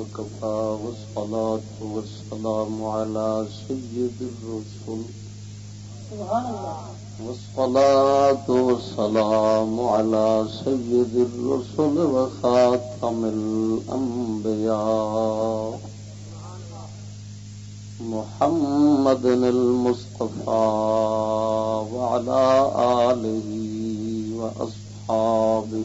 وكفى والصلاة والسلام على سيد الرسل. سبحان الله والصلاة والسلام على سيد الرسل وخاتم الأنبياء. محمد المصطفى وعلى آله وأصحابه.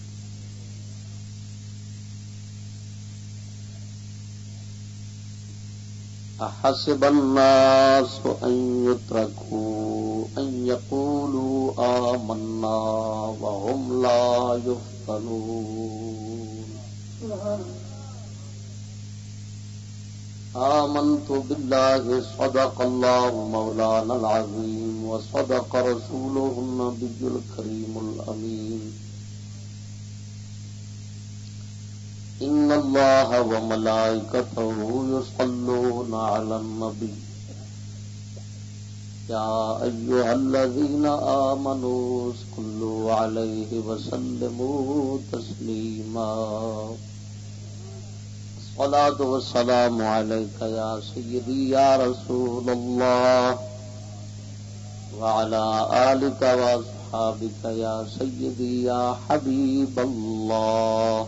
أحسب الناس أن يتركوا أن يقولوا آمنا وهم لا يفتنون. آمنت بالله، صدق الله مولانا العظيم، وصدق رسوله النبي الكريم الأمين. إن الله وملائكته يصلون على النبي يا أيها الذين آمنوا صلوا عليه وسلموا تسليما الصلاة والسلام عليك يا سيدي يا رسول الله وعلى آلك وأصحابك يا سيدي يا حبيب الله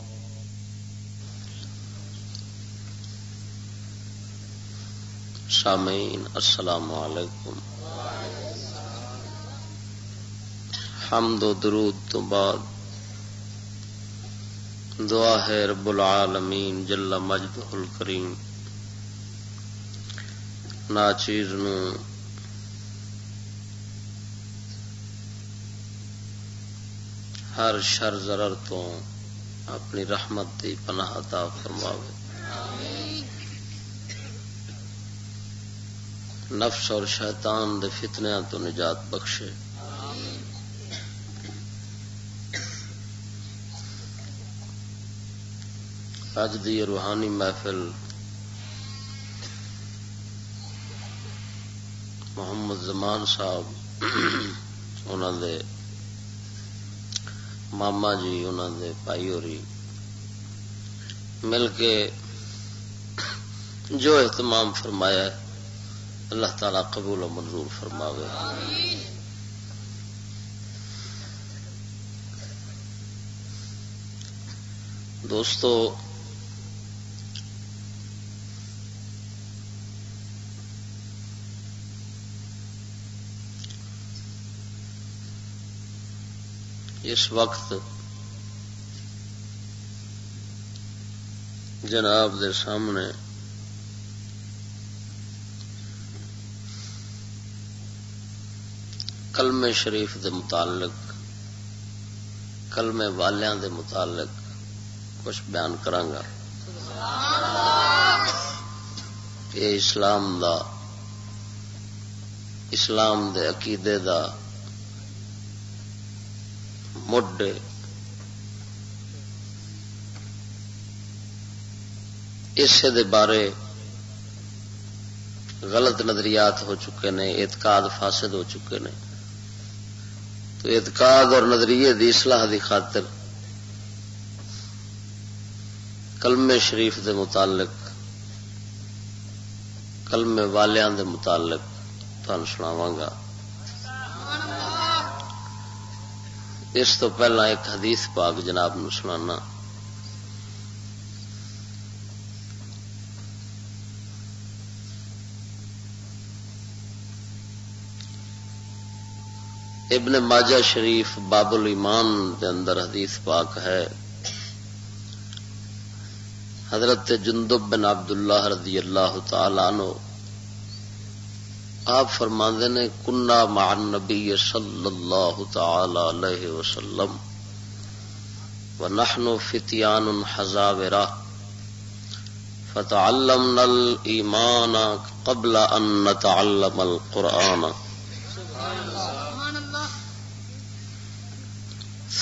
سامعین، السلام علیکم۔ حمد و درود تو بعد دعا ہے رب العالمین جل مجد الکریم۔ ناچیز نو ہر شر ضرر تو اپنی رحمت دی پناہ عطا فرماوے۔ آمین نفس اور شیطان دے فتنیا تو نجات بخشے۔ اج دی روحانی محفل محمد زمان صاحب انہوں دے ماما جی انہوں دے بھائی ہوری مل کے جو اہتمام فرمایا ہے۔ اللہ تعالی قبول و منظور فرماوے۔ دوستو اس وقت جناب دے سامنے کلمے شریف دے متعلق کلمے والیاں دے متعلق کچھ بیان کرانگا یہ اسلام دا، اسلام دے عقیدے دا مڈ اسے دے بارے غلط نظریات ہو چکے نے، اعتقاد فاسد ہو چکے نے۔ تو اعتقاد اور نظریے دی اصلاح دی خاطر کلمے شریف دے متعلق کلمے والیاں دے متعلق تمہیں سناواں گا۔ اس تو پہلا ایک حدیث پاک جناب نو سنانا۔ ابن ماجہ شریف باب الایمان دے اندر حدیث پاک ہے۔ حضرت جندب بن عبد اللہ رضی اللہ تعالی عنہ آپ فرماندے نے، کنا مع النبی صلی اللہ تعالی علیہ وسلم ونحن فتیان حزاورہ، فتعلمنا الایمان قبل ان نتعلم القرآن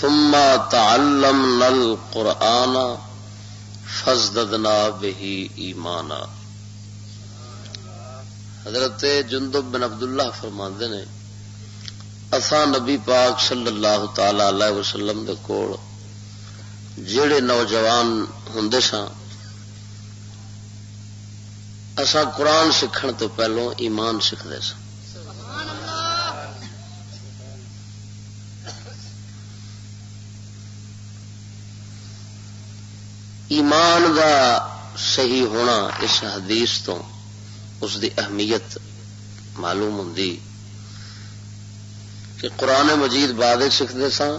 ثم تعلمنا القرآن فزددنا به ایمانا۔ حضرت جندب بن عبداللہ فرماندے نے، اساں نبی پاک صلی اللہ تعالی علیہ وسلم دے کول جڑے نوجوان ہوں سن اسا قرآن سیکھن تو پہلو ایمان سیکھتے سن ایمان دا صحیح ہونا اس حدیث تو اس دی اہمیت معلوم ہوں کہ قرآن مجید بعد سیکھتے سن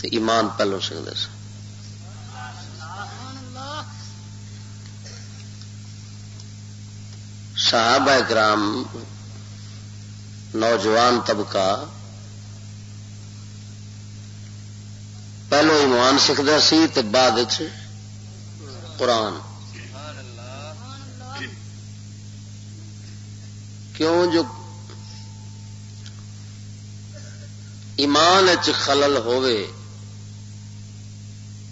تو ایمان پہلو سیکھتے سن صحابہ کرام نوجوان طبقہ پہلو ایمان سیکھتا سی تو بعد قرآن۔ کیوں جو ایمان خلل ہوئے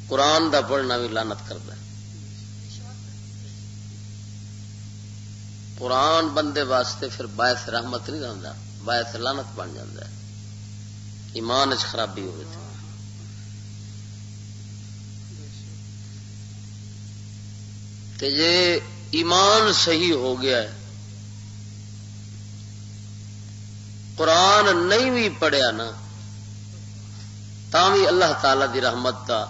قرآن دا پڑھنا بھی لانت کرتا ہے۔ قرآن بندے واسطے پھر باعث رحمت نہیں رہتا باعث لانت بن جاتا ہے۔ ایمان چ خرابی ہوئے تھی جے ایمان صحیح ہو گیا ہے۔ قرآن نہیں بھی پڑھیا نا بھی اللہ تعالی دی رحمت کا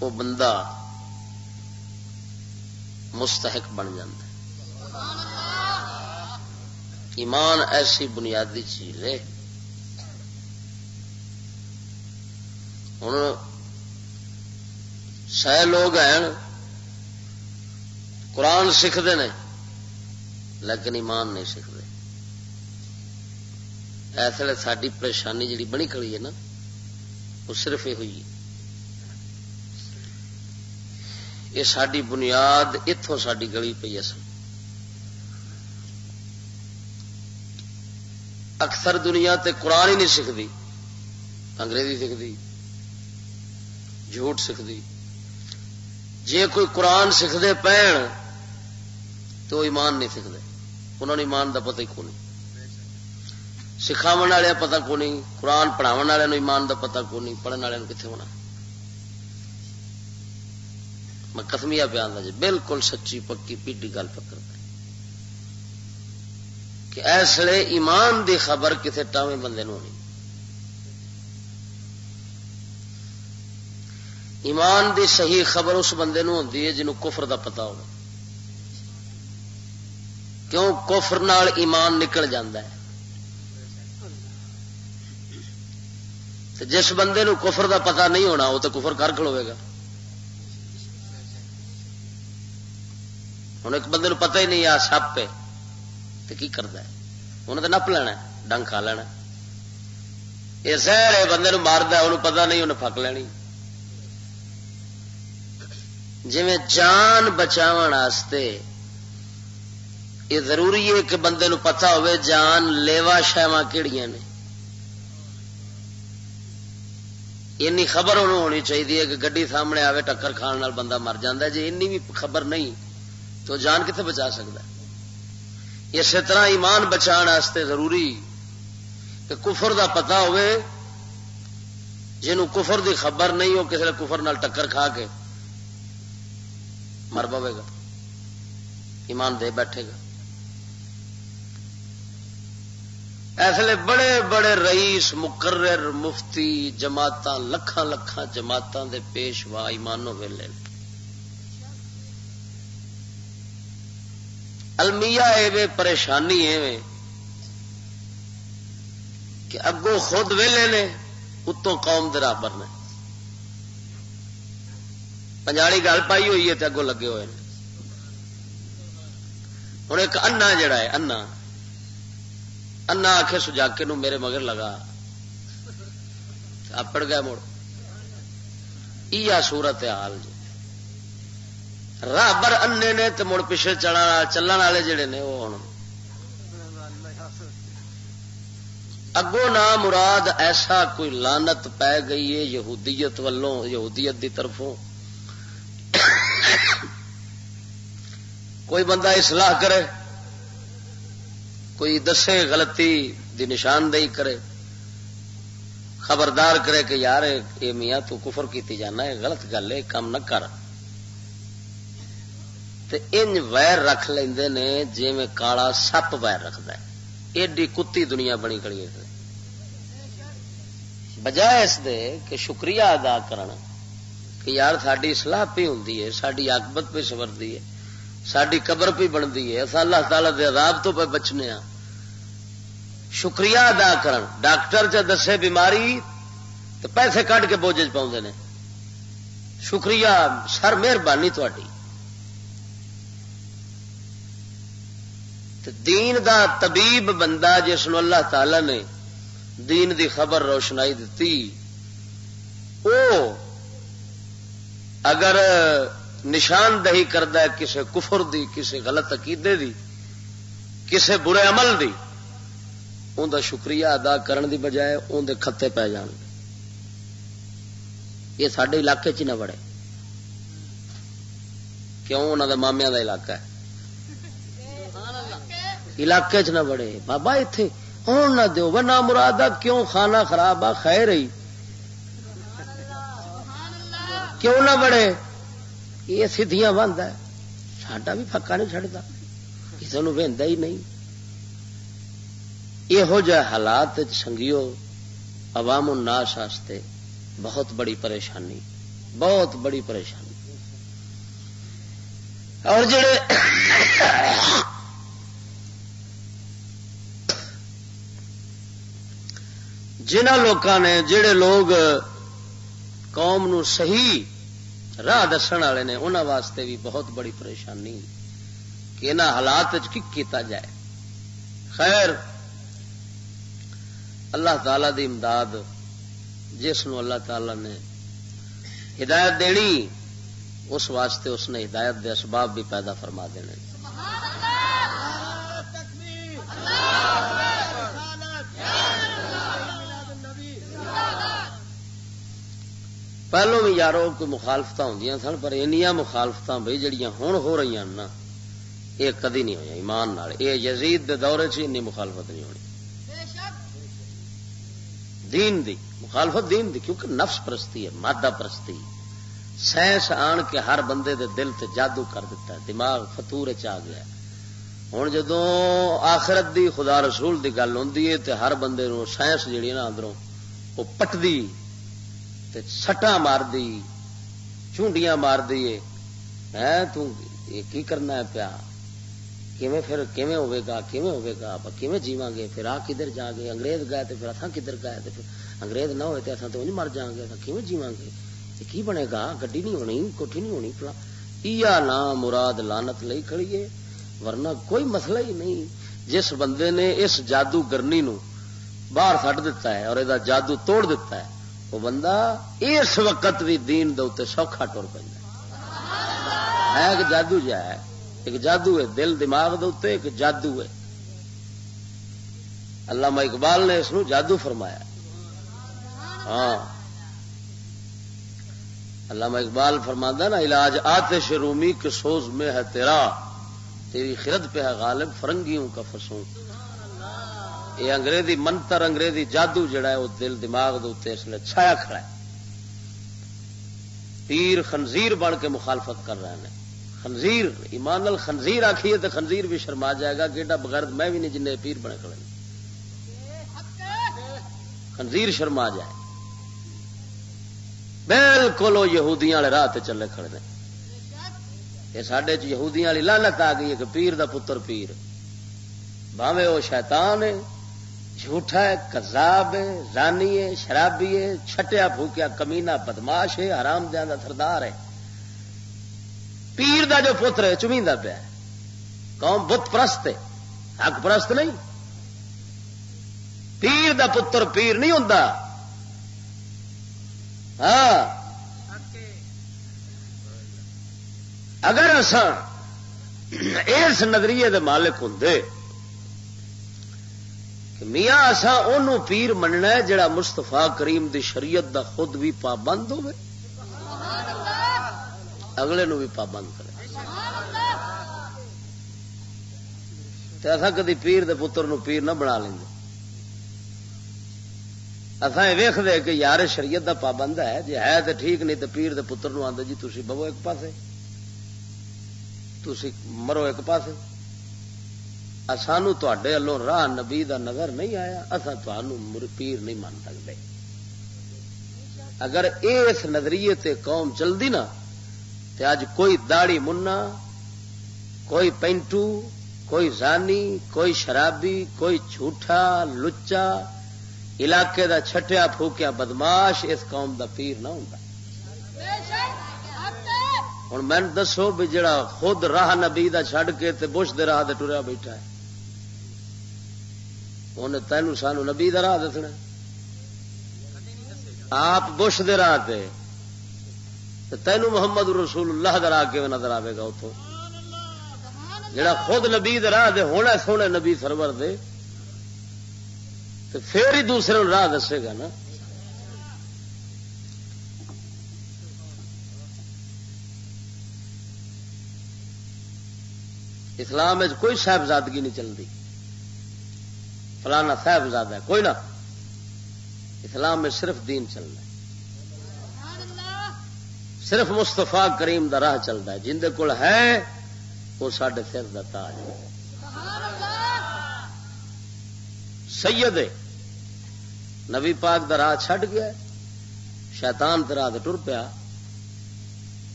وہ بندہ مستحق بن جائے ایمان ایسی بنیادی چیز ہے۔ ہوں سہ لوگ ہیں قرآن سیکھتے ہیں، لیکن ایمان نہیں سیکھتے۔ اس لیے ساری پریشانی جی بنی کھڑی ہے نا، وہ صرف یہ ہوئی۔ یہ ساری بنیاد اتوں ساری گلی پی ہے اکثر دنیا تے قرآن ہی نہیں سیکھتی انگریزی سیکھتی جھوٹ سیکھتی جے کوئی قرآن سیکھتے پہن تو ایمان نہیں سیکھتے انہوں نے ایمان کا پتا ہی کو نہیں سکھاو والے پتا کو نہیں قرآن پڑھاو والے ایمان کا پتا کو نہیں پڑھنے والے کتنے ہونا۔ میں کسمیا پیا جی بالکل سچی پکی پیڈی گل پکڑ کہ اس لیے ایمان دی خبر کسی ٹاویں بندے ہونی ایمان دی صحیح خبر اس بندے نو ہوتی ہے جنہوں کفر دا پتا ہو کیوں کفر نال ایمان نکل جاندہ ہے؟ جس بندے نو کفر دا پتا نہیں ہونا وہ تو کفر کر کھلوے گا۔ ہوں ایک بندے نو پتہ ہی نہیں آ سپ پہ تو کی کرتا ہے؟ انہیں تو نپ لینا ڈنگ کھا لینا یہ سہرے بندے نو مارد انہوں پتا نہیں انہیں پک لینی۔ جی جان بچاو یہ ضروری ہے کہ بندے نو پتا ہوئے جان لیوا شاوا کہڑی نے۔ اینی خبر انہوں ہونی چاہیے کہ گڈی سامنے آوے ٹکر کھان نال بندہ مر جاتا جی اینی بھی خبر نہیں، تو جان کتنے بچا سکتا ہے؟ اسی طرح ایمان بچان واسطے ضروری کہ کفر دا پتا ہوئے جنہوں کفر دی خبر نہیں ہو کسی کفر نال ٹکر کھا کے مر پوے گا۔ ایمان دے بیٹھے گا۔ ایسے بڑے بڑے رئیس، مقرر، مفتی جماعت لکھان لکھان جماعتوں دے پیشوا ایمانوں ویلے المیا ایویں پریشانی ایویں کہ اگوں خود ویلے نے اتوں قوم درابر نے۔ پنجاڑی گل پائی ہوئی ہے اگوں لگے ہوئے ہوں ایک انا جڑا ہے، انا۔ انا آخ سجاکے نو میرے مگر لگا۔ اپڑ گیا مڑ۔ سورت حال جی۔ رابر انے نے تو مڑ پیچھے چلن والے جڑے نے وہ اگوں نہ مراد ایسا کوئی لانت پی گئی ہے یہودیت والوں یہودیت دی طرفوں۔ کوئی بندہ اصلاح کرے۔ کوئی دسے غلطی دی نشاندہی کرے، خبردار کرے کہ یار یہ میاں تو کفر کیتی جانا ہے، غلط گل ہے، کام نہ کر۔ ان ویر رکھ لیندے نے جی میں کالا سپ ویر رکھد ایڈی کتی دنیا بنی کڑی ہے۔ بجائے اس دے کہ شکریہ ادا کرن کہ یار ساری سلاح پہ ہوں ساری اکبت پہ سوردی ہے۔ ساری قبر پہ بنتی ہے۔ اصل اللہ تعالی دے عذاب تو پہ بچنے ہاں۔ شکریہ ادا کرن۔ ڈاکٹر چ دسے بیماری تو پیسے کٹ کے بوجھ پاؤں نے۔ شکریہ، سر مہربانی تھی دین دا طبیب بندہ جس نو اللہ تعالی نے دین دی خبر روشنائی دیتی او اگر نشاندہی کرد کسی کفر دی کسی غلط عقیدے دی کسی برے عمل دی ان دا شکریہ ادا کرن دی بجائے ان دے خطے پی جان۔ یہ سڈے علاقے چ نہ بڑے کیوں؟ انہوں دے مامیا دا علاقہ ہے۔ علاقے چ نہ بڑے بابا اتے ہوں نہ دو نہ مراد کیوں کھانا خراب آ؟ خیر ہی۔ کیوں نہ بڑے یہ سیدیاں بند ہے۔ ساڈا بھی پکا نہیں چڑھتا کسی نے وہدا ہی نہیں۔ یہو جہ حالات سنگیو، عوام الناس واسطے بہت بڑی پریشانی، بہت بڑی پریشانی۔ اور جڑے جنہ لوگوں نے، جڑے لوگ قوم نو صحیح راہ دسن والے نے انہوں واسطے بھی بہت بڑی پریشانی کہ انہوں حالات کیتا جائے۔ خیر اللہ تعالی دی امداد جس نو اللہ تعالی نے ہدایت دینی اس واسطے اس نے ہدایت دے اسباب بھی پیدا فرما دینے۔ پہلو بھی یارو کوئی مخالفت ہوں سن، پر اینیا مخالفت بھائی جڑیاں ہوں ہو رہی ہیں نا، یہ کدی نہیں ہوئی ایمان یہ یزید دے دورے چ مخالفت نہیں ہونی۔ دین دی، مخالفت دین دی، کیونکہ نفس پرستی ہے، مادہ پرستی۔ سائنس آن کے ہر بندے دے دل تے جادو کر دیتا ہے، دماغ فتور چ گیا ہوں جدو آخرت دی خدا رسول دی گل ہوں ہر بندے نو سائنس جیڑی نا اندروں، وہ پٹدی۔ سٹا مار دی، چونڈیاں مار دیے ہے کی کرنا ہے پیا؟ پھر ہوئے گا ہوئے گا؟ کیویں جیواں گے؟ پھر آ کدھر جا گے؟ انگریز گئے تو پھر اتنا کدھر گئے تو پھر انگریز نہ ہوئے تو اتنا تو نہیں مر جا گے کیویں جیواں گے؟ کی بنے گا؟ گڈی نہیں ہونی، کوٹھی نہیں ہونی فلا یا نہ مراد لانت لئی کھڑیے ورنہ کوئی مسئلہ ہی نہیں۔ جس بندے نے اس جادو گرنی نو باہر کٹ دیتا ہے اور یہ جادو توڑ دیتا ہے وہ بندہ اس وقت بھی دین دے سوکھا ٹر پہ ہے۔ ایک جادو جا ہے۔ ایک جادو ہے۔ دل دماغ دے ایک جادو ہے۔ علامہ اقبال نے اس جادو فرمایا۔ ہاں۔ علامہ اقبال فرما نا، علاج آتش رومی کے سوز میں ہے تیرا، تیری خرد پہ ہے غالب، فرنگیوں کا فسوں یہ انگریزی منتر انگریزی جادو جڑا ہے، وہ دل دماغ دے اس لیے چھایا کھڑا ہے۔ پیر خنزیر بن کے مخالفت کر رہے ہیں۔ خنزیر، ایمان خنزیر آخیے تو خنزیر بھی شرما جائے گا کہ بغیر میں بھی نہیں جن پیر بنے کھڑے خنزیر شرما جائے۔ بالکل وہ یہودیاں والے راہ چلے کھڑے ہیں۔ یہ سڈے چہودیاں والی لالت آ گئی ہے کہ پیر دا پتر پیر۔ باوے وہ شیطان ہے۔ جھوٹا ہے کزاب ہے، رانی ہے، شرابی ہے، چھٹیا پھوکیا کمینا بدماش ہے، حرام دیا سردار ہے۔ پیر دا جو پتر ہے چمی پیا قوم بت پرست ہے۔ حق پرست نہیں۔ پیر دا پتر پیر نہیں ہوں ہاں۔ اگر اس نظریے دے مالک ہوں کہ میاں اصا ان پیر مننا ہے جڑا مستفا کریم دی شریعت دا خود بھی پابند ہوئے اگلے نو بھی پابند کرے۔ اصا کدی پیر دے پتر نو پیر نہ بنا لیں اصا یہ ویخ دے کہ یار شریعت دا پابند ہے۔ جی ہے تو ٹھیک، نہیں تو پیر دے پتر نو آدھے جی تھی بہو ایک پاسے۔ تھی مرو ایک پاسے۔ سانو تے والوں راہ نبی دا نظر نہیں آیا۔ اصا پیر نہیں مان سکتے اگر اس نظریے تے قوم چلتی نا تو اج کوئی داڑی منا، کوئی پینٹو، کوئی زانی، کوئی شرابی، کوئی جھوٹا، لچا، علاقے دا چھٹیا پھوکیا بدماش اس قوم دا پیر نہ ہوں ہوں میں دسو بھی جڑا خود راہ نبی دا چھڈ کے تے بش دے راہ دے ٹریا بیٹھا ہے۔ انہیں تینوں سانو نبی دا راہ دسنا آپ بش دے راہ تے محمد رسول اللہ دا راہ کے نظر آئے گا اتوں جڑا خود نبی دے راہ دے ہونا سونے نبی سرور دے تو پھر ہی دوسرے راہ دسے گا نا۔ اسلام کوئی صاحبزادگی نہیں چلتی فلانا صاحبزادہ ہے، کوئی نہ۔ اسلام میں صرف دین چلنا ہے۔ صرف مستفا کریم دا راہ چلتا ہے۔ جن کول ہے، وہ سڈے سر کا تاج۔ سید نبی پاک دا راہ چھڈ گیا شیطان تے راہ ٹر پیا۔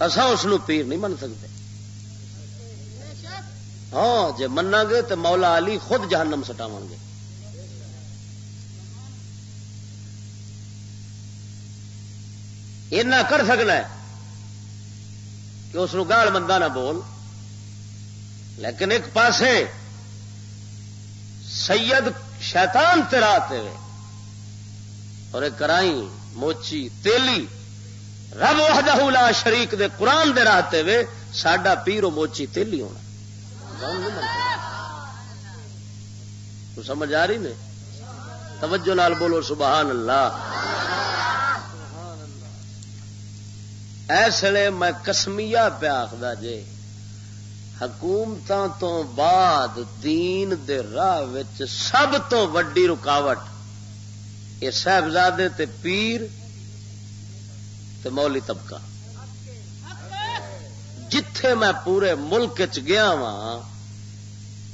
اصا اس پیر نہیں من سکتے۔ ہاں جی منا گے تو مولا علی خود جہنم سٹاو گے۔ اینا کر سکنا ہے کہ اس گال مندہ نہ بول۔ لیکن ایک پاسے سید شیطان تیرا اور ایک کرائی موچی تیلی۔ رب وحدہ لا شریک دے قرآن دے راہتے ہوئے ساڈا پیرو موچی تیلی ہونا۔ تو سمجھ آ رہی نے توجہ نال بولو سبحان اللہ۔ ایسے میں کسمیا پیا آخر جے حکومت تو بعد دین دے راہ سب تو وڈی رکاوٹ یہ صاحبزادے تے پیر تے مولی طبقہ۔ جتھے میں پورے ملک چ گیا وا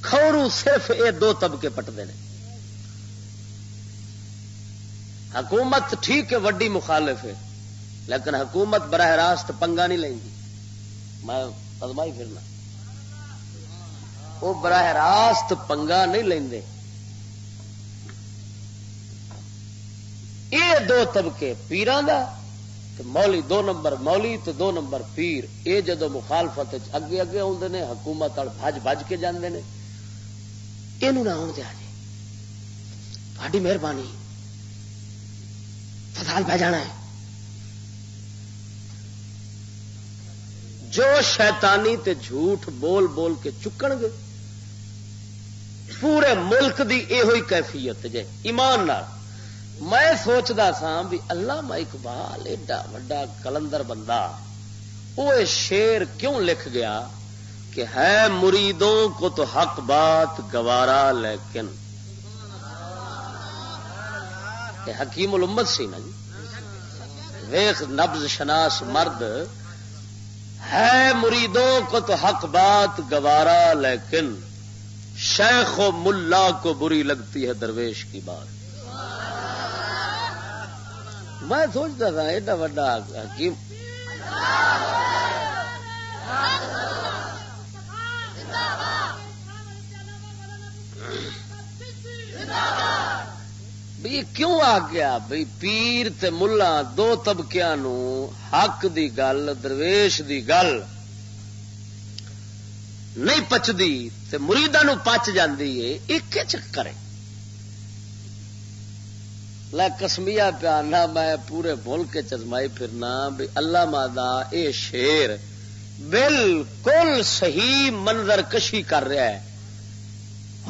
کھورو صرف یہ دو طبقے پٹتے ہیں حکومت ٹھیک ہے، وڈی مخالف ہے۔ لیکن حکومت براہ راست پنگا نہیں لیں گی۔ میں پدمائی پھرنا۔ وہ براہ راست پنگا نہیں لیں یہ دو طبقے پیران دا مولی دو نمبر مولی تو دو نمبر پیر۔ یہ جدو مخالفت اگے اگے آتے ہیں حکومت بج بج کے جانے نے۔ یہ نہ آن دیا جی تاری مہربانی۔ فسال پہ جانا ہے۔ جو شیطانی تے جھوٹ بول بول کے چکن گے۔ پورے ملک دی یہ کیفیت جے، ایمان نال۔ میں سوچتا سا بھی اللہ اقبال ایڈا وڈا کلندر بندہ وہ شیر کیوں لکھ گیا کہ ہے مریدوں کو تو حق بات گوارا، لیکن حکیم الامت سی نا جی۔ ویخ نبز شناس مرد ہے مریدوں کو تو حق بات گوارا، لیکن شیخ و ملا کو بری لگتی ہے درویش کی بات۔ میں سوچتا تھا، ایڈا وڈا حکیم۔ بھی کیوں آ گیا؟ بھائی پیر تے ملا دو طبقے نو حق دی گل، درویش دی گل نہیں پچتی تے مریدا نو پچ جاندی ہے ایک چکر ہے؟ کسمیا پیارنا میں پورے ملک چزمائی پھرنا بھی اللہ مادا اے شیر بالکل صحیح منظر کشی کر رہا ہے۔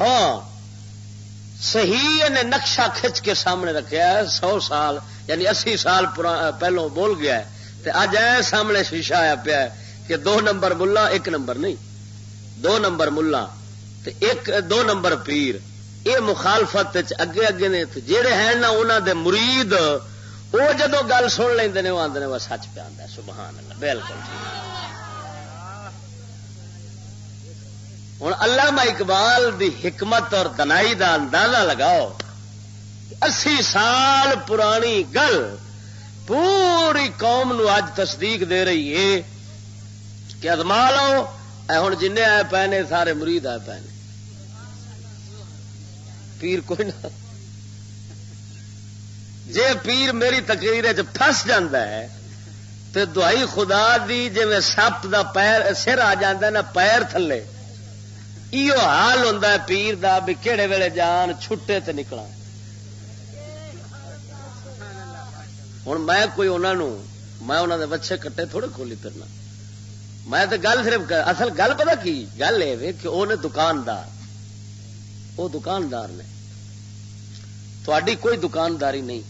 ہاں صحیح نے نقشہ کھچ کے سامنے رکھا ہے، سو سال یعنی اسی سال پہلو بول گیا ہے۔ اج ای سامنے شیشہ آیا پیا ہے کہ دو نمبر ملا، ایک نمبر نہیں۔ دو نمبر ملا ایک، دو نمبر پیر۔ یہ مخالفت اگے اگے نے جہے ہیں نا انہوں دے مرید وہ جدو گل سن لیں وہ آدھے وہ سچ پہ آتا سبحان اللہ، بالکل ہوں اللہ اقبال دی حکمت اور دنائی دا اندازہ لگاؤ اسی سال پرانی گل پوری قوم نو اج تصدیق دے رہی ہے کہ ادما لو ہوں جن آئے پے نے سارے مرید آئے پے نے پیر کوئی نہ۔ جے پیر میری تقریر چس ہے تو دوائی خدا دی جی سپ دا پیر، سر آ نا پیر تھلے۔ ایو حال ہوں پیر دا، بھی کہڑے ویلے جان چھٹے تے نکلا۔ ہوں میں کوئی انہوں میں انہوں دے بچے کٹے تھوڑے کھولی پھرنا۔ میں تو گل صرف اصل گل پتا کی؟ گل یہ کہ وہ دکاندار۔ وہ دکاندار نے۔ تھی کوئی دکانداری نہیں۔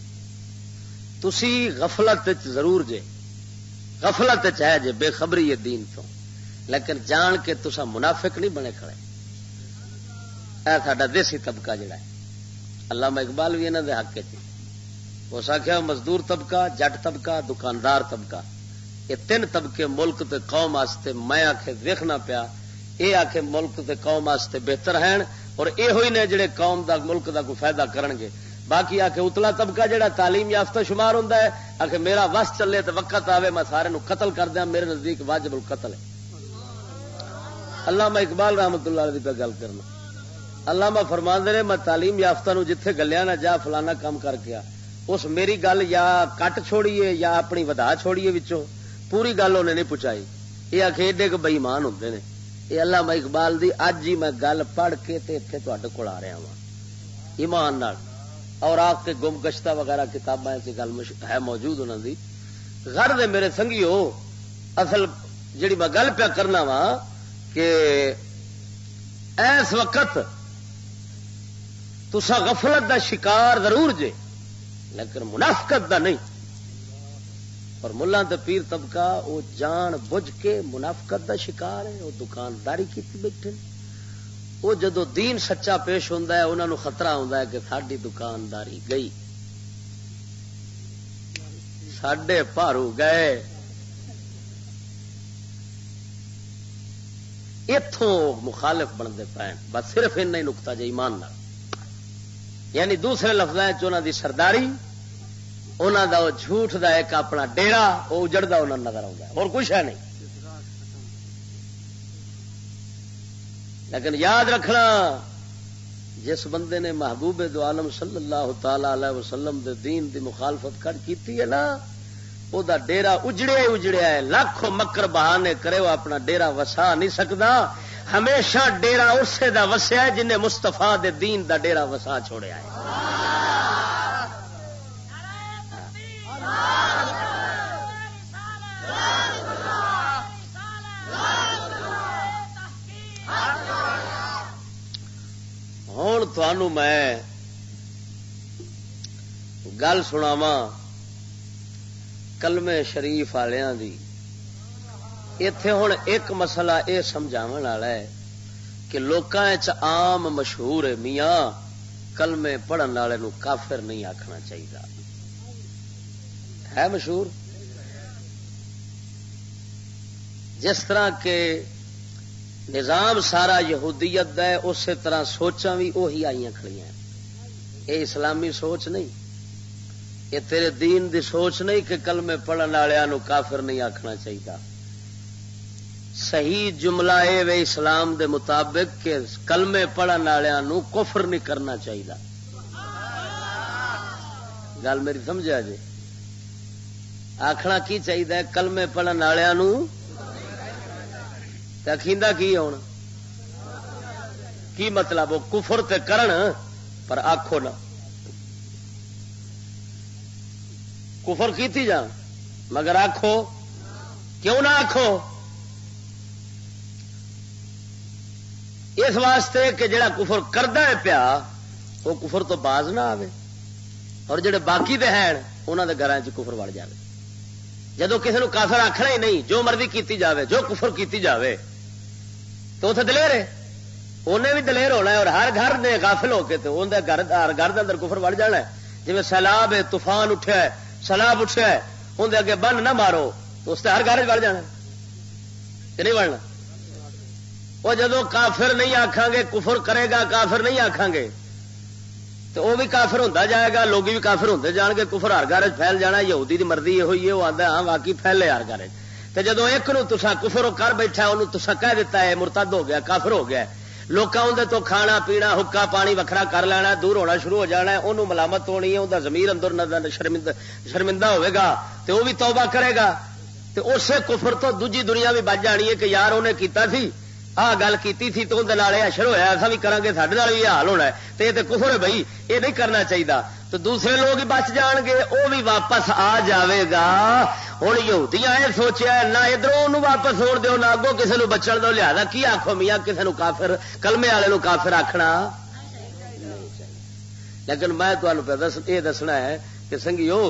تھی غفلت ضرور جے۔ غفلت ہے جے، بے خبری ہے دین تو۔ لیکن جان کے تسا منافق نہیں بنے کھڑے۔ اے ساڈا دیسی طبقہ جڑا ہے۔ اللہ اقبال بھی یہاں کے حق چ اس آخیا مزدور طبقہ، جٹ طبقہ، دکاندار طبقہ۔ یہ تین طبقے ملک تے قوم واسطے میں آخ دیکھنا پیا۔ یہ آخ ملک تے قوم واسطے بہتر ہیں اور یہ ہوئی نے جڑے قوم دا ملک دا کوئی فائدہ کرن گے باقی آ کے اتلا طبقہ جڑا تعلیم یافتہ شمار ہوں آ کے میرا وس چلے تو وقت آئے میں سارے نو قتل کر دیا میرے نزدیک واجب القتل ہے۔ اللہ میں اقبال رحمت اللہ پہ گل کرنا۔ اللہ میں فرما دے میں تعلیم یافتہ نو جتھے گلیا نہ جا، فلانا کام کر کے اس میری گل یا کٹ چھوڑیے یا اپنی ودا چھوڑیے وچوں، پوری گل انہیں نہیں پہنچائی یہ آخ ایڈے کو بئیمان ہوں نے۔ یہ اللہ میں اقبال دی اج ہی میں گل پڑھ کے تے تے تے کول آ رہا ہوں ایمان نال۔ اور آپ کے گم گشتہ وغیرہ کتابیں گل ہے موجود انہوں دی۔ گھر دے میرے سنگیو، اصل جڑی میں گل پیا کرنا وا کہ ایس وقت تسا غفلت دا شکار ضرور جے، لیکن منافقت دا نہیں۔ اور ملا پیر طبقہ وہ جان بجھ کے منافقت دا شکار ہے وہ دکانداری کی بیٹھے وہ جدو دین سچا پیش ہوتا ہے انہوں خطرہ ہوتا ہے کہ ساری دکانداری گئی۔ سڈے پارو گئے۔ اتوں مخالف بنتے پے بس صرف این نکتا جی ایمان یعنی دوسرے لفظ دی سرداری انہوں دا وہ جھوٹ دا ایک اپنا ڈیرا وہ اجڑتا انہوں نظر آتا اور کچھ ہے نہیں۔ لیکن یاد رکھنا، جس بندے نے محبوب دو عالم صلی اللہ تعالی علیہ وسلم دے دین دی مخالفت کر کیتی ہے نا وہ دا ڈیرا اجڑیا اجڑیا ہے۔ لاکھوں مکر بہانے کرے وہ اپنا ڈیرا وسا نہیں سکتا ہمیشہ ڈیرا اسے دا وسیا جنہیں مستفا دے دین دا ڈیرا وسا چھوڑیا ہے۔ ہوں میں گل سناوا کلمے شریف والوں دی۔ اتے ہوں ایک مسئلہ یہ سمجھا ہے کہ عام مشہور ہے میاں کلمے پڑھن والے کافر نہیں آخنا چاہیے ہے مشہور جس طرح کے نظام سارا یہودیت ہے اسی طرح سوچا بھی وہی آئی کھڑی یہ اسلامی سوچ نہیں یہ تیرے دین دی سوچ نہیں کہ کلمے پڑھن والوں کافر نہیں آخنا چاہیے صحیح جملہ وے اسلام دے مطابق کہ کلمے پڑھن والوں کفر نہیں کرنا چاہیے گل میری سمجھا جی؟ آخنا کی چاہیے کلمے پڑھن والوں اخیندہ کی ہونا؟ کی مطلب وہ کفر تے کرن پر آخو نہ کفر کیتی جان مگر آخو کیوں نہ آخو اس واسطے کہ جڑا کفر کردا ہے پیا، وہ کفر تو باز نہ آئے اور جڑے باقی دے ہیں انہوں دے گھر کفر وڑ جائے جدو کسی نے کافر آخنا ہی نہیں، جو مرضی کیتی جاوے، جو کفر کیتی جاوے، تو اتنے دلیر ہے۔ انہیں بھی دلیر ہونا ہے اور ہر گھر نے غافل ہو کے تو گھر، ہر گھر کے اندر کفر وڑ جانا ہے۔ جی سیلاب ہے طوفان اٹھا ہے، سیلاب اٹھا ہے اندر اگے بن نہ مارو، تو اس ہر گھر وڑ جانا کہ نہیں بڑھنا وہ جدو کافر نہیں آخان گے، کفر کرے گا، کافر نہیں آخان گے، تو وہ بھی کافر ہوتا جائے گا، لوگ بھی کافر ہوتے جان گے، کفر ہر گھر پھیل جانا، یہودی دی مرضی یہ ہوئی ہے وہ آتا ہاں واقعی پھیلے ہر گھر تو جدو ایک نو تسا کفر کر بیٹھا انہوں تسا کہہ دیتا ہے، مرتد ہو گیا، کافر ہو گیا لوگ اندر تو کھانا پینا، حکا پانی وکھرا کر لینا، دور ہونا شروع ہو جانا ہے انہوں ملامت ہونی ہے وہ زمیر اندر شرمندہ ہوئے تو وہ بھی توبہ کرے گا۔ تو اسے کفر تو دوجی دنیا بھی بچ جانی ہے کہ یار انہیں کیتا تھی آ گل کی تھی تو اندر اشر ہوا ایسا بھی کریں گے سارے بھی حال ہونا ہے۔ تو یہ تو کفر ہے بھائی یہ نہیں کرنا چاہیے تو دوسرے لوگ ہی بچ جان گے وہ بھی واپس آ جاوے گا ہوں یہودیاں یہ سوچیا نہ ادھر واپس ہوڑ دو نہ اگوں کسی بچن دو۔ لیا کی آخو میاں کسی نے کافر، کلمے والے کافر آخنا لیکن میں تمہیں یہ دسنا ہے کہ سنگیو،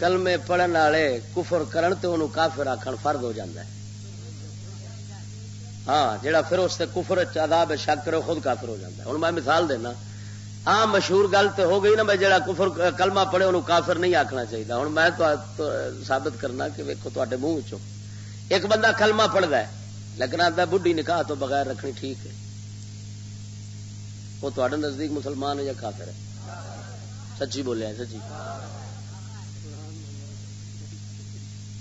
کلمے پڑھن والے کفر کرن تو انہوں کافر آخر فرد ہو جاتا ہے۔ ہاں جڑا پھر اس سے کفر عذاب شک کرے، خود کافر ہو جاتا ہے۔ ہوں میں مثال دینا ہاں مشہور گل تو ہو گئی نا میں جڑا کفر، کلمہ پڑھے انہوں کافر نہیں آخنا چاہیے ہوں میں ثابت کرنا کہ ویکو تے منہ چ ایک بندہ کلمہ پڑھتا ہے، لیکن آتا بڈھی نکاح تو بغیر رکھنی ٹھیک ہے۔ وہ تے نزدیک مسلمان ہے یا کافر ہے؟ سچی بولے سچی۔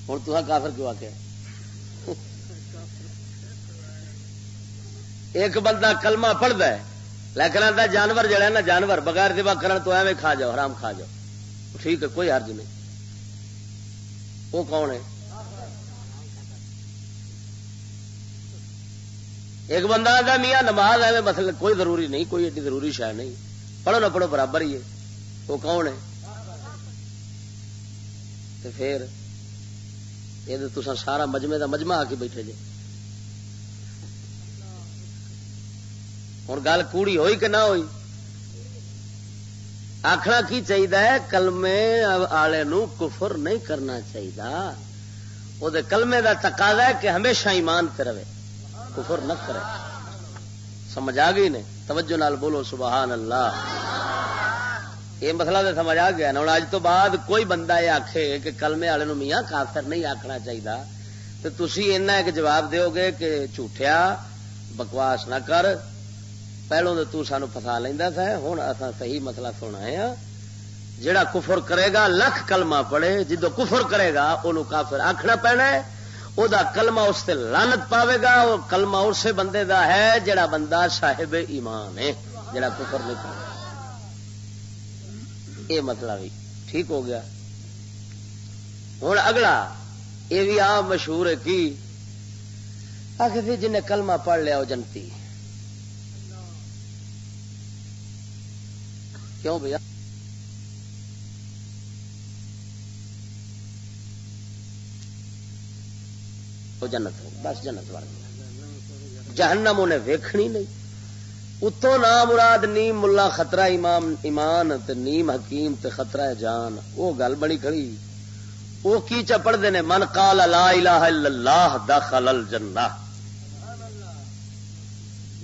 ہوں تو کافر کیوں آ کے ایک بندہ کلمہ پڑھتا ہے، لیکن آتا جانور جڑا ہے نا، جانور بغیر دبا کرن تو ایویں کھا جاؤ، حرام کھا جاؤ۔ ٹھیک ہے، کوئی حرج نہیں۔ وہ کون ہے؟ ایک بندہ آتا میاں نماز ایویں مسئلہ کوئی ضروری نہیں، کوئی ایڈی ضروری شہ نہیں۔ پڑھو نہ پڑھو، برابر ہی ہے۔ وہ کون ہے؟ تو پھر، یہ تو سارا مجمے کا مجمع آ کے بیٹھے جی ہوں گل کوڑی ہوئی کہ نہ ہوئی؟ آخنا کی چاہیے کلمے والے کفر نہیں کرنا چاہیے وہ کلمے کا تقاضا ہے کہ ہمیشہ ایمان پہ رہے۔ کفر نہ کرے۔ سمجھ آ گئی نے؟ توجہ نال بولو سبحان اللہ۔ یہ مسئلہ تو سمجھ آ گیا نا۔ ہوں اج تو بعد کوئی بندہ یہ آخے کہ کلمے والے میاں کافر نہیں آخنا چاہیے تو تھی ایک جواب دیو گے کہ جھوٹیا، بکواس نہ کر۔ پہلو تو سانو فسا لینا تھا ہوں اصا صحیح مسئلہ سونا ہے۔ جڑا کفر کرے گا، لکھ کلمہ پڑے جدو کفر کرے گا وہ کافر آخنا پینا ہے۔ وہ کلمہ اس سے لانت پاوے گا وہ کلمہ اسے بندے دا ہے جڑا بندہ صاحب ایمان ہے جڑا کفر نہیں پا یہ مسئلہ بھی ٹھیک ہو گیا۔ ہوں اگلا یہ بھی آم مشہور ہے کی آخر جن کلمہ پڑھ لیا وہ جنتی۔ کیوں بھیا؟ جنت ہو بس جنت وڑ جہنم انہیں ویکھنی نہیں۔ اتو نہ مراد نیم ملا خطرہ امام ایمان تے نیم حکیم تے خطرہ جان۔ وہ گل بڑی کھڑی۔ وہ کی چپڑ دے من قال لا الہ الا اللہ دخل الجنہ۔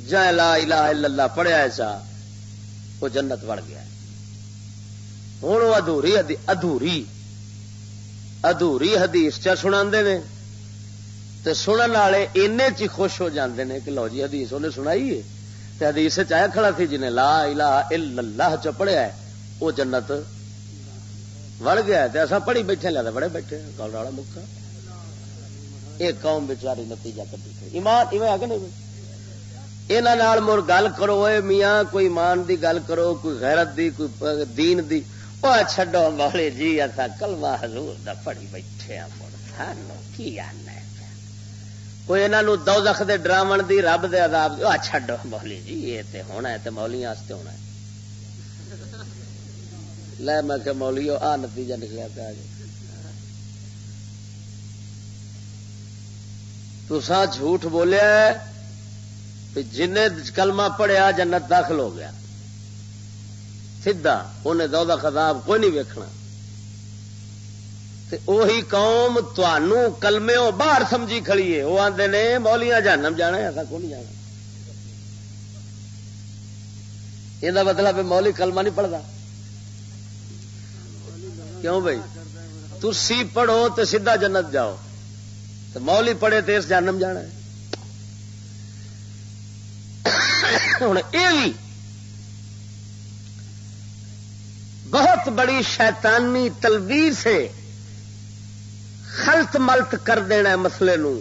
جائے لا الہ الا اللہ، پڑھیا ایسا وہ جنت وڑ گیا۔ ہوں وہ ادھوری ادھوری ادھوری حدیث چا سنا تو سنن والے این چ خوش ہو جاندے نے کہ لو جی حدیث انہیں سنائی ہے تو حدیث چایا کھڑا تھی جنہیں لا الہ الا اللہ چ پڑھیا ہے وہ جنت وڑ گیا تو اصا پڑھی بیٹھے لیا بڑے بیٹھے گل والا مکا یہ قوم بچاری نتیجہ کٹی ایمان ایویں آگے نہیں یہاں مر گل کرو اے میاں کوئی ایمان دی گل کرو کوئی غیرت دی کوئی دین دی چڈو مولی جی اصا کلوا حضور دا پڑھی بیٹھے کی آنا کوئی یہاں دو دخ دے ڈراون دی رب دے عذاب دی چڈو مولی جی یہ تے ہونا ہے تے مولی واسطے ہونا ہے لے میں کہ مولی آ نتیجہ نکلیا پہ آج تسا جھوٹ بولیا جن کلمہ پڑھیا جنت داخل ہو گیا سیدا انہیں دودہ خطاب کوئی نہیں ویکھنا۔ وہی قوم تنوع کلمے باہر سمجھی کھڑی ہے۔ وہ آتے نے، مولیاں جانم جانا ایسا کو نہیں جانا۔ یہ مطلب مولی کلمہ نہیں پڑھتا کیوں بھائی؟ تھی پڑھو تو سیدھا جنت جاؤ۔ تو مولی پڑھے تو اس جانم جانا ہے۔ ہوں یہ بہت بڑی شیطانی تلویر سے خلط ملت کر دینا مسلے نو۔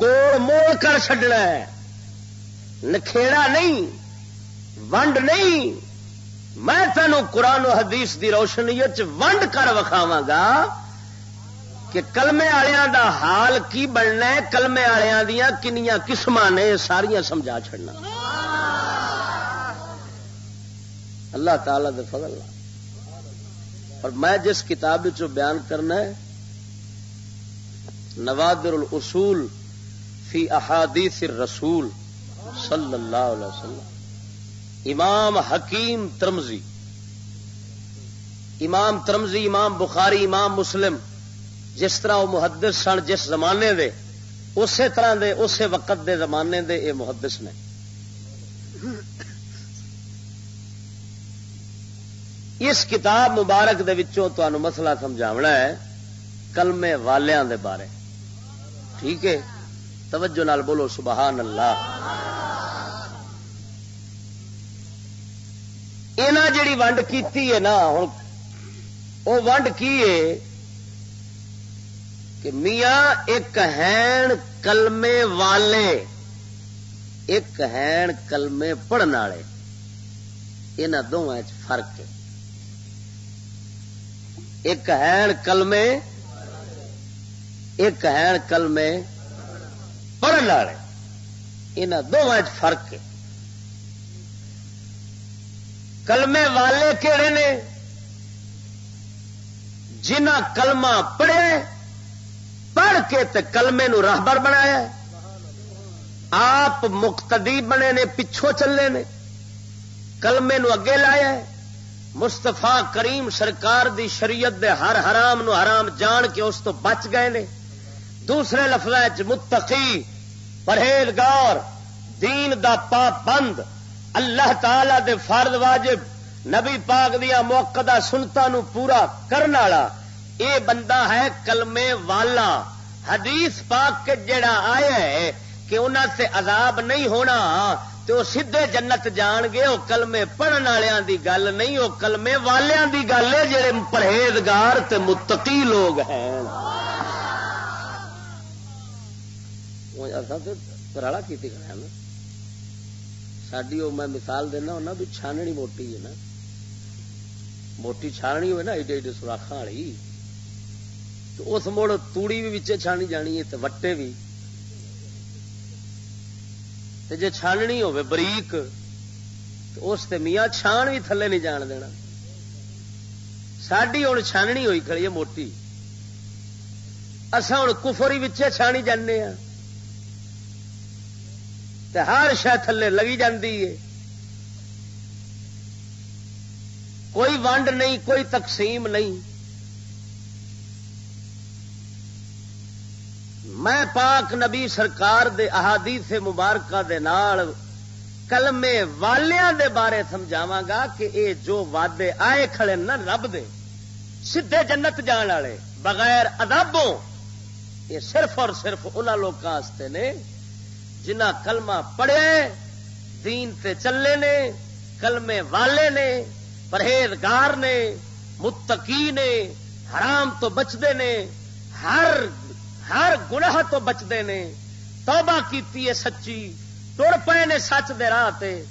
گول مول کر چڈنا نکھےڑا نہیں، ونڈ نہیں۔ میں تینوں قرآن و حدیث دی روشنی ونڈ کر وکھاوا گا کہ کلمے والوں دا حال کی بننا ہے، کلمے والوں دیا کنیا قسم نے ساریا سمجھا چڑنا اللہ تعالی دے فضل۔ اور میں جس کتاب بیان کرنا ہے، نوادر الاصول فی احادیث الرسول صلی اللہ علیہ وسلم۔ امام حکیم ترمزی امام ترمزی امام بخاری، امام مسلم، جس طرح وہ محدث سن جس زمانے دے، اسی طرح دے، اسی وقت دے زمانے دے یہ محدث نے۔ اس کتاب مبارک دے وچوں تو مسئلہ سمجھاونا ہے، کلمے والیاں دے بارے۔ ٹھیک ہے؟ توجہ نال بولو، سبحان اللہ۔ یہاں جیڑی ونڈ کیتی ہے نا ہوں وہ ونڈ کی ہے کہ میاں ایک ہین کلمے والے، ایک ہین کلمے پڑھنے والے۔ یہاں دونوں فرق ہے۔ ایک ہین کلمے، ایک ہے کلمے پڑھنے والے۔ یہاں دونوں فرق ہے۔ کلمے والے کہڑے نے؟ جنہ کلمہ پڑھے، پڑھ کے تے کلمے نو راہبر بنایا۔ آپ مقتدی بنے نے، پچھوں چلے نے۔ کلمے نو اگے لایا۔ ہے مستفا کریم سرکار دی شریعت دے ہر حرام نو حرام جان کے اس تو بچ گئے نے۔ دوسرے لفظ متقی، پرہیزگار، دین دا پا بند اللہ تعالی دے فرد واجب۔ نبی پاک دیا موقع سنتا نو پورا کرنے والا۔ اے بندہ ہے کلمے والا۔ حدیث پاک کے جڑا آیا ہے کہ انہوں سے عذاب نہیں ہونا تو سیدے جنت جان گے، وہ کلمے پڑھن والوں دی گل نہیں، وہ کلمے والوں دی گل ہے، جڑے پرہیزگار تے متقی لوگ ہیں۔ رالا کی ساری وہ میں مثال دینا ہونا بھی چھاننی موٹی ہے نا۔ موٹی چھاننی ہوئے نا، ایڈے ایڈے سوراخ والی۔ تو اس مڑ توڑی بھی بچے چھانی جانی ہے تو وٹے بھی۔ جی چھاننی ہوے بریک، تو اس تے میاں چھان بھی تھلے نہیں جان دینا۔ ساری ہوں چھاننی ہوئی کھڑی ہے موٹی۔ اصا ہوں کفری بچے چھانی جانے ہاں۔ ہر شہ تھلے لگی جاتی ہے۔ کوئی ونڈ نہیں، کوئی تقسیم نہیں۔ میں پاک نبی سرکار دے احادیث مبارکہ دے نال کلمے والیاں دے بارے سمجھاوا گا کہ اے جو وعدے آئے کھڑے نا رب دے سیدھے جنت جان والے، بغیر ادابوں یہ صرف اور صرف ان لوگوں نے جنہ کلمہ پڑھے، دین تے چلے نے، کلمے والے نے، پرہیزگار نے، متقی نے، حرام تو بچتے نے، ہر ہر گناہ تو بچتے نے، توبہ کیتی ہے سچی تر پے نے سچ دے راہ تے۔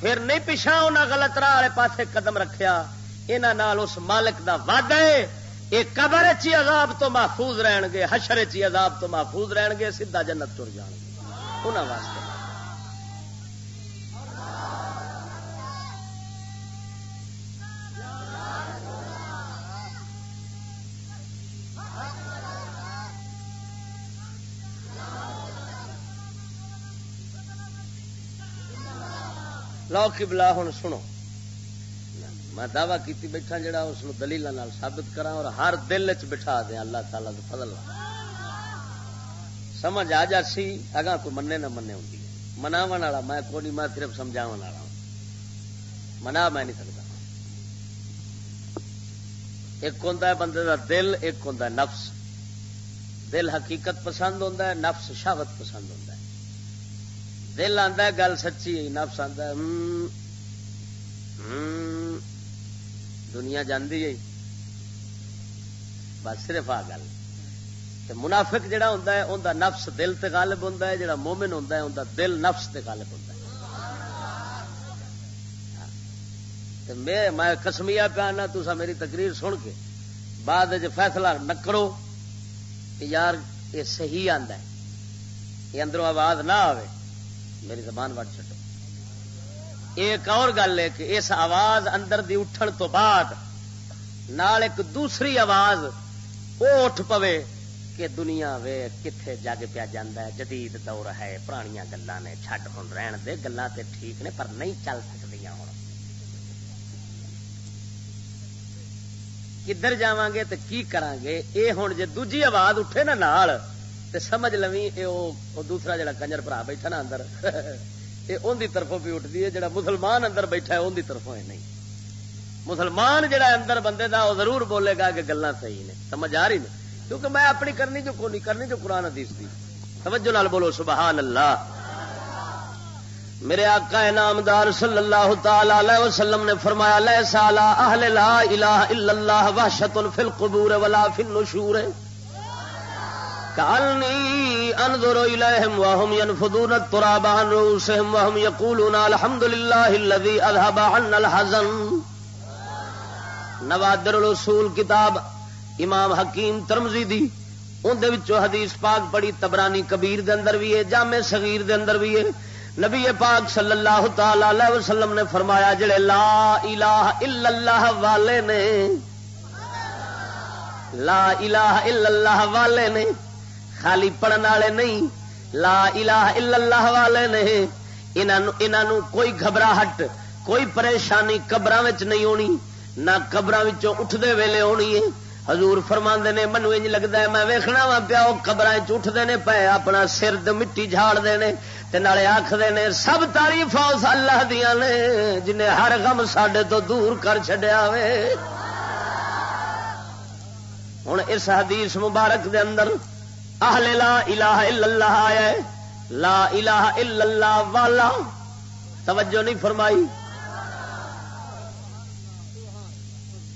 پھر نہیں پچھا انہیں غلط راہ والے پاسے قدم رکھیا۔ انہوں اس مالک دا وعدہ ہے یہ قبر چی عذاب تو محفوظ رہن گے، حشر چی عذاب تو محفوظ رہن گے، سیدھا جنت تر جان گے۔ انہوں واسطے۔ لو کی ہوں سنو۔ میں دعوی کیتی بیٹھا جڑا اس دلیل ثابت کرا اور ہر دل چ بٹھا دیا اللہ تعالی فضل سمجھ آ جا سی اگا کوئی منے نہ منے ہوں مناو والا میں کو نہیں، میں صرف سمجھا والا منا میں نہیں سکتا ایک ہوں بندے دا دل، ایک ہوں نفس۔ دل حقیقت پسند ہوتا ہے، نفس شہوت پسند ہوتا ہے۔ دل آتا گل سچی نفس آتا دنیا جاندی ہے۔ بس صرف آ گل۔ منافق جڑا ہوں ان نفس دل تے غالب ہوں جڑا مومن ہوں ان دل نفس تے غالب ہوں ہاں۔ میں کسمیا پیانا تو میری تقریر سن کے بعد فیصلہ نہ کرو کہ یار، یہ صحیح آتا ہے۔ یہ اندروں آواز نہ آئے میری زبان وٹ چڈو ایک اور گل ہے کہ اس آواز اندر دی اٹھن تو بعد نال ایک دوسری آواز وہ اٹھ پوے کہ دنیا وے کتنے جگ پیا جا جدید دور ہے، پرانیاں گلان نے چھڈ ہوں رہن دے گلان تے ٹھیک نے پر نہیں چل سکتی ہوں کدھر جا گے تو کی کران گے؟ اے ہوں جی دوجی آواز اٹھے نا نال تے سمجھ لوی یہ دوسرا جڑا کنجر برا بیٹھا نا اندر یہ ان کی طرفوں بھی اٹھتی ہے، جڑا مسلمان اندر بیٹھا ہے ان کی طرفوں نہیں۔ مسلمان جڑا اندر بندے دا وہ ضرور بولے گا کہ گلان صحیح نے۔ سمجھ آ رہی نے؟ کیونکہ میں اپنی کرنی جو کو نہیں کرنی جو قرآن حدیث دی۔ توجہ نال بولو، سبحان اللہ۔ میرے آقا نامدار صلی اللہ تعالی علیہ وسلم نے فرمایا لے سالا اہل لا الہ الا اللہ وحشت فی القبور ولا فی النشور۔ ہے کالنی انظر الیہم وهم ينفضون التراب عن رؤوسهم وهم يقولون الحمد لله الذي اذهب عنا الحزن. نوادر الاصول کتاب امام حکیم ترمزی دی اندر حدیث پاک بڑی تبرانی کبیر دے اندر بھی ہے، جامع صغیر دے اندر بھی ہے۔ نبی پاک صلی اللہ تعالی علیہ وسلم نے فرمایا، جڑے لا الہ الا اللہ والے نے، لا الہ الا اللہ والے نے خالی پڑھن والے نہیں لا الہ الا اللہ والے نے انہوں کوئی گھبراہٹ کوئی پریشانی قبر نہیں ہونی نہ قبر اٹھتے ویلے ہونی ہے حضور فرما نے منو انج لگتا ہے میں ویخنا وا پیا وہ قبر چٹھتے ہیں پے اپنا سر مٹی جھاڑتے ہیں نالے آخر نے سب تعریف اللہ دیا نے جنہیں ہر غم سڈے تو دور کر چڈیا ہوں اس حدیث مبارک دے اندر اہل لا الہ الا اللہ آیا ہے۔ لا الہ الا اللہ والا۔ توجہ نہیں فرمائی۔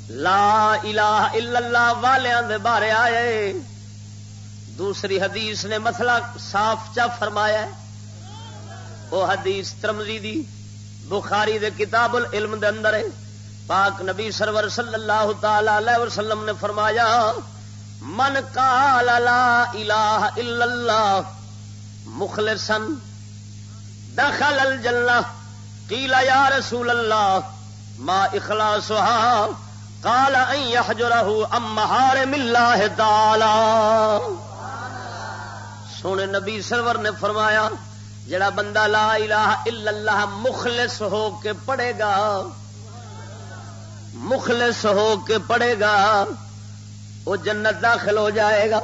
لا الہ الا اللہ والیاں دے بارے آئے۔ دوسری حدیث نے مسئلہ صاف چا فرمایا۔ ہے وہ حدیث ترمزی دی، بخاری دے کتاب العلم دے اندر ہے۔ پاک نبی سرور صلی اللہ تعالی علیہ وسلم نے فرمایا من قال لا الہ الا اللہ، مخلصا دخل الجنہ، قیل یا رسول اللہ، ما اخلاصها کال ملا تالا سونے نبی سرور نے فرمایا، جڑا بندہ لا الہ الا اللہ مخلص ہو کے پڑے گا، مخلص ہو کے پڑے گا وہ جنت داخل ہو جائے گا۔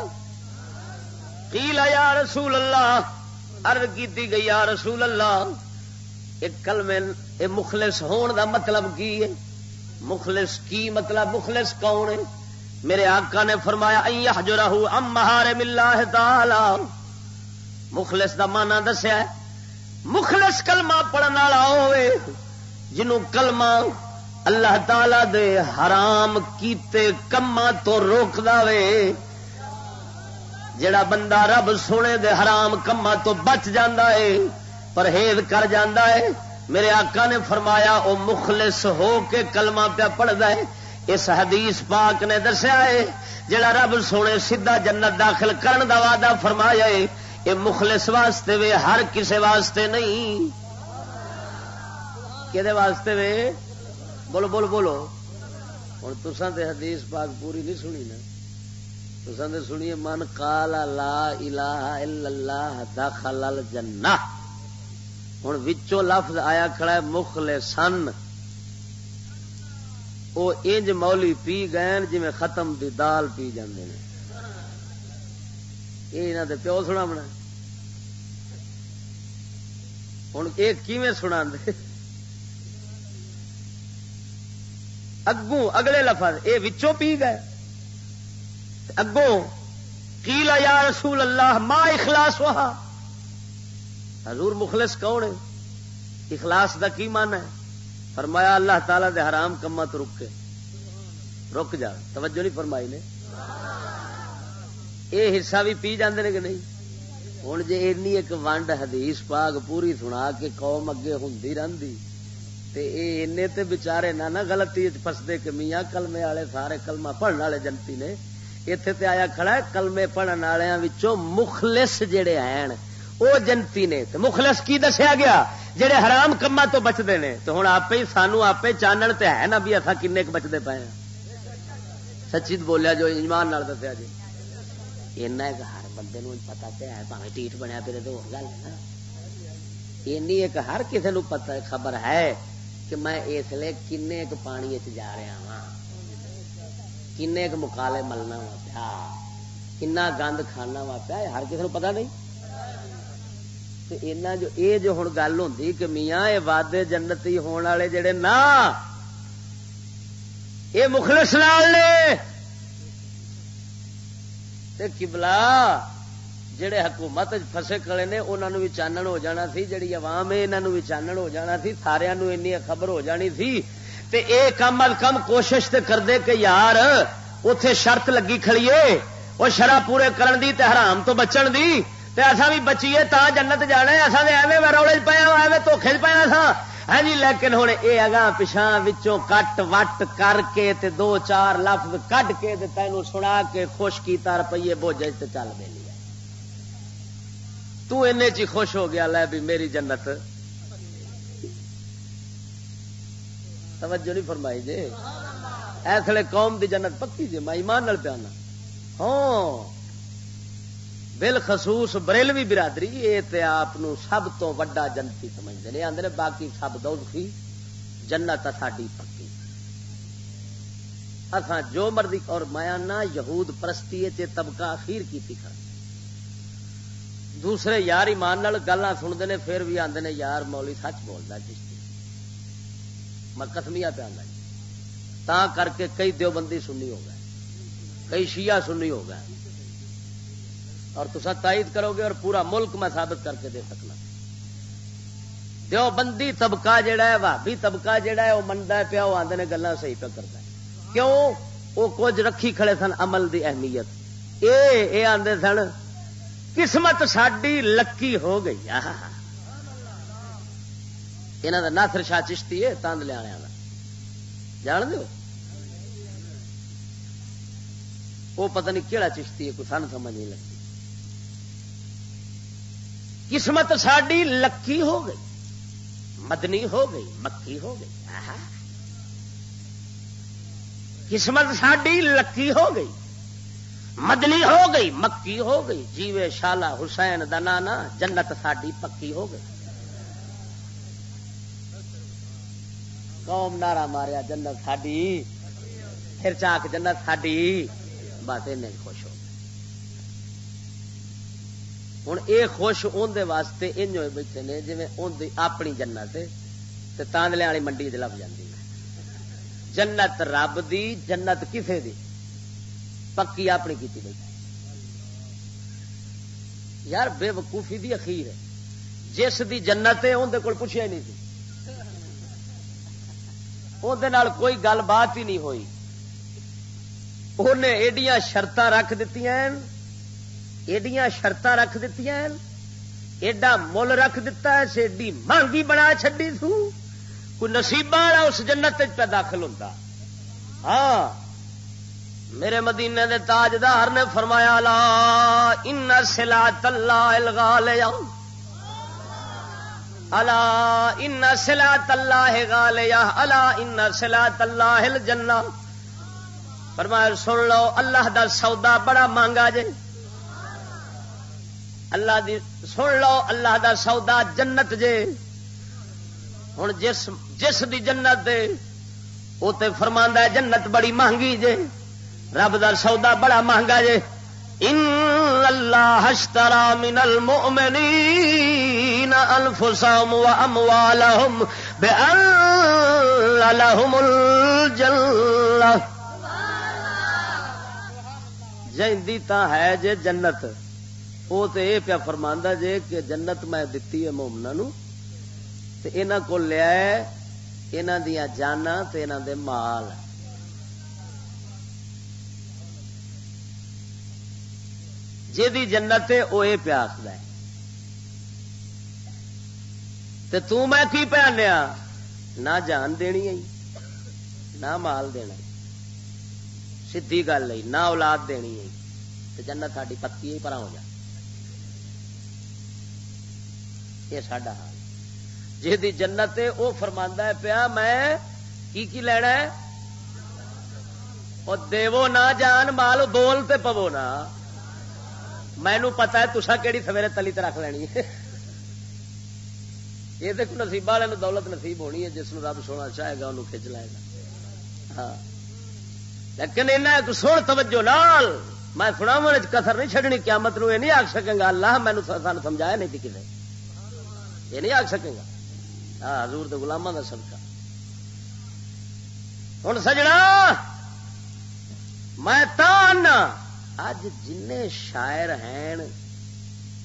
قیلا یا رسول اللہ ارد کی گئی، یا رسول اللہ، ایک کل میں مخلص ہون دا مطلب کی ہے؟ مخلص کی مطلب؟ مخلص کون ہے؟ میرے آقا نے فرمایا جو رہو ام مہارے ملا ہے مخلص دا مانا دسیا مخلص کلمہ پڑھنے والا ہوئے، جنوں کلمہ اللہ تعالی دے حرام کیتے کما تو روک دے جڑا بندہ رب سونے دے حرام کما تو بچ جاندہ ہے، پرہیز کر جاندہ ہے۔ میرے آقا نے فرمایا، او مخلص ہو کے کلمہ پیا پڑھتا ہے۔ اس حدیث پاک نے دسیا ہے، جڑا رب سونے سیدھا جنت داخل کرن دا وعدہ فرمایا ہے یہ مخلص واسطے وے، ہر کسے واسطے نہیں۔ کہ واسطے وے؟ بولو بولو بولو۔ ہوں تسان تے حدیث پاک پوری نہیں سنی نا۔ تسان تے سنیے، من کالا لا الہ الا اللہ داخل الجنہ ہوں وچوں لفظ آیا کھڑا ہے مخل سن وہ انج مولی پی گئے جی ختم دی دال پی جاندے نے۔ یہ یہاں دے پیو سنا بنا ہوں یہ کیویں سنا دے اگوں اگلے لفظ یہ وچوں پی گئے۔ اگوں کیلا یا رسول اللہ، ما اخلاص وہا۔ حضور مخلص کون ہے؟ اخلاص دا کی مان ہے؟ فرمایا اللہ تعالی دے حرام کما تو رک کے رک جا۔ توجہ نہیں فرمائی نے۔ یہ حصہ بھی پی جاندے نے کہ نہیں؟ ہوں جی اینی ایک ونڈ حدیث پاگ پوری سنا کے قوم اگے ہوں رہی تے تے بچارے نہ نہ غلطی فسدے کہ میاں کلمے والے سارے کلمہ پڑھنے والے جنتی نے۔ اتے تے آیا کھڑا ہے، کلمے پڑھن والوں مخلص جڑے ہیں وہ جنتی نے۔ تے مخلص کی دسیا گیا؟ جڑے حرام کما تو بچتے ہیں تو ہوں آپ ہی، سانو آپ چانن تے ہے نا بھی اصا کن بچتے پے ہیں سچی بولیا جو ایمان نال دسیا جی۔ اینا ہر بندے نو پتا تے ہے پاوے ٹیٹ بنیا پھر تو گل اینی ایک ہر کسی نو پتا خبر ہے۔ کہ میں اس لیے کن پانی جا رہا ہاں۔ کن مکالے ملنا وا پیا۔ کنا گند کھانا وا پیا۔ ہر کسی کو پتا نہیں؟ جو اے جو ہوں گل ہوں کہ میاں یہ وعدے جنتی ہونے والے جڑے نا یہ مخلص لال نے۔ کبلا جڑے حکومت فسے کلے نے انہوں بھی چانن ہو جانا سی، جڑی عوام ہے انہوں بھی چانن ہو جانا سی سارا خبر ہو جانی سی۔ تے اے کم از کم کوشش تے کر دے کہ یار اتے شرط لگی کھڑیے۔ وہ شرح پورے کرن دی تے حرام تو بچن دی۔ تے اصا بھی بچیے تا جنت جانا اصا ایویں روڑے پایا ہاں، ایویں دھوکھے پایا ہاں سا ہاں جی لیکن ہوں یہ اگاں پچھا کٹ وٹ کر کے تے دو چار لفظ کٹ کے تینوں سنا کے خوش کیتا روپیے بوجھ چل دے لیا تو چی جی خوش ہو گیا، لے بھی میری جنت۔ توجہ نہیں فرمائی جی۔ ایسے قوم دی جنت پکی جی میں ایمان نال پیانا۔ ہاں۔ بالخصوص بریلوی برادری یہ آپ سب تو وڈا جنتی سمجھتے ہیں آدھے باقی سب دوزخی جنت ساڈی پکی۔ اساں جو مرضی، اور میاں یہود پرستی طبقہ اخیر کی کھڑا۔ دوسرے یار ایمان گلا سنتے ہیں، پھر بھی آتے ہیں، یار مولی سچ بولتا جس میں کسمیا پہ آنا جی۔ تا کر کے کئی دیوبندی سننی ہو گئے، کئی شیعہ سننی ہو گئے۔ اور تصا تائید کرو گے اور پورا ملک میں ثابت کر کے دے سکنا۔ دیوبندی طبقہ جہا ہے بھابی طبقہ جہا ہے، وہ منتا پیا، وہ آدھے گلا صحیح پہ کرتا ہے۔ کیوں؟ وہ کچھ رکھی کھڑے سن عمل دی اہمیت۔ اے آدھے سن قسمت ساڈی لکی ہو گئی۔ یہاں کا ناثر شاہ چشتی ہے تند لیا جان دو وہ پتہ نہیں کہڑا چشتی ہے، کوئی سن سمجھ نہیں لگتی۔ قسمت ساڈی لکی ہو گئی۔ مدنی ہو گئی، مکی ہو گئی۔ قسمت ساڈی لکی ہو گئی۔ مدنی ہو گئی، مکی ہو گئی۔ جیوے شالا حسین دنانا جنت ساڈی پکی ہو گئی۔ قوم نارا ماریا، جنت ساڈی۔ پھر چاک جنت ساڈی۔ بس نہیں خوش ہو ہوں یہ خوش اندر واسطے انج ہوئے بیٹھے نے جی اپنی جنت تاندلے والی منڈی لب جاتی جنت رب دی، جنت کسے دی؟ پکی اپنی کی بیٹھے یار بے وقوفی دی اخیر ہے۔ جس دی جنت ہے اندر کول پوچھا ہی نہیں تھی۔ اندر کوئی گل بات ہی نہیں ہوئی۔ انہیں ایڈیاں شرط رکھ دیتی ایڈیاں شرط رکھ دیتی ایڈا مل رکھ دتا ہے ایڈی مانگی بنا چڈی تھی کوئی نصیبہ والا اس جنت پہ داخل ہوتا ہاں۔ میرے مدینے دے تاجدار نے فرمایا، لا ان سلا تلا الگا الا ان سلا تلا ہے گا الا ان سلا تلا ہل جنا فرمایا، سن لو، اللہ دا سودا بڑا مانگا جے. اللہ دی، سن لو، اللہ دا سودا جنت جے. ہوں جس جس دی جنت دے وہ تو فرما جنت بڑی مہنگی جے. رب دا سودا بڑا مہنگا جے۔ ان اللہ اشترى من المؤمنین انفسهم واموالهم بان لهم الجنہ جی تا ہے جے جنت۔ وہ تو یہ پیا فرما جے کہ جنت میں دتی ہے مومنا نو کو لیا ہے یہاں دیا جانا دے مال۔ ہے جی جنت ہے وہ یہ پیا آخر تو میں کی پہنیا نہ جان دینی آئی نہ مال دینا سی گل نہیں نہ اولاد دینی ہے۔ تو جنت ساری پتی ہی پرا ہو جائے۔ یہ ساڈا حال۔ جی جنت ہے وہ فرما ہے پیا، میں کی کی لینا ہے؟ اور دیو نہ جان، مال بول بولتے پو نا مینو پتا ہے تسا کہڑی سویرے تلی رکھ لینی ہے۔ یہ دیکھ نصیب والے دولت نصیب ہونی ہے، جس رب سونا چاہے گا، انہوں کھچ لائے گا۔ ہاں۔ لیکن ایک سن توجہ نال میں سنا من کسر نہیں چڈنی قیامت نو یہ نہیں آخ سکے گا اللہ مینو سان سمجھایا نہیں کسی یہ نہیں آخ سکے گا ہاں حضور دے گلاما کا سبکا ہوں سجنا، میں تانا اج جن شاعر ہیں،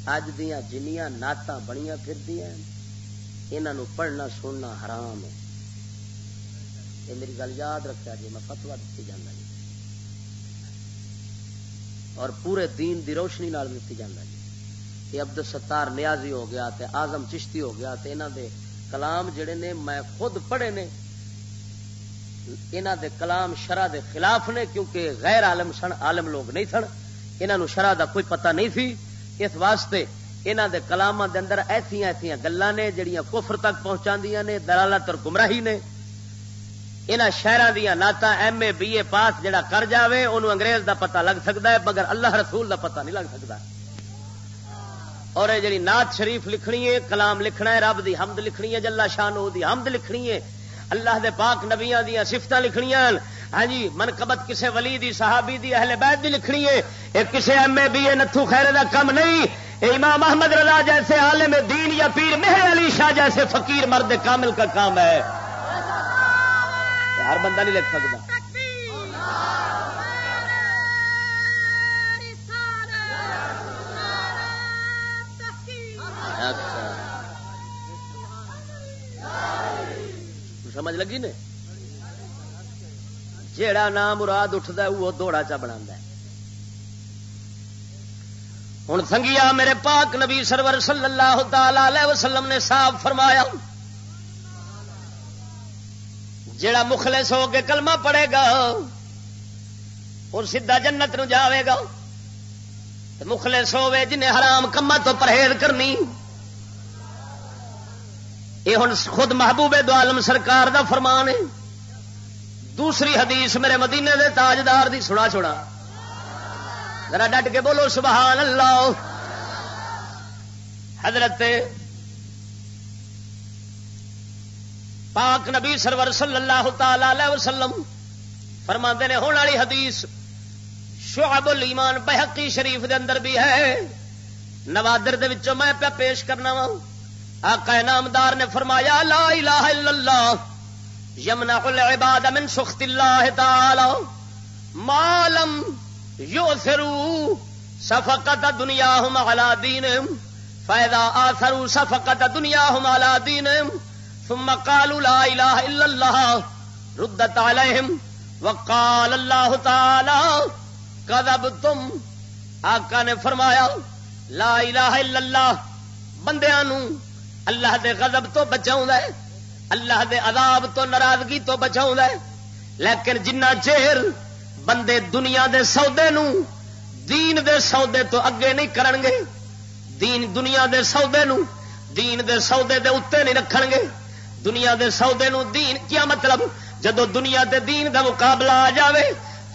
اج دیا جنیا نعت بنیا پھر انہوں پڑھنا سننا حرام ہے۔ یہ میری گل یاد رکھا جی میں فتوا دیتی جانا جی۔ اور پورے دین دی روشنی نال دیتی جانا جی۔ یہ عبد ستار نیازی ہو گیا تے آزم چشتی ہو گیا تے انہاں دے کلام جڑے نے میں خود پڑھے نے انہاں دے کلام شرع دے خلاف نے، کیونکہ غیر عالم سن، عالم لوگ نہیں سن۔ انہاں نو شرع دا کوئی پتہ نہیں سی۔ اس واسطے انہاں دے کلاماں دے اندر ایسیاں ایسیاں گلاں نے جڑیاں کفر تک پہنچاندیاں نے، دلالت اور گمراہی نے۔ یہاں شہروں دیا نعت ایم اے، بی اے، پاس جڑا کر جائے انہوں انگریز دا پتہ لگ سکتا ہے، مگر اللہ رسول دا پتہ نہیں لگ سکتا اور یہ جی نعت شریف لکھنی ہے، کلام لکھنا ہے، رب دی حمد لکھنی ہے جلا شان دی حمد لکھنی ہے اللہ دے پاک نبیاں دیا سفت لکھنی ہاں جی منقبت کسے ولی دی، صحابی دی، اہل بیت دی لکھنی ہے۔ یہ کسے M A B A Nathu خیر دا کم نہیں۔ امام محمد رضا جیسے عالم دین یا پیر مہر علی شاہ جیسے فقیر مرد کامل کا کام ہے۔ ہر بندہ نہیں لکھ سکتا۔ اچھا۔ سمجھ لگی نے؟ جیڑا نام مراد اٹھتا وہ دوڑا چا بنا ہوں سنگیا، میرے پاک نبی سرور صلی اللہ تعالی وسلم نے صاف فرمایا جڑا مخلص ہو کے کلمہ پڑے گا، اور سیدھا جنت نو جاوے گا مخلص ہوے جنہیں حرام کما تو پرہیز کرنی۔ یہ ہوں خود محبوب دو عالم سرکار دا فرمان ہے۔ دوسری حدیث میرے مدینے دے تاجدار دی، سنا چھوڑا۔ ذرا ڈٹ کے بولو سبحان اللہ حضرت پاک نبی سرور صلی اللہ تعالی وسلم فرما نے ہونے والی حدیث شعب الایمان بحقی شریف دے اندر بھی ہے۔ نوادر دے وچوں میں پیا پیش کرنا وا۔ آقا نامدار نے فرمایا، لا الہ الا اللہ یمنع العباد من سخط اللہ تعالی، ما لم یؤثروا صفقت دنیاہم علی دینہم فاذا آثروا صفقت دنیاہم علی دینہم، ثم قالوا لا اله الا الله ردت عليهم وقال الله تعالى كذبتم آقا نے فرمایا، لا الہ الا اللہ بندیاں نو اللہ دے غضب تو بچاؤں ہے، اللہ دے عذاب تو ناراضگی تو بچاؤں ہے۔ لیکن جنہ چیر بندے دنیا دے سودے نو دین دے سودے تو اگے نہیں کرن گے دین دنیا دے سودے نو دین دے سودے دے اتنے نہیں رکھن گے دنیا دے سودے نو دین، کیا مطلب؟ جدو دنیا دے دین دا مقابلہ آ جاوے،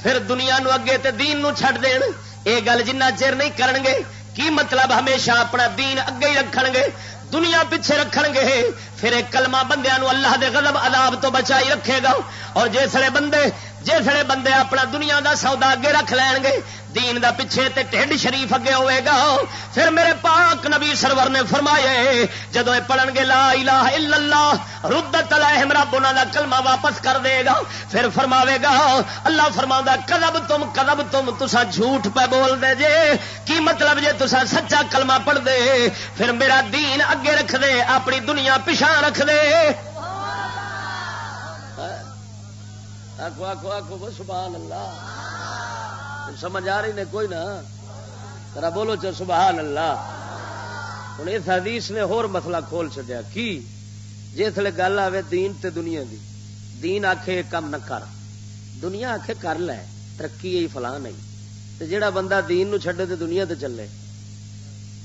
پھر دنیا نو اگے تے دین نو چھڈ دین۔ اے گل جنہ چر نہیں کرن گے کی مطلب؟ ہمیشہ اپنا دین اگے ہی رکھن گے دنیا پیچھے رکھ گے پھر ایک کلمہ بندیا اللہ دے غضب عذاب تو بچائی رکھے گا۔ اور جسے بندے جسے بندے اپنا دنیا دا سودا اگے رکھ لین گے، دین دا پیچھے تے ٹھڈ شریف اگے ہوئے گا۔ پھر میرے پاک نبی سرور نے فرمائے جدو یہ پڑھن گے، لا الہ الا اللہ، ردت علیہم رب، انہاں دا کلمہ واپس کر دے گا۔ پھر فرماوے گا، اللہ فرماوندا، کذب تم کذب تم تسا جھوٹ پہ بول دے جے۔ کی مطلب جے تسا سچا کلمہ پڑھ دے؟ پھر میرا دین اگے رکھ دے، اپنی دنیا پیچھے رکھ دے۔ آخو آخو آخو سبحان اللہ۔ سمجھ آ رہی نے کوئی نہ ذرا بولو چل سبحان اللہ۔ ہوں اس حدیث نے ہور مسئلہ کھول چڈیا کی؟ جسے گل آئے دین تے دنیا دی۔ دین آخے کم نہ کر۔ دنیا آخے کر لے، ترقی فلاں نہیں۔ تے جیڑا بندہ دین نو چھڈے تے دنیا تے چلے۔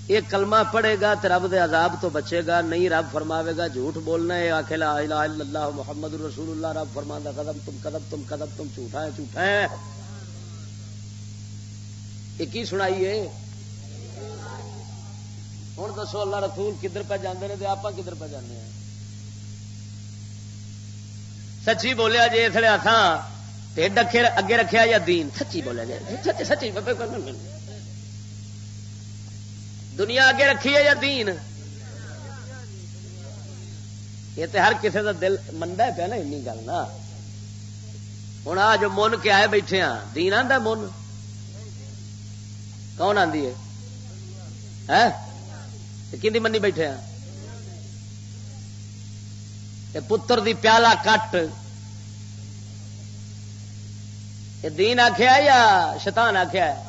یہ کلمہ پڑھے گا تو رب دے عذاب تو بچے گا نہیں رب فرماوے گا جھوٹ بولنا ہے آخ لا الہ الا اللہ محمد رسول اللہ رب فرما قدم تم قدم تم قدم تم جھوٹا ہے جھوٹا ہے یہ کی سنائیے ہوں دسو اللہ رسول کدھر پہ جانے نے آپ کدھر پہ جانے ہیں سچی بولیا جی اس لیے ٹھڈ اگے رکھیا یا دین سچی بولیا جی سچی سچی دنیا اگے رکھی ہے یا دین؟ یہ تو ہر کسی کا دل منڈا پیا نا این گل نا۔ ہوں آ جو من کے آئے بیٹھے ہاں دین آدھا من کون آدھی ہے؟ ہاں؟ کہ منی بیٹھے ہاں؟ پتر دی پیالہ کٹ۔ یہ دین آخیا یا شیطان آخیا ہے؟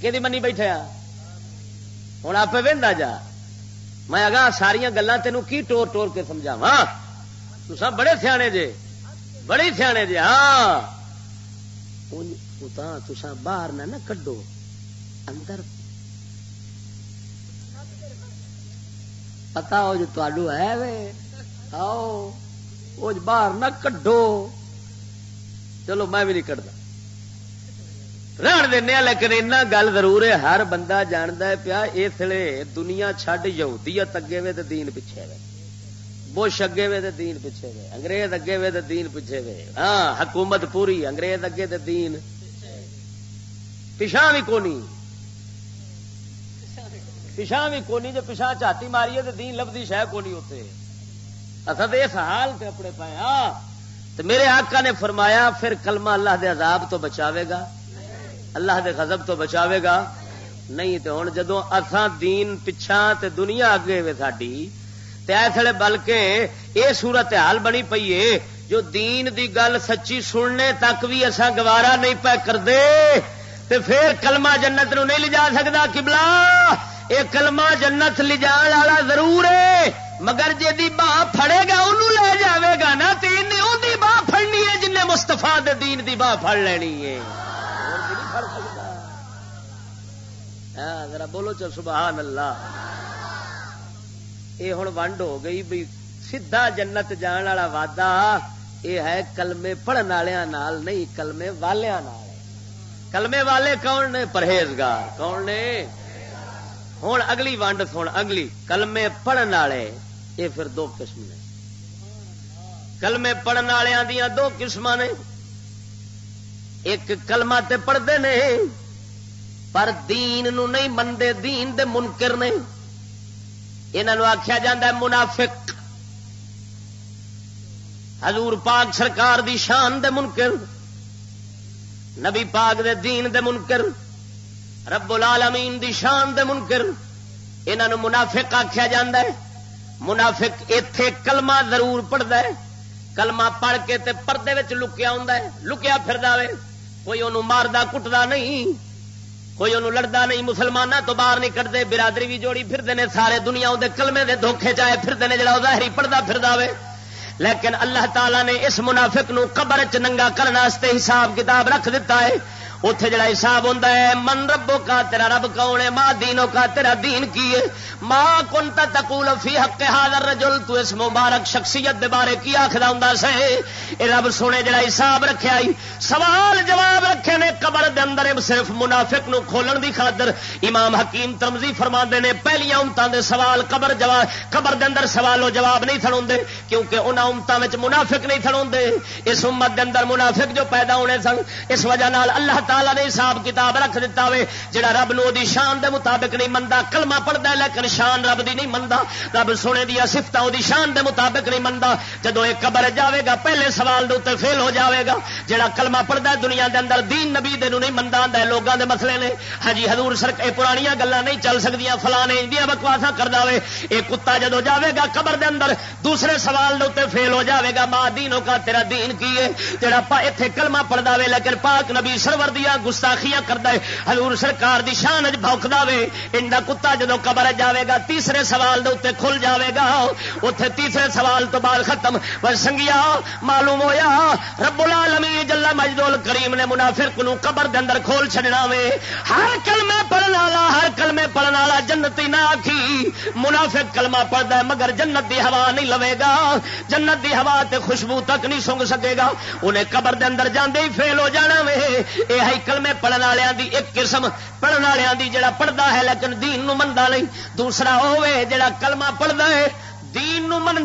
کہ منی بیٹھے ہوں آپ وہدا جا میں اگا ساریا گلان تینوں کی ٹور ٹور کے سمجھاوا تو بڑے سیانے جے بڑے سیانے جے ہاں تسا باہر نہ کڈو اندر پتا ہو جو ہے وے آؤ وہ باہر نہ کڈو چلو میں بھی نہیں کٹتا رہن دینا لیکن اینا گل ضرور ہے، ہر بندہ جانتا ہے پیا، اس لیے دنیا چڈ یہودیت اگے وے تو دین پیچھے وے۔ بش اگے وے تو دین پیچھے وے۔ انگریز اگے وے تو دین پیچھے وے۔ ہاں حکومت پوری انگریز اگے تو دین۔ پچھا بھی کونی؟ پچھا بھی کونی؟ جو پچھا چاتی ماری تو دین لفظی شہ کونی ہوتے اصل تو اس حال پہ اپنے پائے ہاں۔ تو میرے آقا نے فرمایا، پھر کلمہ اللہ دے عذاب تو بچاوے گا۔ اللہ دے غضب تو بچاوے گا۔ نہیں تو ہوں جدو اتان دین پچھا تے دنیا اگے وے ساڈی، تے ایسے بلکہ یہ صورت حال بنی پئی ہے جو دین دی گل سچی سننے تک بھی اصا گوارا نہیں پہ کر دے تے پھر کلمہ جنت نو نہیں لجا سکتا کبلا یہ کلمہ جنت لجا والا ضرور ہے مگر جی باہ پھڑے گا انہوں لے جاوے گا نا تو باہ پھڑنی ہے جن مستفا دین دی باہ پھڑ لینی ہے ہاں، ذرا بولو چل سبحان اللہ۔ یہ ہوں ونڈ ہو گئی بھی سیدھا جنت جان والا وعدہ یہ ہے کلمے پڑھن والوں نہیں کلمے والوں کلمے والے کون نے؟ پرہیزگار۔ کون نے؟ ہوں اگلی ونڈ سن اگلی۔ کلمے پڑھن والے یہ پھر دو قسم نے۔ کلمے پڑھن والوں دیا دو قسم نے۔ ایک کلمہ تے پڑھتے نے، پر دین نو نہیں منتے دین دے منکر نے۔ انہوں آخیا جا منافق۔ حضور پاک سرکار دی شان دے منکر، نبی پاک دے دین دے منکر، رب العالمین دی شان دے منکر۔ انہوں منافق آخیا جا منافق اتے کلمہ ضرور پڑھتا ہے۔ کلمہ پڑھ کے تے پردے لکیا ہوں لکیا پھر کوئی انہوں ماردا کٹدا نہیں، کوئی انہوں لڑتا نہیں مسلمانوں تو باہر نہیں کٹتے برادری بھی جوڑی پھرتے ہیں سارے دنیا دے کلمے دے دھوکھے چائے پھرتے ہیں جڑا ظاہری پڑھتا پھر لیکن اللہ تعالیٰ نے اس منافق نو قبر چ ننگا کرنے حساب کتاب رکھ دیتا ہے۔ اتے جڑا حساب ہوتا ہے، من ربو کا تیرا رب کون ہے؟ ماں دینوں کا تیرا دین کی ہے؟ ماں کن تقول فی حق حاضر رجل تو اس مبارک شخصیت دے بارے کی آخر ہوں سے اے رب سونے جڑا حساب رکھے آئی سوال جواب رکھے نے قبر دے اندر صرف منافق نو کھولن دی خاطر۔ امام حکیم ترمزی فرما نے، پہلیاں امتوں دے سوال قبر جواب، قبر دے اندر سوال و جواب نہیں تھڑوں کیونکہ انہوں امتوں منافق نہیں تھڑوں اس امت دے اندر منافق جو پیدا ہونے سن، اس وجہ نال اللہ تعالیٰ نے حساب کتاب رکھ دیتا ہوئے جڑا رب نو دی شان دے مطابق نہیں منتا کلمہ پڑھتا ہے، لیکن شان رب دی نہیں منتا رب سونے دیا سفت دی شان دے مطابق نہیں منتا جدو ایک قبر جاوے گا، پہلے سوال دے اتنے فیل ہو جاوے گا۔ جڑا کلمہ پڑھتا ہے، دنیا دے اندر دین نبی دے نہیں منتا آتا ہے لوگوں دے مسئلے نے۔ ہاں جی حضور سر یہ پرانیاں گلیں نہیں چل سکتی فلانے اندیا بکواسا کر دے یہ کتا جدو جاوے گا قبر دے اندر، دوسرے سوال دے اتنے فیل ہو جاوے گا، ماں دینوں کا تیرا دین کی ہے؟ جڑا پا اتنے کلمہ پڑھتا وے، لیکن پاک نبی سرور دی دیا گستاخیاں کرتا ہے۔ حضور سرکار دی شان بوکتا وے۔ ان کتا جدو قبر جاوے گا، تیسرے سوال دے اتنے کھل جاوے گا۔ اتے تیسرے سوال تو بعد ختم۔ پر سنگیا معلوم ہویا، رب العالمین جلا مجدول کریم نے منافق نو قبر دے اندر کھول چڑنا وے۔ ہر کلمے پڑھنے والا، ہر کلمے پڑھنے والا جنتی نہ آخی منافق کلمہ پڑھتا ہے، مگر جنت دی ہوا نہیں لوے گا۔ جنت دی ہوا تے خوشبو تک نہیں سونگ سکے گا۔ انہیں قبر دے اندر جاندے ہی فیل ہو جانا وے۔ یہ ہے کلمے پڑھن والوں دی ایک قسم، پڑھن والوں دی جڑا پڑھتا ہے لیکن دین نو منتا نہیں، دوسرا ہوے جڑا کلمہ پڑھتا ہے دین نو من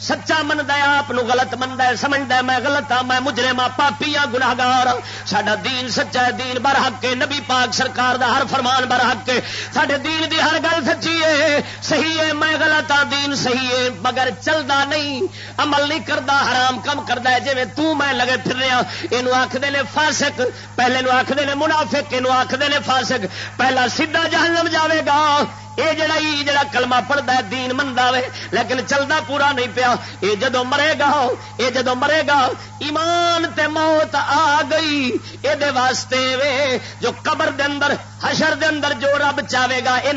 سچا من دے آپ غلط من دے سمجھ دے میں غلط ہاں میں مجرم ہاں پاپی ہاں گناہگار، ساڈا دین سچا ہے، دین بر حق کے نبی پاک سرکار دا ہر فرمان بر حق کے ساڈے دین دی ہر گل سچی ہے، صحیح ہے، میں غلط ہاں دین صحیح ہے، مگر چلدا نہیں، عمل نہیں کردا، حرام کم کردا ہے، جویں تو میں لگے پھر رہا اینو آکھدے نے فاسق، پہلے نو آکھدے نے منافق، اینو آکھدے نے فاسق، پہلا سیدھا جہنم جاوے گا۔ یہ جڑا جڑا کلمہ پڑھتا ہے، دین منتا وے، لیکن چلتا پورا نہیں پیا۔ یہ جدو مرے گا، یہ جدو مرے گا، ایمان تے موت آ گئی۔ یہ واسطے وے، جو قبر دے اندر، حشر دے اندر جو رب چاہے گا یہ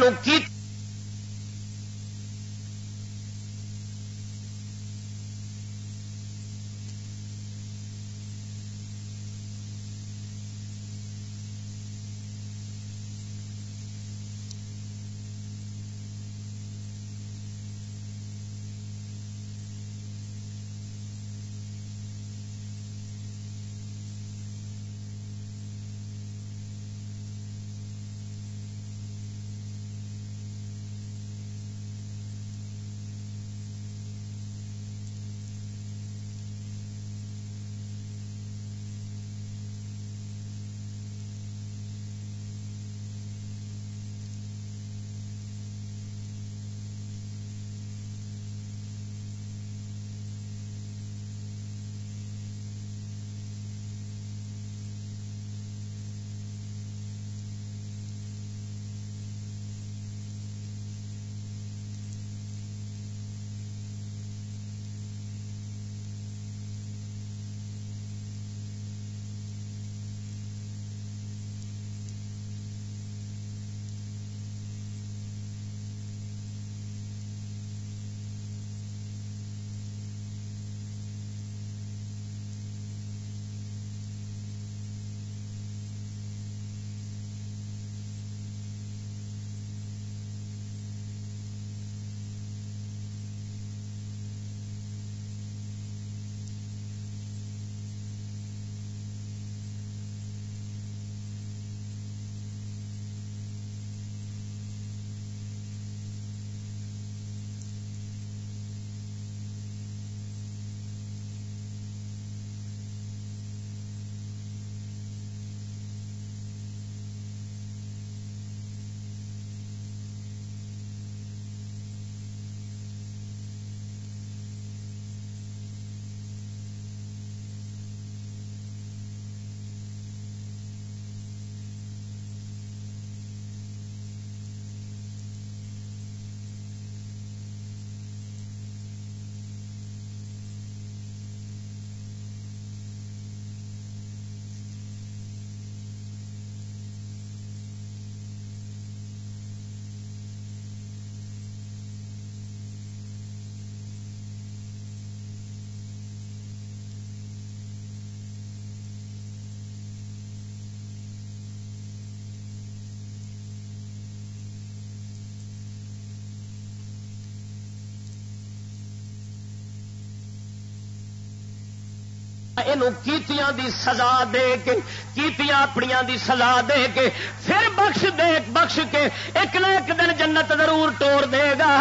کیتیاں دی سزا دے کے کیتیاں اپنی دی سزا دے کے پھر بخش دے بخش کے ایک نہ ایک دن جنت ضرور توڑ دے گا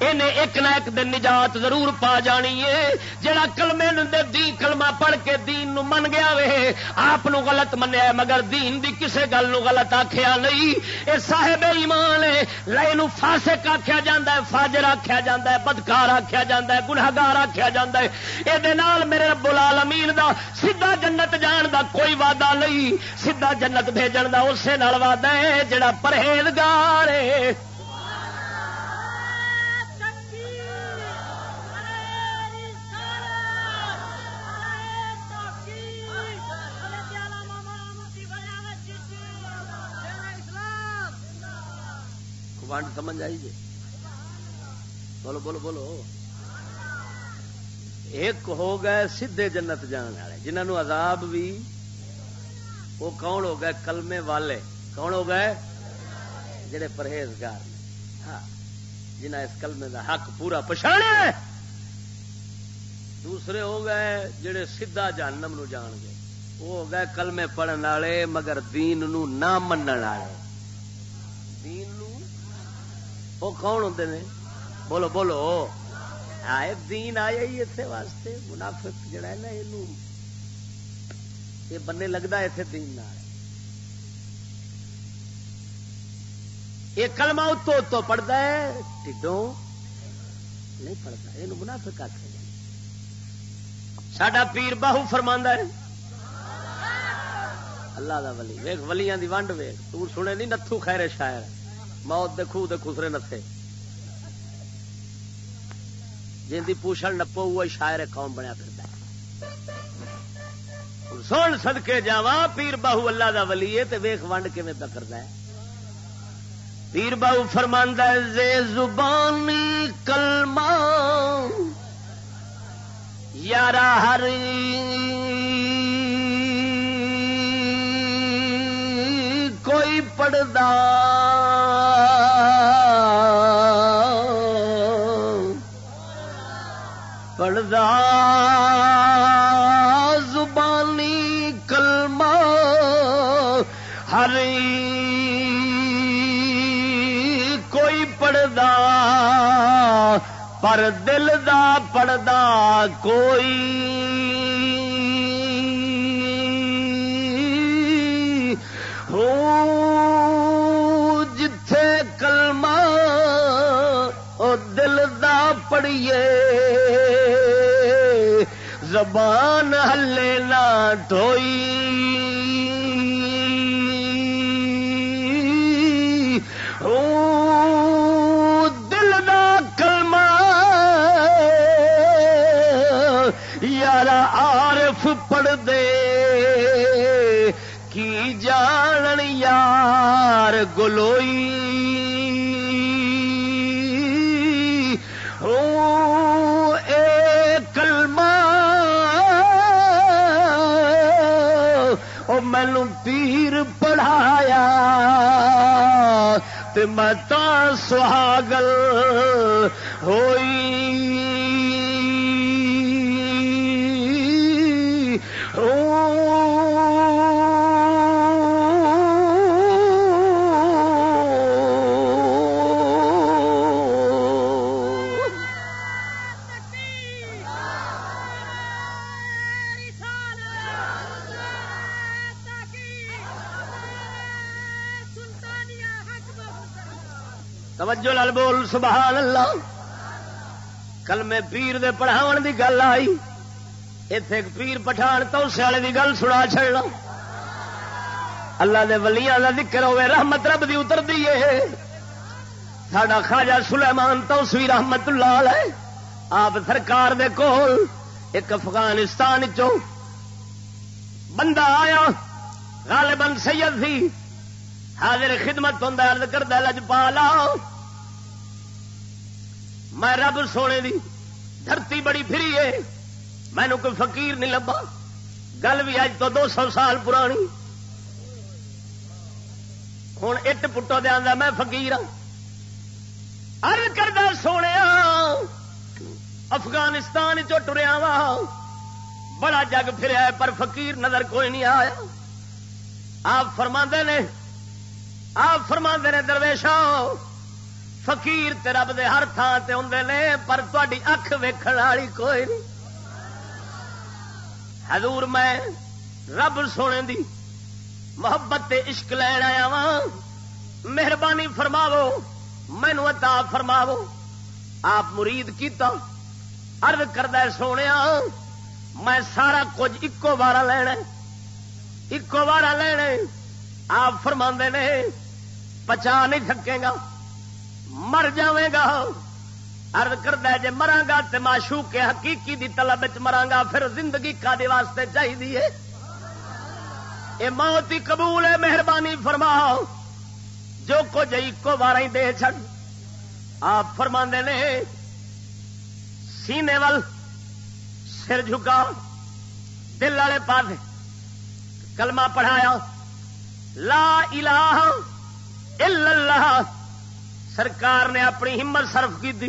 انہیں ایک نہ ایک دن نجات ضرور پا جانی ہے جڑا کلمے دے دی کلمہ پڑھ کے دین نو من گیا وے آپ غلط منیا مگر دین دی کسے گل نو غلط آخیا نہیں اے صاحب ایمان ہے لے نو فاسق آخیا جاندہ ہے فاجر آخیا جاندہ ہے بدکار آخیا جاندہ ہے گناہگار آخیا جاندہ ہے اے دے نال میرے رب العالمین دا سیدھا جنت جان دا کوئی وعدہ نہیں سیدھا جنت بھیجن دا اسے نال وعدہ ہے جڑا پرہیزگار ہے۔ سمجھ آئی جی؟ بولو بولو بولو۔ ایک ہو گئے سیدے جنت جان والے۔ جنہوں عذاب بھی، وہ کون ہو گئے؟ کلمے والے۔ کون ہو گئے؟ جڑے پرہیزگار ہاں جنہ اس کلمے دا حق پورا پچھاڑا دوسرے ہو گئے جڑے سیدھا جہنم نو جان گے وہ ہو گئے کلمے پڑھن والے، مگر دین نو نہ من والے۔ دین نو؟ وہ کون ہوتے ہیں بولو بولو۔ آئے دین آیا ہی اتنے واسطے منافق جڑا ہے نا یہ بننے لگتا ہے اتنے دین نہ یہ کلما اتو اتو پڑھتا ہے ٹھڈوں نہیں پڑھتا یہ منافق آخر ساڈا پیر باہو فرما ہے اللہ دا ولی ویخ ولیاں دی ونڈ ویخ تو سنے نہیں نتھو خیر شاعر موت دے خوہ دے خسرے نتھے جن کی پوچھل نپو، وہ شاعر قوم بنیا پھرتا سن سدکے جا پیر باہو اللہ دا ولی ہے ویخ ونڈ کیون پہ کرتا ہے۔ پیر باہو فرماندہ زے زبانی کلمہ یارا ہر کوئی پڑھدا پڑھدا زبانی کلمہ ہر کوئی پڑھدا پر دل دا پڑھدا کوئی ہو جتھے کلمہ او دل دا پڑھیے زبان ہلے نہ دل دا کلمہ۔ یار عارف پڑھ دے کی جان یار گلوئی۔ متا سہاگل سبحان اللہ۔ کل میں پیر دے پڑھاو دی گل آئی۔ اتے ایک پیر پٹھان تو سیالے دی گل سنا چڑنا اللہ دے ولیاں دا ذکر ہوئے، رحمت رب دی اتر دیے ساڈا خواجہ سلیمان تو سی رحمت اللہ علیہ، آپ سرکار دے کول ایک افغانستان چو بندہ آیا۔ غالباً سید سی حاضر خدمت ہوں ارد کردہ لجپالا۔ میں رب سونے دی دھرتی بڑی فری ہے۔ مینو کوئی فقیر نہیں لبا گل بھی اج تو دو سو سال پرانی۔ ہوں اٹ پٹو دیا میں فقیر ہوں ارد کردہ سونے ہاں، افغانستان چریا وا بڑا جگ پھر پر فقیر نظر کوئی نہیں آیا۔ آپ فرما نے، آپ فرما نے درویش فقیر تے رب دے ہر تھان سے ہوں نے پر تاری اکھ ویکھن والی کوئی نہیں۔ حضور میں رب سونے دی محبت تے عشق لین آیا وا مہربانی فرماو مینو عطا فرماو آپ مرید کیتا، عرض کردہ سونے میں سارا کچھ ایکو بارہ لینا ایکو بارہ لینا آپ فرما نے، پچا نہیں سکے گا۔ مر جائے گا۔ ارد کردہ جی مرا تو ماشو کے حقیقی دی طلب مرا پھر زندگی کا دی واسطے چاہیے موت ہی قبول ہے مہربانی فرماؤ۔ جو کچھ ایکو بار ہی دے چڑ آپ فرما نے، سینے ول سر جھکا دل والے پاس کلمہ پڑھایا لا الہ الا اللہ۔ سرکار نے اپنی ہمت صرف کی دی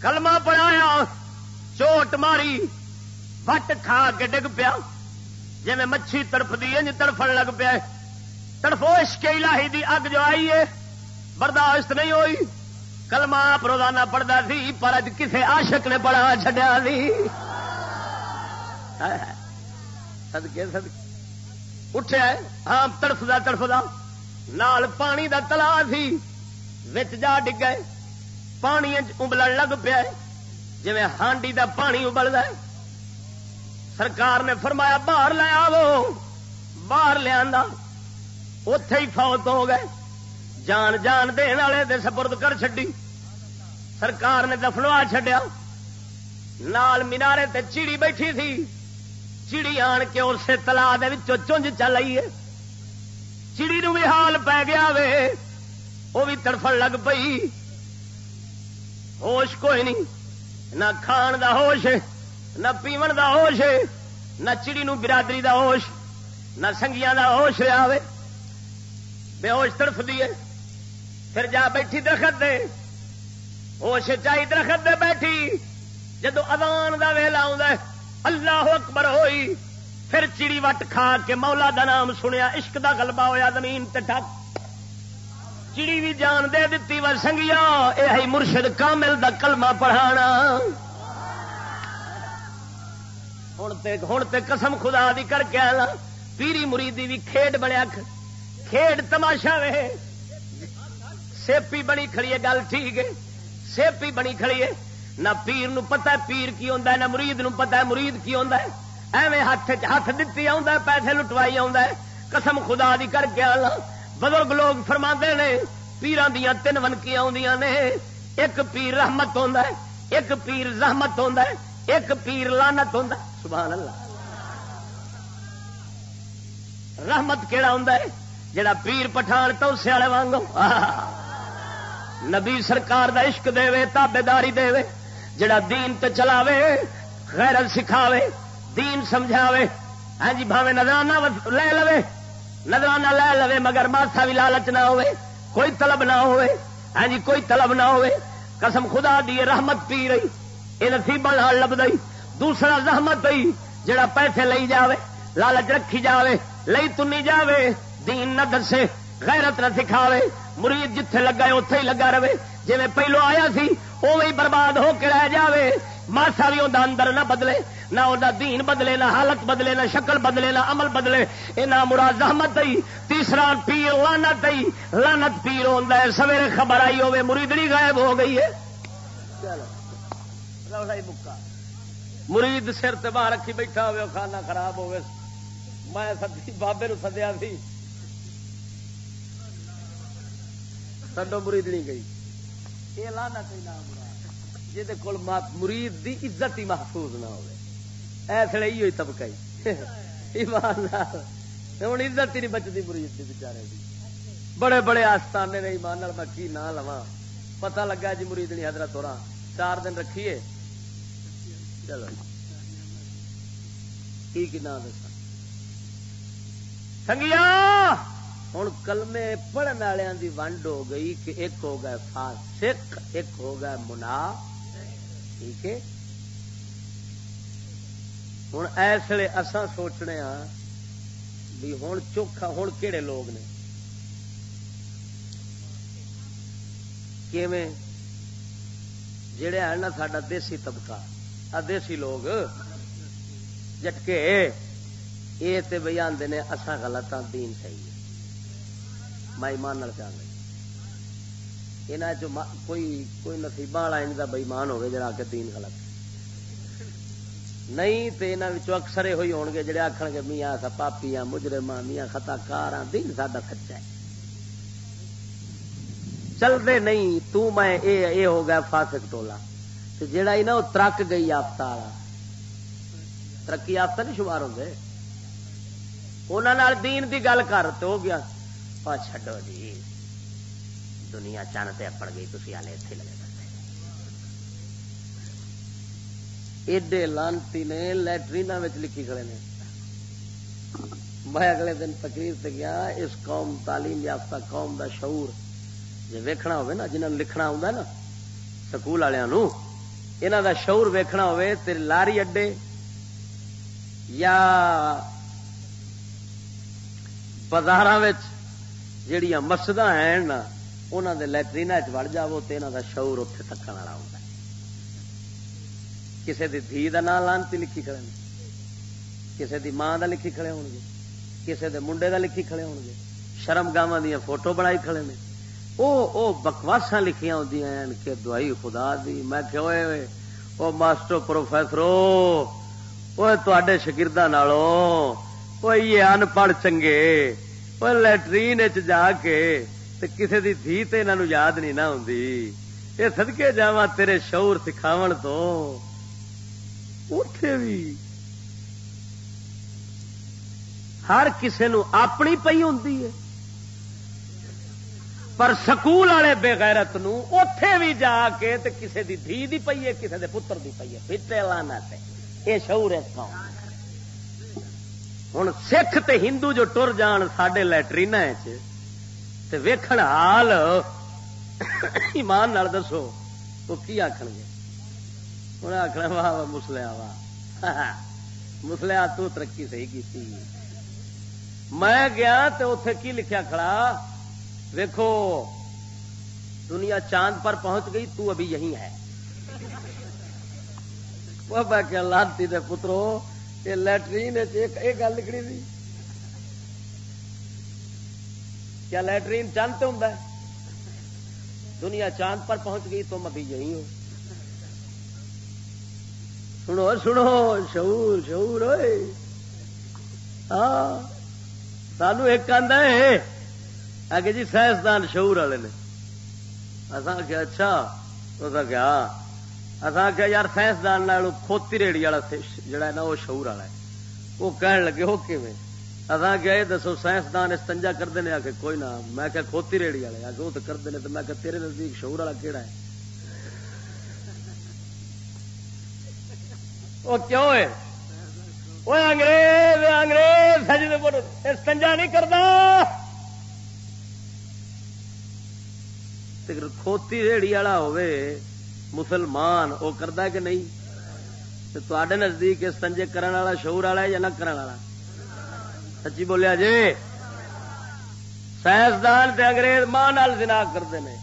کلمہ پڑھایا، چوٹ ماری وٹ کھا کے ڈگ پیا۔ جی میں مچھی تڑف دی تڑفن لگ پیا۔ تڑفوش کے الہی دی اگ جو آئی ہے، برداشت نہیں ہوئی۔ کلمہ آپ روزانہ پڑھتا سی، پر اج کسے عاشق نے پڑھا چڈیا سی۔ سدکے سدکے اٹھیا ہاں تڑفدا تڑفدا نال پانی دا تلا سی۔ وچ جا ڈگ گئے پانی ابل لگ پیا جی ہانڈی دا پانی ابلتا ہے۔ سرکار نے فرمایا، باہر لے آو باہر لیا اتے ہی فوت ہو گئے۔ جان جان دن والے دے سپرد کر چڈی سرکار نے دفنوا چڈیا نال مینارے تے چیڑی بیٹھی تھی۔ چیڑی آن کے اسے تلا چونج چل آئی ہے۔ چیڑی نو بھی حال پی گیا وے۔ وہ بھی تڑفن لگ پئی۔ ہوش کوئی نہیں، نہ کھان دا ہوش، نہ پیمن دا ہوش، نہ چڑی نو برادری دا ہوش، نہ سنگیاں دا ہوش آئے بے ہوش تڑف دیے پھر جا بیٹھی درخت دے۔ ہوش چاہی درخت دے بیٹھی۔ جدو ادان کا ویلا اللہ اکبر ہوئی۔ پھر چڑی وٹ کھا کے مولا دا نام سنیا، عشق دا غلبہ ہویا زمین تے ٹک چڑی بھی جان دے دیتی و سنگیا یہ مرشد کامل دا کلمہ پڑھانا۔ ہوں تے قسم خدا دی کر کے آنا۔ پیری مریدی بھی کھیڈ بنیا کھیڈ تماشا وے۔ سیپی بنی کھڑی ہے، گل ٹھیک ہے۔ سیپی بنی کھڑی ہے۔ نہ پیر نو پتا ہے پیر کی ہوتا ہے، نہ مرید نو پتا ہے مرید کی ہوتا ہے۔ ایویں ہاتھ ہاتھ دتی آ پیسے لٹوائی آ قسم خدا دی کر کے آنا۔ بزرگ لوگ فرما نے، پیران دیا تین ونکیاں آدی نے۔ ایک پیر رحمت ہوں ایک پیر زحمت ہوں ایک پیر لانت ہوں سبحان اللہ۔ رحمت کہڑا ہوں جڑا پیر پٹھان تو اسے والے وانگو۔ نبی سرکار دا عشق دے تابے داری دے جڑا دین تے چلاوے، غیرت سکھاوے، دین سمجھاوے۔ ہاں جی بھاوے نظرانہ لے لوے۔ نظرانہ لے لو مگر ماسا بھی لالچ نہ ہوئے کوئی طلب نہ ہوئے ہاں جی کوئی طلب نہ ہوئے قسم خدا دی رحمت پی رہی، یہ نصیب لب دئی دوسرا زحمت دئی جڑا پیسے لئی جاوے، لالچ رکھی جاوے، لئی تنی جاوے۔ دین نہ دسے، غیرت نہ سکھاوے۔ مرید جتھے لگا ہے اتے ہی لگا رہے۔ جی پہلو آیا سی او برباد ہو کے رہ جاوے۔ ماسا بھی وہ اندر نہ بدلے، نہ وہ دین بدلے، نہ حالت بدلے، نہ شکل بدلے، نہ عمل بدلے۔ یہ نہ مراد احمد دئی تیسرا پیر لانت دئی لانت پیر ہوتا ہے، سویرے خبر آئی ہوے مریدڑی غائب ہو گئی ہے۔ مرید سر تباہ رکھی بیٹھا ہوئے کھانا خراب ہوئے۔ میں سدی بابے نو سدیا سی۔ سڈو مرید نہیں گئی یہ لانا چاہیے جی کول مرید دی عزت ہی محفوظ نہ ہوئے۔ ایسے ہی طبقہ ایمان ہوں عزت ہی نہیں بچتی مرید بچارے کی بڑے بڑے آستانے نے ایمان میں کی نہ لوا پتا لگا جی مرید نہیں حضرت ہو چار دن رکھیے۔ چلو۔ کی نام دسا سنگیا ہوں کلمے پڑھنے والوں کی ونڈ ہو گئی کہ ایک ہو گئے فاسق، ایک ہو گئے منا ٹھیک ہے؟ ہوں اس لیے اسان سوچنے ہاں بھی ہوں چوکھا ہوں کہڑے لوگ نے؟ جڑے ہیں نا ساڈا دیسی طبقہ، آ دیسی لوگ جٹکے یہ تو بھائی آدھے نے اصا غلط دین صحیح ہے میں ایمان چاہ یہاں چ کوئی کوئی نصیبہ والا ان کا بئیمان ہوگا جڑا کے دین غلط نہیں تو یہاں اکثر یہ ہون گے جڑے آخر گے میاں سا پاپی ہاں مجرم میاں خطا کار ہاں دین ساڈا سچا ہے چلتے نہیں تو میں اے اے ہو گیا فاسک ٹولا جڑا ہی نا وہ ترک گئی آفتا والا ترقی آفتا نہیں شمار ہوں انہوں دین دی گل کر تو ہو گیا چڈو جی دنیا چن سے اپڑ گئی تھی آلے اتنے لگے ایڈے لانتی نے لٹرین لکھی کھڑے نے میں اگلے دن تقریر سے گیا اس قوم تعلیم یافتہ قوم دا شعور جی ویکھنا ہوئے نا جنہوں لکھنا آتا نا سکول والوں یہاں دا شعور ویکھنا ہوئے تے لاری اڈے یا بازار جہیا مسجد ہیں نا انہوں دے لٹرین چڑ جاو تو یہاں دا شعور اتنے تکن والا ہوتا کسی دی دھی دا نام لانتی لکھی کھڑے کسی دی ماں دا لکھی کھڑے ہون گے کسی دے منڈے دا لکھی کھڑے ہون گے، شرم گاواں دیا فوٹو بنائی کھڑے نے۔ او او بکواساں لکھیاں ہوندی ہیں کہ دعائی خدا دی۔ میں کہ اوئے او ماسٹر پروفیسرو اوے تواڈے شاگرداں نالوں اوے یہ ان پڑھ چنگے اوے لیٹرین وچ جا کے تے کسے دی دھی تے انہاں نو یاد نہیں نہ ہوندی۔ اے صدکے جاواں تیرے شعور سکھاون تو۔ اٹھے بھی ہر کسے نو اپنی پئی ہوندی ہے پر سکول والے بےغیرت اتے بھی جا کے تے کسے دی دھی دی پئی ہے کسے دے پتر دی پئی ہے پیٹے لانا تے۔ یہ شعور ہے قوم ہوں سکھ تے ہندو جو ٹر جان سڈے لٹرین تے ویکھن حال ایمان نال دسو تو کی آخر گے؟ انہیں آخنا واہ واہ مسلیا واہ۔ مسلیا تو ترقی صحیح کی میں گیا تو اتے کی لکھیا کھڑا؟ دیکھو دنیا چاند پر پہنچ گئی، تو ابھی یہی ہے۔ وہ میں کیا لانتی دے پترو، یہ لٹرین ایک گل نکلی تھی کیا لٹرین چاند ہوں دنیا چاند پر پہنچ گئی تم ابھی یہی ہو سنو سنو، شعور شعور ہوئے ہاں سانو ایک آدھا ہے آگے جی سائنسدان شعور والے نے۔ اصا کیا اچھا۔ کیا اصا کیا یار سائنسدان کھوتی ریڑی والا جڑا ہے نا، وہ شعور والا ہے۔ وہ کہن لگے، وہ کیون اصا کیا یہ دسو سائنسدان استنجا کرتے ہیں آ کے کوئی نہ، میں کیا کھوتی ریڑی والے آ کے وہ تو کرتے ہیں تو میں کیا تیرے نزدیک شعور والا کہڑا ہے؟ وہ کیوں ہے؟ وہ انگریز انگریز استنجا نہیں کرتا۔ کھوتی ریڑی والا ہوے مسلمان، وہ کرتا کہ نہیں؟ تے نزدیک استنجے کرن والا، شعور والا ہے یا نہ کرن والا؟ سچی بولیا جی؟ سائنسدان تے انگریز ماں نال زنا کرتے ہیں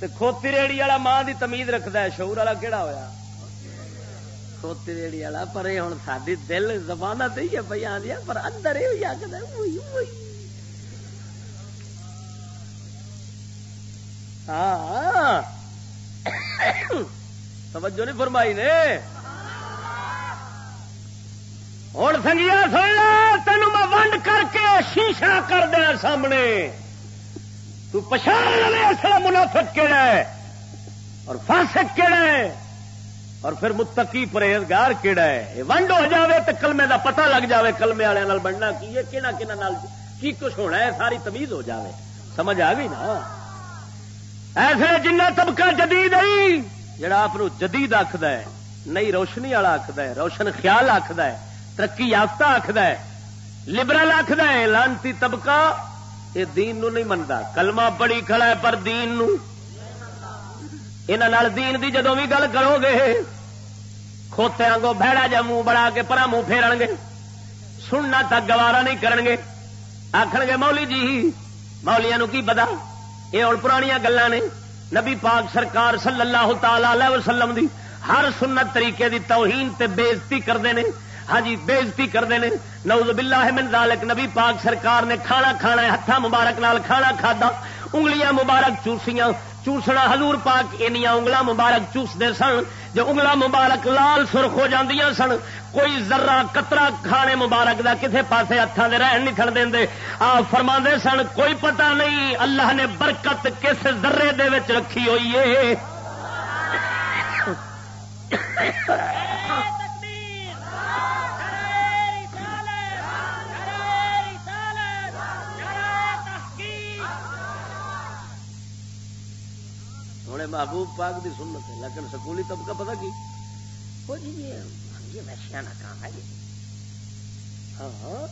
تے کھوتی ریڑی والا ماں دی تمیز رکھتا ہے، شعور والا کہڑا ہویا؟ کھوتی ریڑی والا، پر یہ ہوں ساری دل زبان تو ہی ہے پہ آدی پر اندر یہ آخر ہاں۔ توجہ نہیں فرمائی نے؟ ہوں سنگیا سن تین میں ونڈ کر کے شیشا کر دیا سامنے۔ تو پچھان لے اصل منافق کہڑا ہے؟ اور فاسق کہڑا ہے؟ اور پھر متقی پرہیزگار کہڑا ہے؟ ونڈ ہو جاوے تو کلمے دا پتہ لگ جاوے کلمے والے بننا کی ہے کہنا کہنا کی کچھ ہونا ہے، ساری تمیز ہو جاوے۔ سمجھ آ گئی نا؟ ایسے جنہ طبقہ جدید آئی جڑا آپ جدید آخد ہے، نئی روشنی والا آخد ہے، روشن خیال آخد ہے ترقی یافتہ آخد ہے لبرل آخد ہے، لانتی طبقہ، یہ دین نو نہیں منتا کلمہ بڑی کھڑا ہے پر دین نو۔ نال دین دی جدو بھی گل کرو گے، کھوتے آگوں بہڑا جا منہ بڑا کے پرا منہ پھیرن گے۔ سننا تک گوارا نہیں کرن گے۔ آخر گے مولی جی مولیا نو کی پتا یہ ہوں پرانیاں گلان نے۔ نبی پاک سرکار صلی اللہ تعالی علیہ وسلم دی ہر سنت طریقے دی توہین تے بےزتی کرتے ہیں ہاں جی بےزتی کرتے ہیں۔ نوز باللہ من ذالک، نبی پاک سرکار نے کھانا کھانا ہاتھ مبارک نال کھانا کھادا۔ انگلیاں مبارک چوسیاں، چوسنا حضور پاک اینیاں انگلا مبارک چوستے سن۔ جو انگلا مبارک لال سرخ ہو جاندیاں سن، کوئی ذرا کترا کھانے مبارک دا کسے پاسے ہاتھوں دے رہن نہیں کھڑ دیں آ فرما سن، کوئی پتہ نہیں اللہ نے برکت کس ذرے دے وچ رکھی ہوئی ہے۔ ہوں محبوب پاک دی سنت ہے لیکن سکولی طبقہ پتا کی؟ وہ جی یہ ویشیا نہ کام ہے جی۔ ہاں,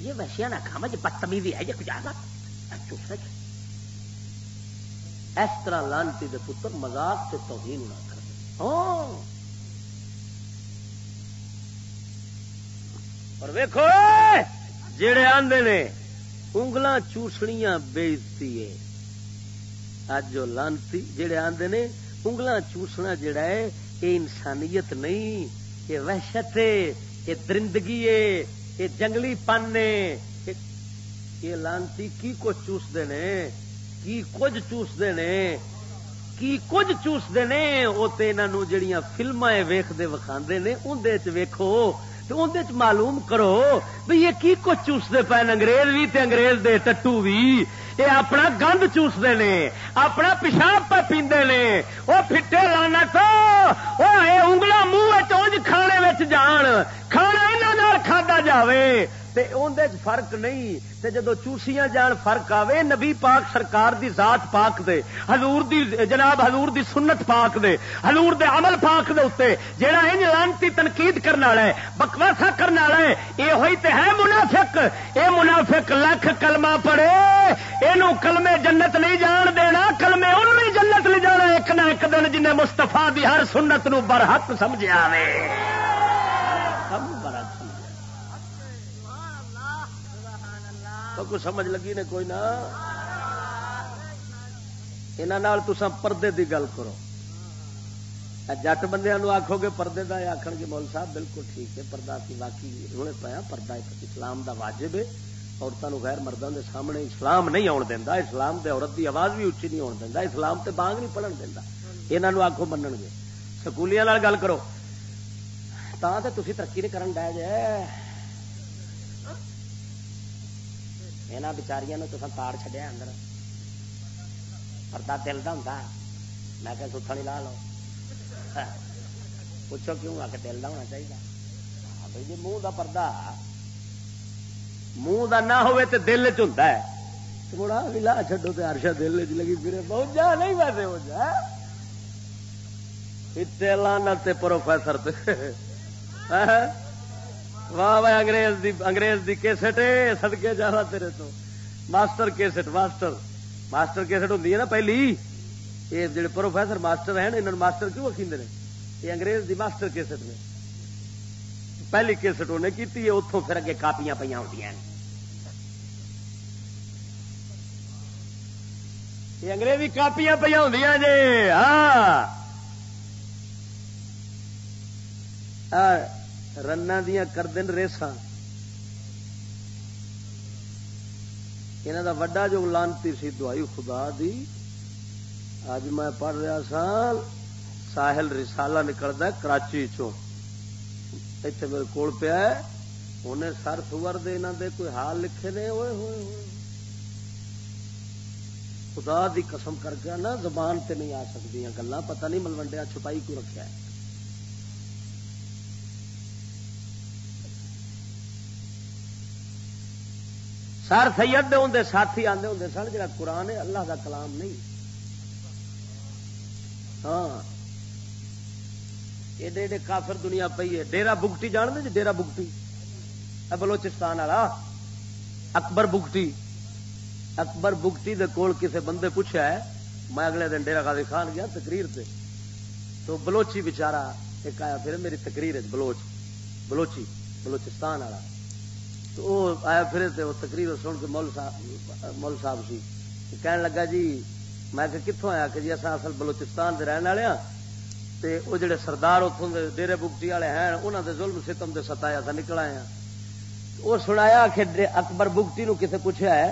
یہ ویشیا نہ کام ہے یہ بدتمیزی ہے یہ کچھ آگا چپ سچ اس طرح لانتی دے پتر مزاق سے توہین نہ کر۔ ہاں۔ اور ویکو جڑے آندے نے انگلاں چوسنیاں بےزتی ہے۔ اج جو لانتی جڑے آندے نے، انگلاں چوسنا جڑا ہے یہ انسانیت نہیں یہ وحشت ہے یہ درندگی ہے یہ جنگلی پن ہے۔ یہ لانتی کی کچھ چوستے نے؟ کی کچھ چوستے نے؟ کی کچھ چوستے نے؟ وہ تو انہوں جہاں فلما ویختے وکھاندے نے اندر ویکھو تو اندر معلوم کرو بھئی یہ کی کچھ چوستے پے انگریز بھی تے انگریز دے ٹٹو بھی یہ اپنا گند چوستے نے، اپنا پیشاب پہ پیندے نے وہ پھٹے لانا تو انگلا منہ چونج کھانے جان، کھانا یہاں کھادا جاوے۔ تے اندر فرق نہیں، تے جدو چوسیاں جان فرق آوے، نبی پاک سرکار دی ذات پاک دے، حضور دی، جناب حضور دی سنت پاک دے، حضور دے عمل پاک دے اتنے جہاں ان لانتی تنقید کرنے والا ہے، بکواسا کرنے والا ہے یہ ہوئی تے ہے منافق، اے منافق لکھ کلمہ پڑے یہ کلمے جنت نہیں جان دینا، کلمے ان بھی جنت نہیں جانا، ایک نہ ایک دن جنہیں مستفا دی ہر سنت نو برحق سمجھا وے کچھ سمجھ لگی نے کوئی نہ۔ یہاں تسا پردے دی گل کرو۔ جٹ بندے آخو گے پردے کا آخ گے مول صاحب، بالکل ٹھیک ہے، پردہ کی واقعی رونے پایا ہاں، پردہ ایک اسلام دا واجب ہے۔ عورتوں غیر مردوں دے سامنے اسلام نہیں آن دینا اسلام دے عورت دی آواز بھی اچھی نہیں آن دینا اسلام تے بانگ نہیں پڑھن دینا یہاں آخو من گے۔ سکولیاں گل کرو۔ تا تو تھی ترقی نہیں کرن ڈے جائے یہاں بچاریاں تو تاڑ چڈیا اندر پردہ دل کا ہوں میں کہ ستھا نہیں لا لو پوچھو کیوں آ کے دل کا ہونا چاہیے بھائی جی منہ کا پردہ منہ کا نہ ہوئے تو دل چ ہے تھوڑا بھی لا چڈو تو ہرشا دل چ لگی پھر بہت جا نہیں ویسے ہو جا اتنے لانا پروفیسر واہ واہ، انگریز دی انگریز دی کیسٹ سدکے جا تیرے تو۔ Master cassette, master. Master cassette ہوں نا پہلی۔ یہ جڑے پروفیسر ماسٹر ہیں انہوں نے ماسٹر کیوں آخر نے؟ یہ انگریز دی ماسٹر کیسٹ نے۔ پہلی کیسٹ انہیں کی اتوں پھر اگے کاپیاں پہ ہوتی ہیں یہ انگریزی کاپیاں پہ ہوتی جی ہاں۔, ہاں۔ رن دیا کردن ریسا یہاں کا وڈا جو لانتی سی دوائی خدا دی اج میں پڑھ رہا سا، ساحل رسالہ نکلتا کراچی چو اتنے میرے کول پیا انہیں سر سور دے دے کوئی حال لکھے نے ہوئے ہوئے ہوئے۔ خدا دی قسم کر کے نا زبان تے نہیں آ سکتی گلا پتہ نہیں ملوڈیا چھپائی کو رکھا ہے۔ سر سید دے ہوں ساتھی آتے ہوں سن جا قرآن ہے، اللہ دا کلام نہیں۔ ہاں۔ ایڈے ایڈے کافر دنیا پی ہے۔ ڈیرا بگٹی جان دے جی؟ ڈیرا بگٹی بلوچستان والا۔ اکبر بگٹی اکبر بگٹی دے کول کسے بندے پوچھا ہے، میں اگلے دن ڈیرا قادر خان گیا تقریر سے تو بلوچی بچارا ایک آیا، پھر میری تقریر بلوچ۔ بلوچی، بلوچستان والا۔ تو وہ آیا پھر وہ تقریر سن کے مول صاحب مول صاحب سی۔ کہنے لگا جی میں کہ کتوں آیا کہ جی اصل اصل بلوچستان کے رہن والے ہاں۔ تے وہ جڑے سردار اتوں دے ڈیرے بگٹی والے ہیں انہوں دے ظلم ستم دے ستایا تھا نکل آیا ہاں۔ وہ سنایا کہ اکبر بگٹی نو کسے پوچھا ہے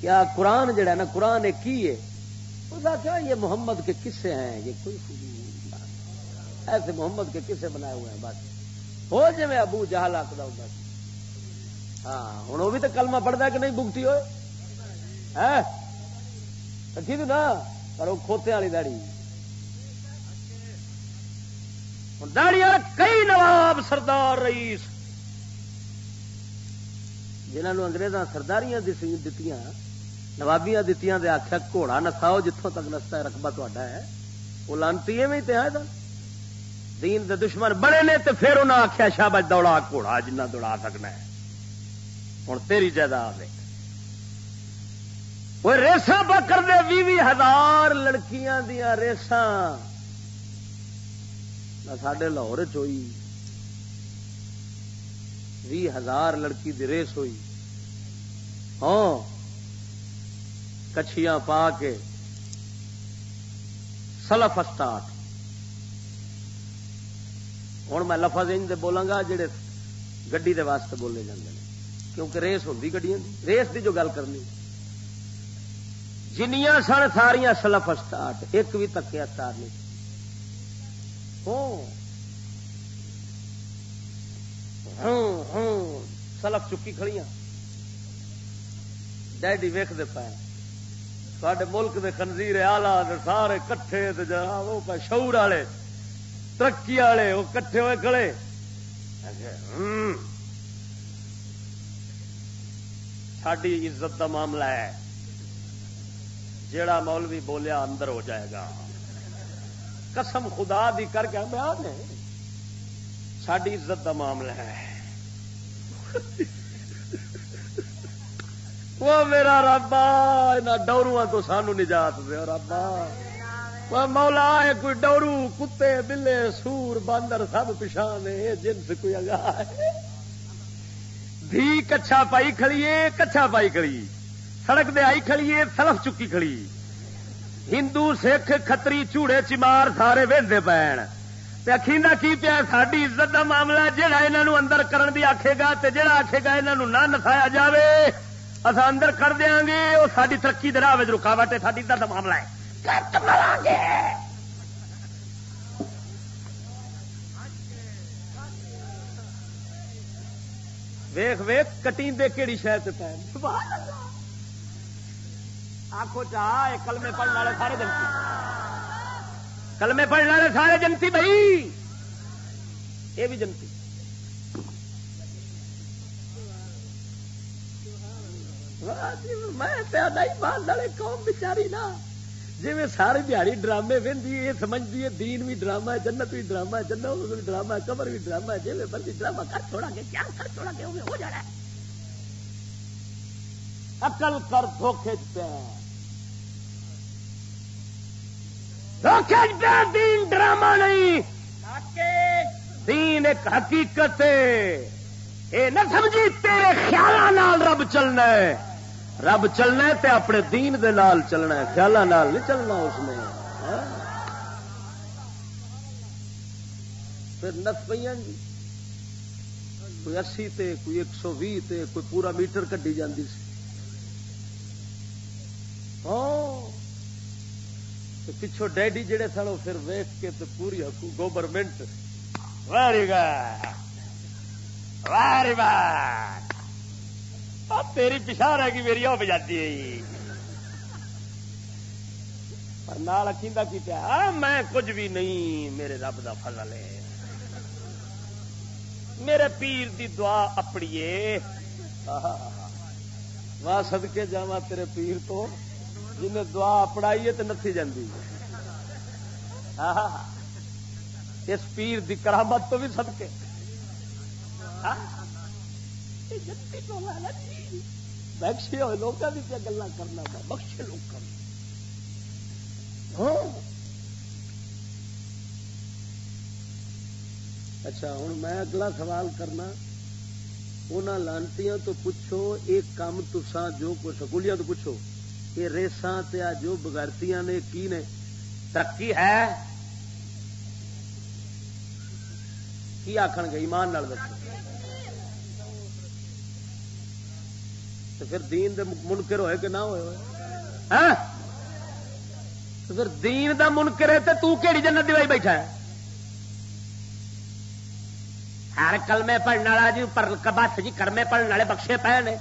کیا قرآن جڑا ہے نا، قرآن ایک کی ہے؟ اس کیا یہ محمد کے قصے ہیں، یہ کوئی ایسے محمد کے قصے بنائے ہوئے ہیں، بس۔ ہو جی میں ابو جہاں آخر ہوں ہاں ہوں وہ بھی تو کلمہ پڑھتا کہ نہیں بگٹی ہوئے؟ رکھی تو نا، پر وہ کھوتے والی داڑی داڑی کئی نواب سردار رئیس۔ جنہوں انگریزاں سرداریاں دتیاں، نوابیاں دتیاں آخیا گھوڑا نساؤ جتوں تک نستا رقبہ تا ہے۔ وہ لانتی میں تے ہے دین دے دشمن بڑے نے تے پھر انہیں آخیا شابج دوڑا، گھوڑا جنہ دوڑا سکنا ہے۔ ہوں تیری جائیداد وہ ریسا پکڑ دے بھی بھی ہزار لڑکیاں دیا ریسا سڈے لاہور چوئی بھی ہزار لڑکی دی ریس ہوئی۔ ہاں کچھیاں پا کے سلف اسٹارٹ ہوں میں لفظ ان بولاں گا جڑے گڈی دے واسطے بولے جاندے کیونکہ ریس ہوتی گڈیاں ریس دی جو گل کرنی۔ جنیاں سن ساریا سلف اسٹارٹ ایک بھی تکیا اسٹارٹ نہیں۔ سلف چکی کھڑیاں۔ ڈیڈی ویختے پائے سڈے ملک دے خنزیر آلہ سارے کٹھے وہ شعور والے، ترقی والے، وہ کٹھے ہوئے کھڑے۔ ساری عزت کا معاملہ ہے۔ جیڑا مولوی بولیا اندر ہو جائے گا۔ قسم خدا دی کر کے بیان ہے ساری عزت کا معاملہ ہے۔ وہ میرا ربا یہاں ڈورو تو سانو نجات دے ربا مولا ہے، کوئی ڈورو، کتے، بلے، سور، باندر سب پچھان جنس کوئی اگا ہے دھی کچھا پائی کھڑیے کچھا پائی کھڑی سڑک دے آئی کھڑیے سلف چکی کھڑی ہندو سکھ کتری چوڑے چمار سارے وہدے پین اخینا کی پیا ساری عزت کا معاملہ جہا یہ اندر کرن دی آکھے گا تے جہاں آکھے گا یہ نہ نسایا جاوے اصا اندر کر دیا گے وہ ساری ترقی دراہ رکاوٹ ہے ساری عزت کا معاملہ ہے ویخ ویخ کٹی دے کہڑی شہر پہ آخو چاہ کلمے پڑھنے والے سارے جنتی۔ کلمے پڑھنے والے سارے جنتی بھائی۔ یہ بھی جنتی۔ میں قوم بچاری نا۔ جی ساری دیہی ڈرامے وہدی یہ سمجھتی ہے دین بھی ڈرامہ ہے جنت بھی ڈرامہ ہے جنت بھی ڈرامہ ہے قبر بھی ڈرامہ ہے جی بندی ڈرامہ کر چھوڑا گے کیا کر چھوڑا گے ہو جانا ہے۔ اکل کر دھوکھے پہ دین ڈرامہ نہیں۔ دین ایک حقیقت ہے۔ نہ سمجھی تیرے خیال رب چلنا ہے۔ رب چلنا تے اپنے دین دے نال چلنا ہے خیال نہیں چلنا اس میں۔ ہاں؟ پھر نس پہ جی۔ کوئی اسی تے، کوئی ایک سو بھی تے، کوئی پورا میٹر کڈی جاندی سی۔ ہاں؟ پچھو ڈیڈی جڑے سن پھر ویخ کے تو پوری government very good. Very good. تیری پچھا رہ گئی میری ہو جاتی ہے جی۔ نال اکیلا کی پیا؟ میں کچھ بھی نہیں، میرے رب دا فضل ہے۔ میرے پیر دی دعا اپڑیے واہ سدکے جا تیرے پیر تو، جنہیں دعا اپڑائی ہے تو نتی جاندی۔ اس پیر دی کرامت تو بھی سدکے بخشے ہوئے لوگوں کی گلا کرنا بخشے لوگ ہاں۔ اچھا ہوں میں اگلا سوال کرنا۔ انہوں لانتی تو پوچھو ایک کام تسا جو سکولیاں تو پوچھو۔ یہ ریساں جو بغیرتیاں نے، کی نے؟ ترقی ہے؟ کی آخ گے؟ ایمان دسو۔ تو پھر دین دے منکر ہوئے کہ نہ ہوئے ہوئے؟ ہاں؟ تو پھر دین دا منکر ہے تو کیڑی جنت دیوائی بیٹھا ہے؟ ہر کلمے پڑھنے والا جی پر بس جی کرمے پڑھنے والے بخشے پے نے۔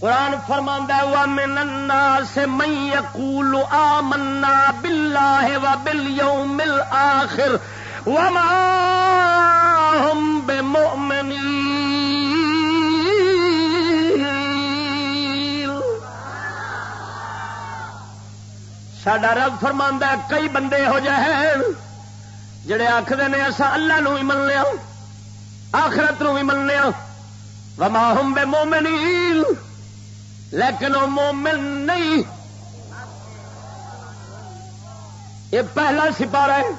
قرآن فرماندہ ہوا من الناس من یقول آمنا باللہ و بالیوم الاخر وما هم بمؤمنین ساڈا رب فرماندہ کئی بندے ہو جائے جڑے آخر نے اصا اللہ نو بھی من لیا ہاں، آخرت نو بھی من لیا ہاں۔ وما ہم بے مومنین لیکن وہ مومن نہیں۔ یہ پہلا سپارہ ہے،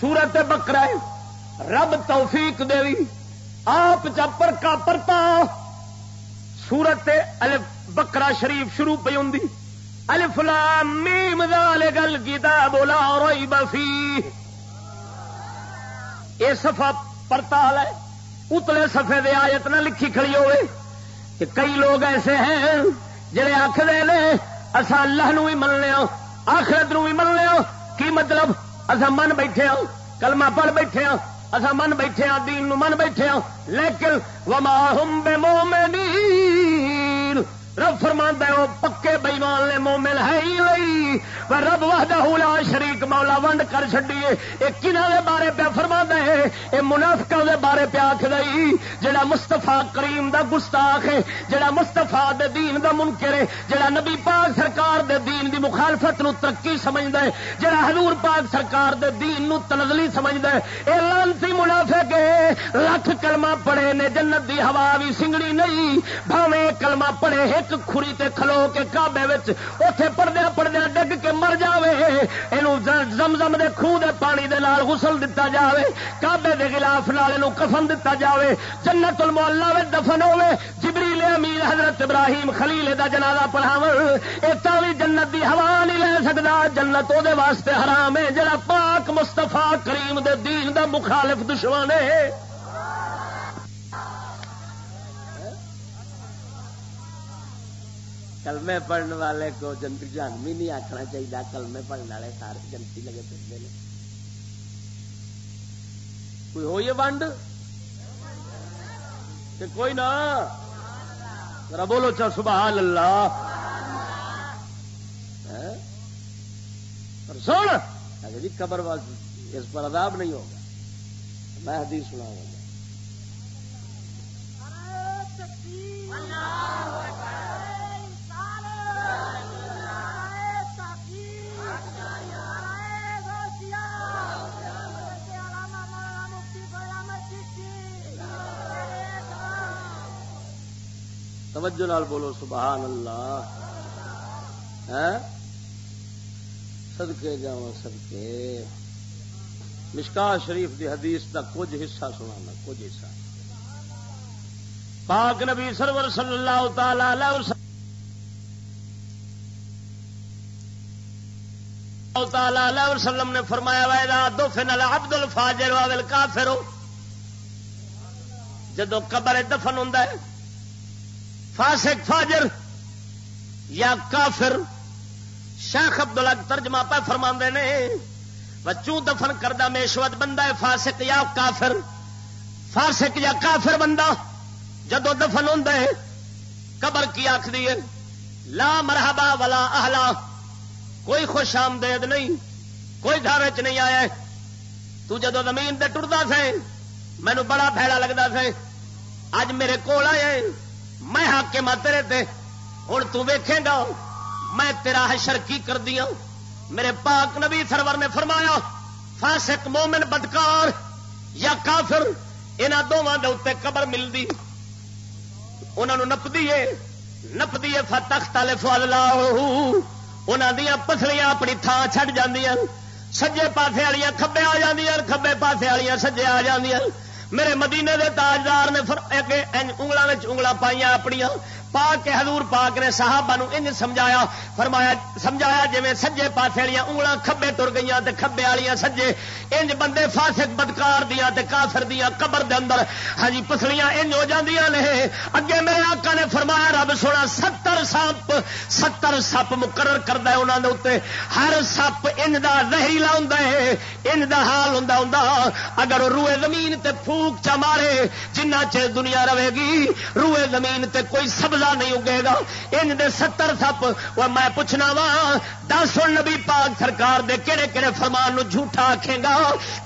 سورت بکرا ہے۔ رب توفیق دے آپ چپر کا پرتا۔ سورت بکرا شریف شروع پہ ہوں الف لام میم ذالک الکتاب لا ریب فیہ۔ یہ صفحہ پرتال ہے، اتلے صفحے دے آیت نہ لکھی کھڑی ہوئے۔ کہ کئی لوگ ایسے ہیں جڑے آخر نے اصا اللہ نو بھی من لیا ہاں، آخرت نو بھی من لیا ہاں۔ کی مطلب؟ اصا من بیٹھے ہوں کلمہ پڑھ بیٹھے ہوں اصا من بیٹھے ہوں دین نو من بیٹھے ہوں لیکن وما ہم بے مومنین رب فرما وہ پکے بئیمان نے مومن ہے ہی لئی پر رب وحدہ لا شریک، مولا ونڈ کر چڈیے یہ کنہ دے بارے پیا فرما ہے؟ یہ منافقہ دے بارے پیا آخ دئی جڑا مستفا کریم دا گستاخ ہے، جڑا مستفا دے دین دا منکر ہے، جڑا نبی پاک سرکار دے دین دی مخالفت نو ترقی سمجھدا ہے، جڑا حضور پاک سرکار دے دین نو تنزلی سمجھدا ہے۔ اے لانتی منافق ہے لاکھ کلمہ پڑھے نے جنت دی ہوا بھی سنگڑی نہیں، بھاویں کلمہ پڑھے، ایک ایک خوری تے کھلو کے کابے اتے پڑدیا پڑدیا ڈگ کے مر جائے یہ زمزم دے خوہ دے پانی دے لال غسل دتا جاوے۔ کابے دے خلاف نال کفن دتا جاوے۔ جنت المحلہ میں دفن ہوے جبریل امیر حضرت ابراہیم خلیل دا جنازہ پڑھاو اتنا بھی جنت دی ہوا نہیں لے سکتا جنت وہ واسطے حرام ہے۔ جڑا پاک مستفا کریم دے دین دا مخالف دشمن ہے۔ کلمے پڑھنے والے کو جنتی جانوی نہیں آخنا چاہیے کلمے پڑھنے والے سارے جنتی لگے پھرتے ہیں کوئی ہو یہ ونڈ کوئی نہ۔ بولو چا سبحان اللہ ہاں؟ سن جی قبر اس پر عذاب نہیں ہوگا۔ میں حدیث سنا توجہ نال بولو، سبحان اللہ۔ سدکے جا سدکے مشکا شریف دی حدیث کا کچھ حصہ سنا کچھ حصہ۔ پاک نبی سرور صلی اللہ تعالی وسلم نے فرمایا وا دو فن عبد الفاجر واول کافر جدو قبر دفن ہوں فاسق، فاجر یا کافر؟ شیخ ابد الگ ترجمہ پہ فرما نے بچوں دفن کردہ میشوت بندہ ہے، فاسق یا کافر؟ فاسق یا کافر بندہ جدو دفن ہوں قبر کی آخری ہے، لا مرحبا ولا اہلا، کوئی خوش آمدید نہیں، کوئی گھر چ نہیں آیا تو جدو زمین تے ٹرتا سے مینو بڑا پھیلا لگتا سے اج میرے کول آئے میں کے ماں تیرے تے۔ ہوں تیکھے گا۔ میں تیرا حشر کی کر دیا ہاں۔ میرے پاک نبی سرور نے فرمایا، فاسق مومن بدکار یا کافر یہاں دونوں کے اتنے قبر ملتی انہوں نپدی ہے نپدی فتخت والے فل لا انہوں دیا پسلیاں اپنی تھان چڈ جی سجے پاسے والی کبے آ جی کبے پاسے والی سجے آ جی میرے مدینے دے تاجدار نے انگلوں میں انگل پائی اپنی پاک کے حضور پاک نے صحابہ نو انج سمجھایا، فرمایا، سمجھایا جی سجے پاسے والی انگل کبے تر گئی کبے والی سجے۔ انج بندے فاسق، بدکار دیا تے کافر دیا قبر دے اندر۔ ہاں جی پسلیاں انج ہو جاندیاں نے۔ اگے میرے آقا نے فرمایا، رب سونا، ستر سپ ستر سپ مقرر کرتا ہے انہوں نے اتنے ہر سپ ان کا زہریلا ہوں ان کا حال ہوں ہوں اگر روئے زمین تے پھوک چا مارے، جنہ چ دنیا رہے گی، روئے زمین تے کوئی سبزہ نہیں اگے گا۔ ان دے ستر سپ۔ وہ میں پوچھنا وا، دس نبی پاک سرکار دے کہڑے کہڑے فرمان نو جھوٹا آکھے گا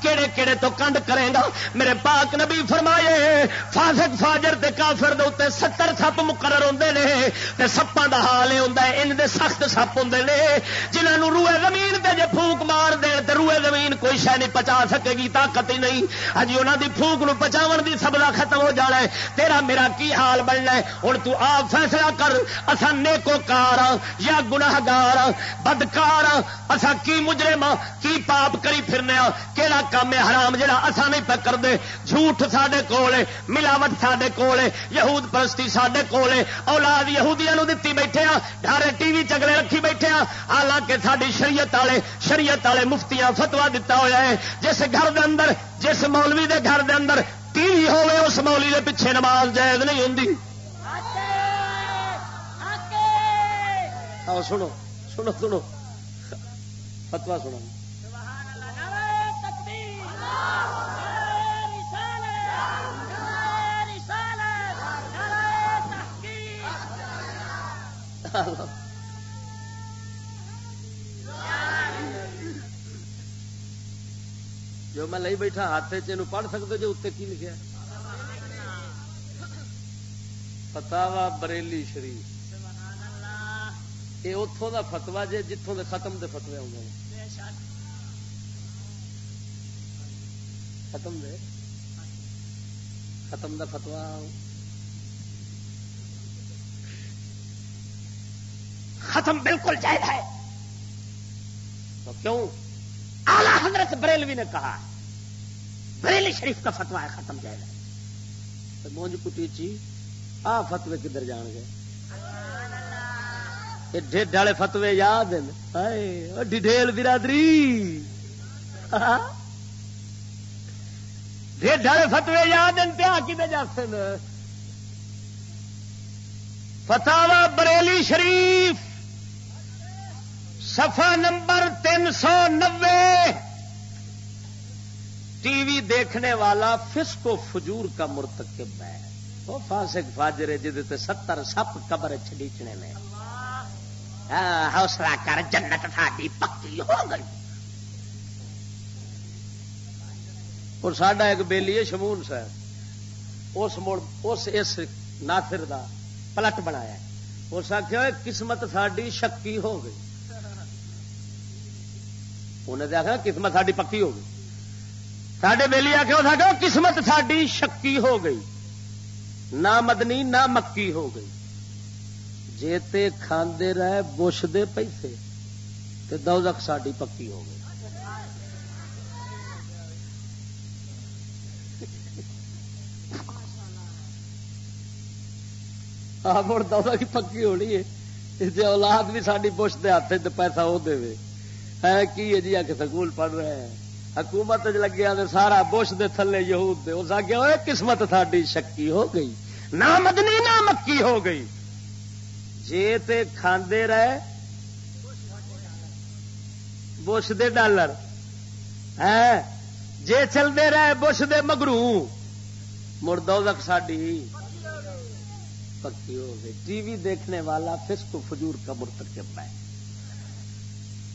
کہڑے کہڑے تو کنڈ کرے گا۔ میرے پاک نبی فرمائے، فاسق فاجر دے کافر دے اتنے ستر سپ مقرر ہوتے ہیں سپاں کا حال یہ ہوتا ہے ان دے سخت سپ ہوں نے جنہوں روئے زمین تے جے پھوک مار دے تے روئے زمین کوئی شہ نہیں پچا سکے گی، طاقت ہی نہیں۔ ہجی انہوں دی پھوک نو پچاو دی سبلا ختم ہو جانا ہے، تیرا میرا کی حال بننا ہے؟ ہوں تو آپ فیصلہ کر اصا نیکو کار یا گناہگار، بدکار اصا کی مجرم، کی پاپ کری پھرنے کہڑا کام ہے حرام جہاں اصا نہیں پہ کرتے؟ جھوٹ سڈے کول ملاوٹ سڈے کول یہود پرستی سڈے کول اولاد یہودیا دتی بیٹھے ہاں ڈارے ٹی وی چگلے رکھی بیٹھے ہاں حالانکہ ساری شریعت والے شریعت والے مفتیاں فتوا دتا ہوا ہے، جس گھر دے اندر، جس مولوی دے گھر دے اندر ٹی وی ہوے اس مولی دے پیچھے نماز جائز نہیں ہوں سنو سنو سنو۔ فتوا سنو۔ جو میں لئی بیٹھا ہاتھ چ پڑھ سکتے جو اتنے کی لکھا فتوا بریلی شریف۔ یہ اتوں کا فتوا جی جتوں کے ختم دے فتوے آؤں ختم دے؟ ختم دا فتوا ختم بالکل جائز ہے۔ تو کیوں؟ آلہ حضرت بریلوی نے کہا بریلی شریف کا فتوا ہے، ختم جائز ہے۔ مونج کٹی چی، آ فتوے کدھر جان گے؟ ڈیڈ والے فتوے یاد ڈیڈیل برادری۔ ڈیڈ والے فتوے یاد پیا کتنے جاتے فتوا بریلی شریف سفا نمبر تین سو نبے ٹی وی دیکھنے والا فسکو فجور کا مرتکب ہے۔ وہ فاسق فاجرے جی ستر سپ قبر چڑیچنے میں۔ حوصلہ کر، جنت ساری پکی ہو گئی۔ اور ساڈا ایک بیلی ہے، شمون صاحب۔ اس مڑ، اس اس ناصر دا پلٹ بنایا۔ اس آخیا قسمت ساری شکی ہو گئی۔ انہیں دیکھا قسمت ساری پکی ہو گئی۔ سڈے بیلی آ کے قسمت ساری شکی ہو گئی۔ نہ مدنی نہ مکی ہو گئی۔ جے تے کھاندے رہے بش دے پیسے، تے دوزخ ساڈی پکی ہو گئی۔ مڑ دودھ پکی ہونی ہے۔ جی اولاد بھی ساری بش دے ہاتھ پیسہ وہ دے ہے کی ہے جی؟ آ کے سکول پڑھ رہے ہیں۔ حکومت لگیا سارا بش دے تھلے یہود دے۔ اس آگے ہوئے قسمت ساری شکی ہو گئی۔ نہ مدنی نہ مکی ہو گئی۔ جے تے کھاندے رہے، بش دے ڈالر۔ ہے جے چلتے رہے، بش دے مگرو مڑ دو ساڈی۔ پکی ہو گئی۔ ٹی وی دیکھنے والا فسق فجور کا مرتکب ہے۔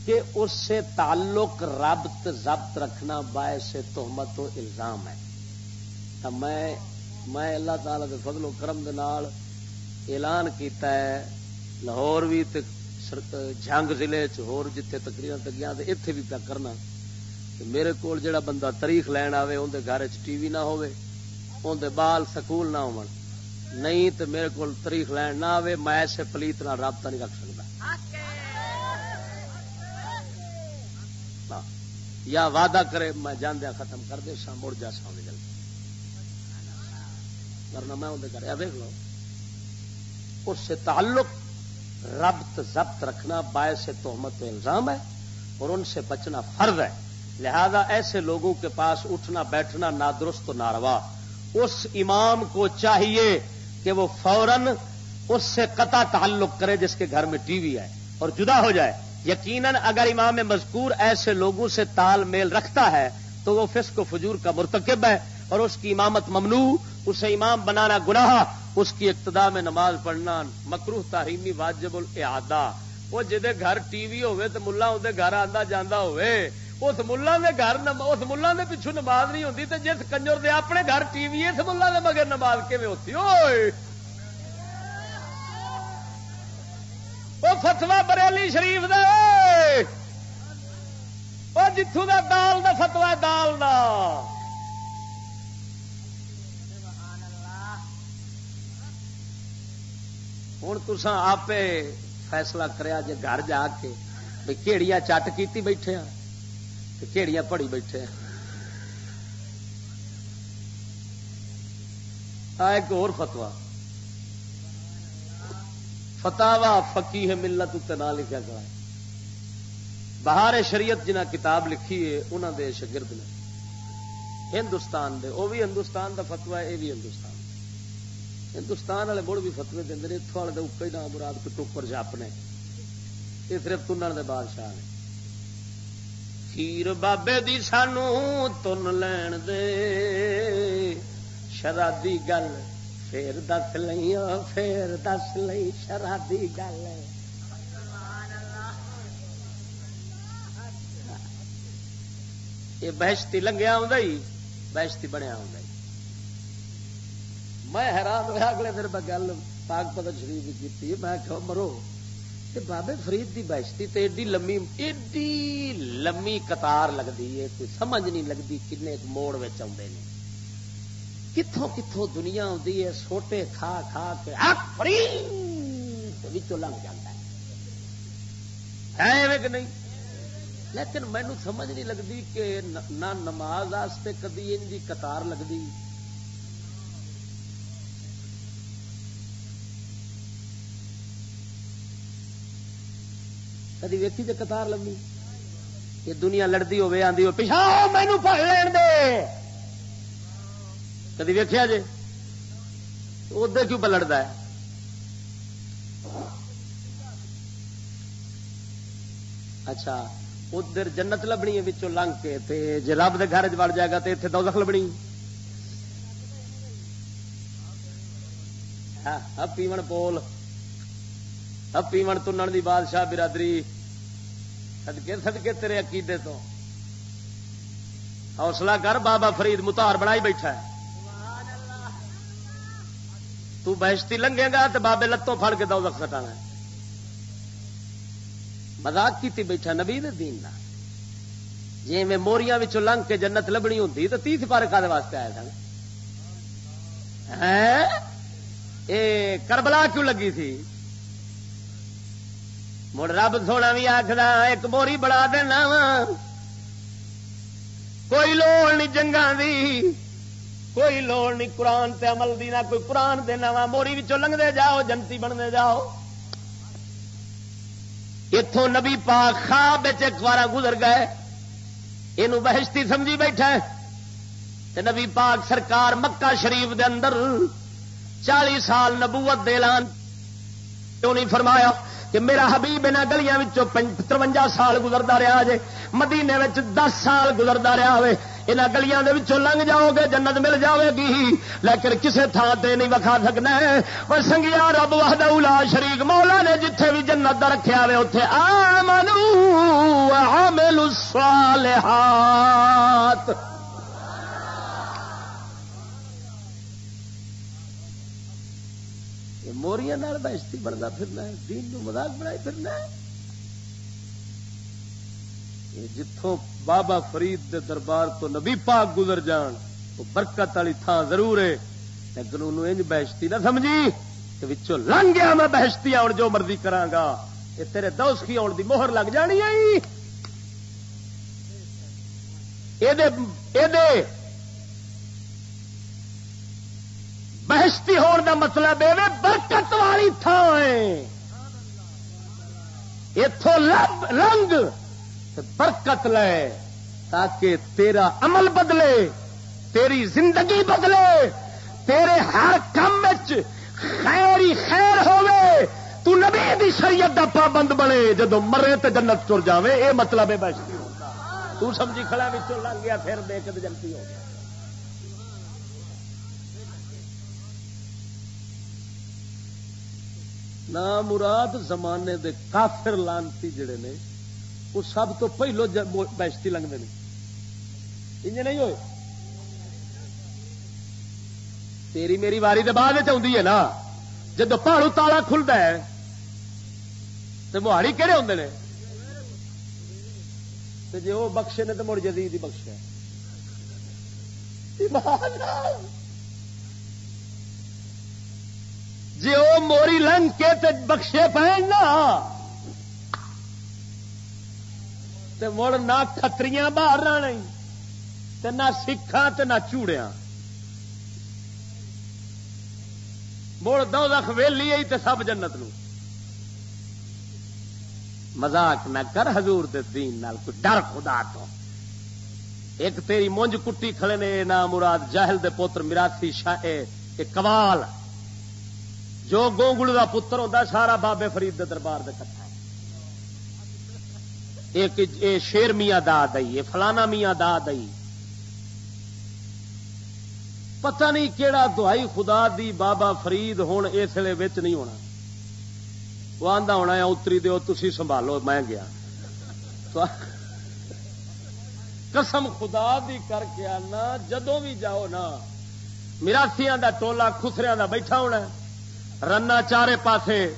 کہ اس سے تعلق ربط ضبط رکھنا باعث تہمت و الزام ہے۔ میں میں اللہ تعالی کے فضل و کرم دے نال اعلان کیتا ہے لاہور بھی جنگ ضلع جتھے تقریر تگیا اتے بھی پیا کرنا۔ میرے کو جڑا بندہ تاریخ لین آئے اندر گھر ٹی وی نہ ہو بال سکول نہ ہو نہیں تو میرے کو تاریخ لین نہ آئے میں ایسے پلیت نہ رابطہ نہیں رکھ سکتا ہاں، یا وعدہ کرے میں جاندیا ختم کر دے سا مڑ جا سا جلدی ورنہ میں اندر کریا دیکھ لو۔ اس سے تعلق ربط ضبط رکھنا باعث تہمت و الزام ہے اور ان سے بچنا فرض ہے۔ لہذا ایسے لوگوں کے پاس اٹھنا، بیٹھنا نادرست و ناروا۔ اس امام کو چاہیے کہ وہ فوراً اس سے قطع تعلق کرے جس کے گھر میں ٹی وی ہے اور جدا ہو جائے۔ یقیناً اگر امام مذکور ایسے لوگوں سے تال میل رکھتا ہے تو وہ فسق و فجور کا مرتکب ہے اور اس کی امامت ممنوع، اسے امام بنانا گناہ اس کی ابتدا میں نماز پڑھنا مکروح تحریمی واجب الادا وہ جہے گھر ٹی وی ہوے تو ملا اندر گھر آتا جانا ہوئے، اس ملا دے گھر اس ملا دے پچھو نماز نہیں ہوتی تو جس کنجر دے اپنے گھر ٹی وی اس ملا دے مگر نماز کیون ہوتی؟ ہوئے وہ فتوا بریلی شریف دے وہ جتوں دا دال تسا آپ فیصلہ کریا جے گھر جا کے بھائی کہڑیاں چٹ کی بیٹھے ہاں ہیں پڑی بیٹھے ہیں ایک اور فتوا فتوا فقی ہے ملت اتنے نہ لکھا گیا۔ بہار شریعت جنہ کتاب لکھی ہے انہوں دے شگرد نے۔ ہندوستان دے وہ بھی ہندوستان دا فتوا ہے یہ بھی ہندوستان۔ ہندوستان والے مڑ بھی فتوے دیں اتوں والے اکے نام مراد کو ٹوپر چپ نے یہ صرف تنن دے بادشاہ نے کھیر بابے دی سانو تن لین دے شرادی گل پھر دس لئی پھر دس لئی شرادی گل یہ بہشتی لنگیا آ بہشتی بنیا آ میں حیران ہوا اگلے دن میں گل پاک پتن شریف کی میں کہ مرو، تے بابے فرید دی بہشتی تے ایڈی لمبی ایڈی لمبی قطار لگتی ہے کوئی سمجھ نہیں لگتی کن موڑ آتے ہیں کتوں کتوں دنیا آتی ہے، سوٹے کھا کھا کے لنگ جاتا ہے۔ کہ نہیں؟ لیکن مینو سمجھ نہیں لگتی کہ نہ نماز واسطے کدی ان کی قطار لگتی کدی ویکھی تو قطار لمبی یہ دنیا لڑتی ہوے آدھی ہو پچھا مینو پڑ لین دے کدی ویکیا جی ادھر کیوں پہ لڑتا ہے اچھا ادھر جنت لبنی ہے بچوں لنگ کے تے جی رب کے گھر چڑ جائے گا تو اتنے دوزخ لبنی ہاں پیمن پول اب پیمن تنن دی بادشاہ برادری سدکے سدکے تیرے عقیدے تو۔ حوصلہ کر بابا فرید متار بنائی بیٹھا ہے۔ تو بہشتی لنگے گا تو بابے لتوں پھڑ کے دو سٹانا مزاق کی بیٹھا نبی دین کا جی میں موریاں لنگ کے جنت لبنی ہوں تو تیس پارے کا واسطے آئے سن۔ کربلا کیوں لگی تھی؟ مڑ رب سونا بھی آخر ایک موری بڑا دینا وا۔ کوئی لوڑ نہیں جنگا دی۔ کوئی لوڑ نہیں قرآن تے عمل دی، نہ کوئی قرآن دینا وا۔ موری لنگتے جاؤ، جنتی بنتے جاؤ۔ اتوں نبی پاک خواب ایک بار گزر گئے۔ یہ بہشتی سمجھی بیٹھا نبی پاک سرکار مکہ شریف دے اندر چالی سال نبوت دے اعلان کیوں نہیں فرمایا؟ کہ میرا حبیب ان گلیاں ترونجا سال گزرتا رہا جے، مدینے دس سال گزرتا رہا ہوئے ان گلیاں لنگ جاؤ گے جنت مل جائے گی لیکن کسے تھان تے نہیں وکھا سکنا اور سنگیا رب وحد اولا شریک مولا نے جتھے بھی جنت دا رکھا ہوئے اتے آمنو عامل الصالحات۔ موریا بہشتی بنتا پھرنا ہے، دین نو مزاق بنائی پھرنا ہے۔ جتوں بابا فرید دے دربار تو نبی پاک گزر جان، وہ برکت والی تھان ضرور ہے۔ لیکن انہوں انج بہشتی نہ سمجھی کہ وچوں لنگ گیا میں بہشتی آن جو مرضی کرانگا یہ تیرے دوست کی آن دی مہر لگ جانی ہے۔ بہشتی ہون دا مطلب یہ برکت والی تھان اتوں لنگ برکت لے تاکہ تیرا عمل بدلے، تیری زندگی بدلے، تیرے ہر کام خیر ہی خیر ہوے تو نبی دی شریعت دا پابند بنے جدو مرے تو جنت چر جاوے، اے مطلب ہے بہشتی تو سمجھی کھڑا بھی لگ گیا، پھر دیکھ جلدی ہو گیا۔ نہ مراد زمانے دے کافر لانتی جڑے نے، وہ سب تو پہلو بہشتی لگتے ہیں انج نہیں ہوئے؟ تیری میری واری دے بعد چاہتی ہے نا۔ جب پہاڑو تالا کھلتا ہے تو مہاڑی کہڑے ہوں نے؟ جی وہ بخشے نے تو مڑ جدید ہی بخشے جی وہ موری لنگ کے تے بخشے پہ نا، تے مڑ نہ کتری باہر رہنا نہ سکھا نہ چوڑیا مڑ دو دخ ویلی آئی تے سب جنت نو۔ مزاق نہ کر حضور دے دین نال، کوئی ڈر خدا تو۔ ایک تیری مونج کٹی کھڑے نے نا مراد جاہل دے پوتر میراسی شاہ کمال جو گونگڑ کا پتر ہوتا سارا بابے فرید دے دربار دے کٹھا ایک شیر میاں دا دئی فلانا میاں دا دئی۔ پتہ نہیں کیڑا دہائی خدا دی بابا فرید ہوں اس لیے نہیں ہونا۔ وہ آدھا ہونا ہے، اتری دیو تھی سنبھالو، میں گیا۔ قسم خدا دی کر کے آنا جدو بھی جاؤ نا مراسیاں دا ٹولا خسریا دا بیٹھا ہونا ہے۔ رنا چارے پاسے۔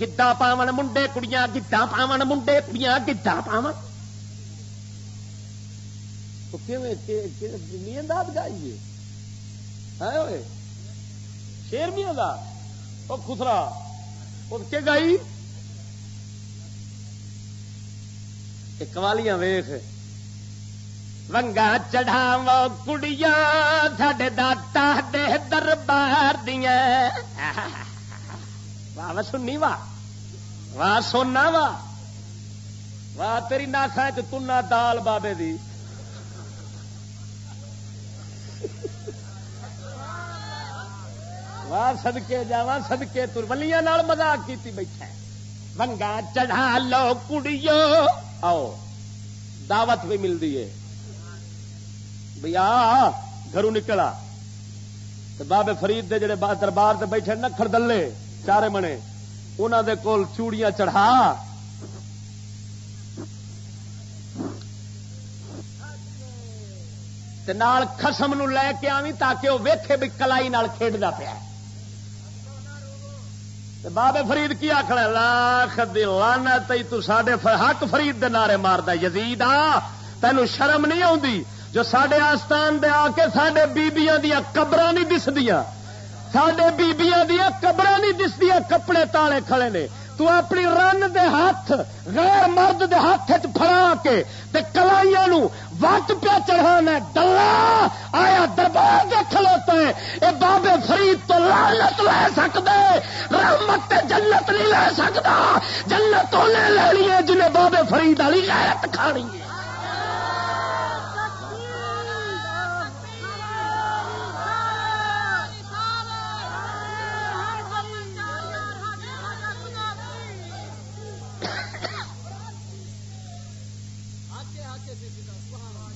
گا پاون منڈے کڑیاں گا پاون منڈے کڑیاں گا پاون۔ داد گائیے شیر میاں داد وہ خسرا وہ گائی؟ کوالیاں ویخ ونگا چڑھاو کڑیا ساڈے داتا دے دربار دیا واہ سنی واہ واہ سونا واہ واہ تیری ناسا چنا دال بابے دی واہ سدکے جا سدکے تر ولیاں مزاق کی بیٹھا ونگا چڑھا لو کڑیو آؤ دعوت بھی ملتی ہے بھئی آ، گھروں نکلا بابے فرید دے جڑے دربار سے بیٹھے نکھڑ دلے، چارے منے۔ انہوں دے کول چوڑیاں چڑھا۔ نال خسم نو لے کے آوی تاکہ وہ ویکھے بھی کلائی نال کھیڈدا پیا۔ بابے فرید کی آخر لاکھ دلانا تئی تو ساڈے حق فرید دے نعرے ماردا، یزید آ تینوں شرم نہیں آوندی۔ جو سڈے آستان دے آ کے سڈے بیبیاں دیا قبر نہیں دسدیا سڈے بیبیاں دیا قبر نہیں دسدیا کپڑے تالے کھڑے نے۔ تو اپنی رن دے ہاتھ، غیر مرد دے ہاتھ فڑا کے تے کلائیاں نو وٹ پیا چڑھانا ڈلا آیا دربار دے کھلوتا ہے اے بابے فرید تو لالت لے سکتے رحمت تے جنت نہیں لے سکتا جنت انہیں لینی ہے جنہیں بابے فرید والی غیرت کھانی ہے۔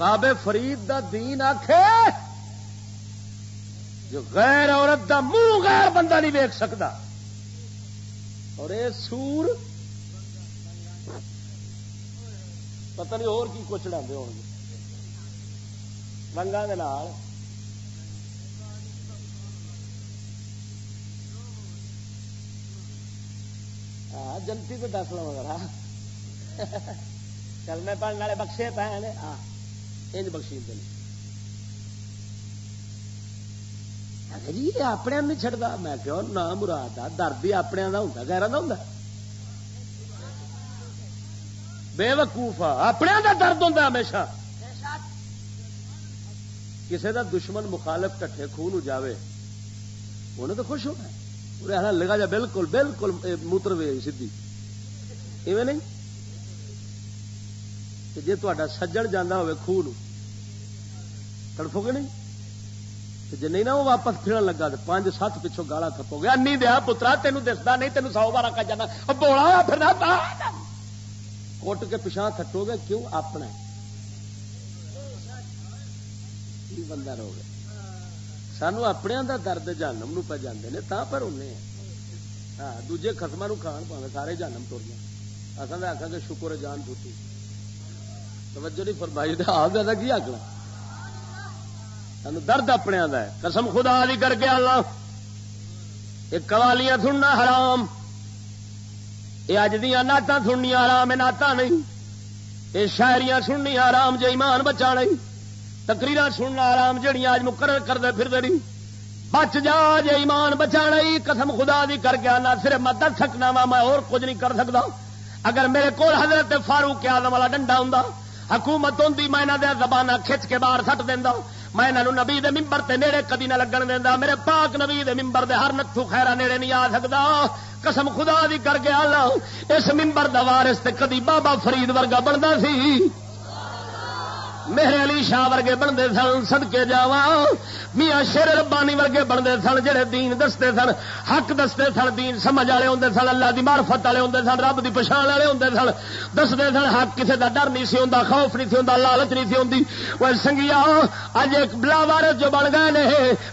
بابے فرید دا دین آخے جو غیر عورت دا منہ غیر بندہ نہیں ویک سکتا۔ اور اے سور، پتہ نہیں اور کی کچھ ڈے ہو رنگا ہاں جنتی تو دس لو مگر چل میں پڑھنے والے بخشے پہ ہاں انج بخشی دل جی یہ اپنے نہیں چڑھتا میں کہ نہ مراد آ درد ہی اپنے کا ہوں گہرا کا ہوں بے وقوف اپنے کا درد ہوتا ہمیشہ۔ کسی کا دشمن مخالف کٹھے خون جاوے انہیں تو خوش ہونا لگا جا، بالکل بالکل موتر وے سی ایویں نہیں؟ جی تا سجن جانا ہوئے خوہ تڑفو گے نہیں جی نہیں نا وہ واپس پھرن لگا تو پانچ سات پچھوں گالا تھپو گیا انی دیا پترا تینوں دستا نہیں تینوں سو بارہ کا جانا بولا پھر کوٹ کے پچھا تھٹو گے کیوں اپنا بندہ رو گیا سانو اپنے دا درد جانم نو پہ جانے نے تا پر انہیں ہاں دوجے خسما نو کھان پاوے سارے جانم تر گیا اصل آخا کہ شکر جان ٹوٹی توجہ نہیں فرمائی آ گیا کی آخنا سانو درد اپنے ہے۔ قسم خدا دی کر کے اللہ یہ قوالیاں سننا حرام۔ یہ اج دیا نعت سننیا حرام نعت نہیں۔ یہ شاعریاں سننی حرام، جو ایمان بچا نہیں تقریر سننا آرام جہیا اج مقرر کرتے پھر نہیں۔ بچ جا جے ایمان بچا نہیں قسم خدا دی کر کے آنا صرف میں دس سکنا وا، میں اور کچھ نہیں کر سکتا اگر میرے کو حضرت فاروق آدم والا ڈنڈا ہوں حکومت ہوں میں دیا زبان کھچ کے باہر سٹ دینا میں انہوں نبی دے ممبر تے نیڑے کدی نہ لگن دینا میرے پاک نبی دے ممبر دے ہر نتھو خیرا نیڑے نہیں آ سکتا قسم خدا دی کر کے آ اس ممبر دا وارث تے کدی بابا فرید ورگا بنتا سی۔ میرے علی شاہ ورگے بنتے سن سدکے جا میاں شیر ربانی ورگے بنتے سن، جڑے دین دستے سن، حق دستے سن، دین سمجھ والے ہوں سن، اللہ دی مارفت والے ہوں سن، رب دی پچھان والے ہوں سن، دستے سن، حق کسی کا ڈر نہیں سی ہوں خوف نہیں سی ہوں لالچ نہیں سی ہوں وہ سنگیا اج ایک بلا وارس جو بن گئے نے،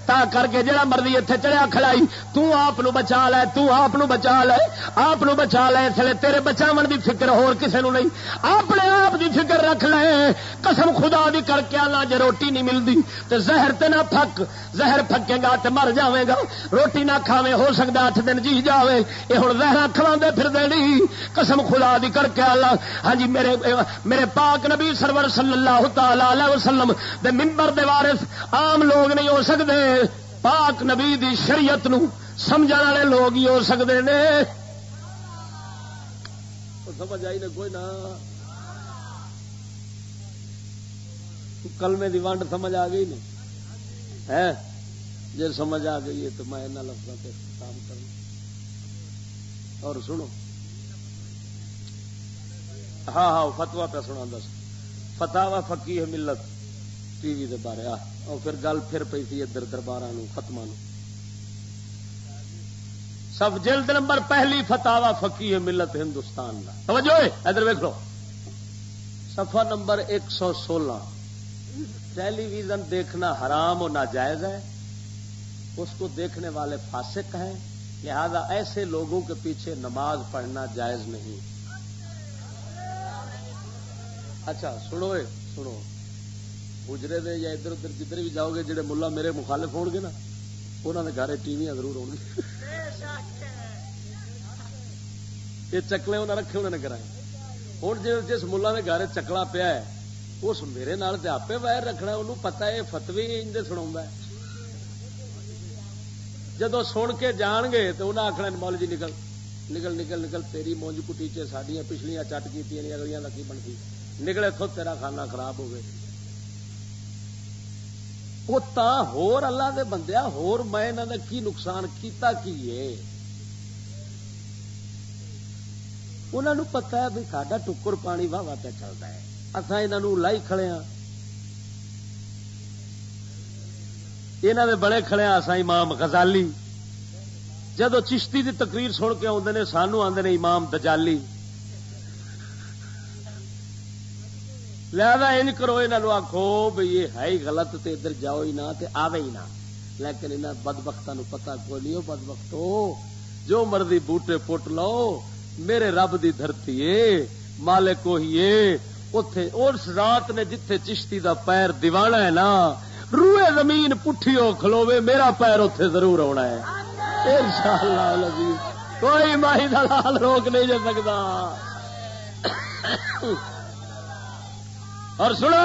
تا کر کے جڑا مرضی اتنے چڑیا کھڑائی تپ بچا لے تپ بچا لے، آپ بچا لے، اس لیے تیرے بچاو دی فکر ہور کسے نو نہیں۔ اپنے آپ دی فکر رکھ لے، قسم خدا بھی کر کے آنا جی روٹی نہیں ملتی تو زہر تے نہ پک زہر پکے گا تو مر جائے گا۔ روٹی نہ کھاوے، ہو سکتا اٹھ دن جی جائے یہ ہوں زہر کھوا پھر دینی قسم خدا دی کر کے آنا ہاں جی میرے میرے پاک نبی سرور صلی اللہ تعالی وسلم دے ممبر دے وارث عام لوگ نہیں ہو سکتے پاک نبی دی شریعت نو سمجھ والے لوگ ہی ہو سکتے ہیں سمجھ آئی نے کوئی نہ۔ کلمے دی ونڈ سمجھ آ گئی نہیں۔ ہے؟ جی سمجھ آ گئی ہے تو میں لفظوں پہ کام کروں۔ اور سنو۔ ہاں ہاں فتوا پہ سنا دس۔ فتوا فکی ہے ملت ٹی وی دے بارے آ اور پھر گل پھر پی تھی ادھر دربار ختم سب جلد نمبر پہلی فتوا فکی ہے ملت ہندوستان کا توجہ ادھر ویک لو سفا نمبر ایک سو سولہ۔ ٹیلی ویژن دیکھنا حرام اور ناجائز ہے، اس کو دیکھنے والے فاسق ہیں، لہذا ایسے لوگوں کے پیچھے نماز پڑھنا جائز نہیں۔ اچھا سنو سنو۔ گجرے دے یا ادھر ادھر جدھر بھی جاؤ گے، جڑے ملا میرے مخالف ہو گے نا انہوں نے گھر ٹی وی ضرور ہو یہ چکلے انہیں رکھے انہوں نے کرائے ہوں جس ملا نے گھر چکلا پیا ہے اس میرے نال آپ وائر رکھنا، انہوں پتا ہے، فتوی سنا جدو سن کے جان گے تو انہیں آخنا مول جی نکل نکل نکل نکل، تیری مونج کٹی چاڑیاں پچھلیاں چٹ کی اگلیاں کا بنتی؟ نکلے خود تیرا کھانا خراب ہوگی وہ ہور اللہ دے بندیا ہور میں انہوں نے کی نقصان کیتا کی ہے؟ انہوں پتا ہے بھی ساڈا ٹکر پانی واہ واہ پہ چلتا ہے۔ اصا یہ لائی کھڑے ہاں۔ یہاں بڑے کھڑے ہاں اصا امام غزالی۔ جدو چشتی دی تقریر سن کے آدھے نے، سانو آدھے نے امام دجالی۔ لہذا ان کرو یہ آخو بھائی یہ ہے ہی غلط تے ادھر جاؤ ہی نہ تے آوے ہی نہ لیکن انہوں بد بخت پتا کوئی نہیں ہو بد بخت جو مرضی بوٹے پٹ لو، میرے رب دی دھرتی ہے مالک وہی ہے اتے اس رات نے جتھے چشتی دا پیر دیوانا ہے نا، روئے زمین پٹھی ہو کھلوے میرا پیر اتے ضرور آنا ہے۔ انشاءاللہ کوئی ماہی دلال روک نہیں جا سکتا۔ اور سنو،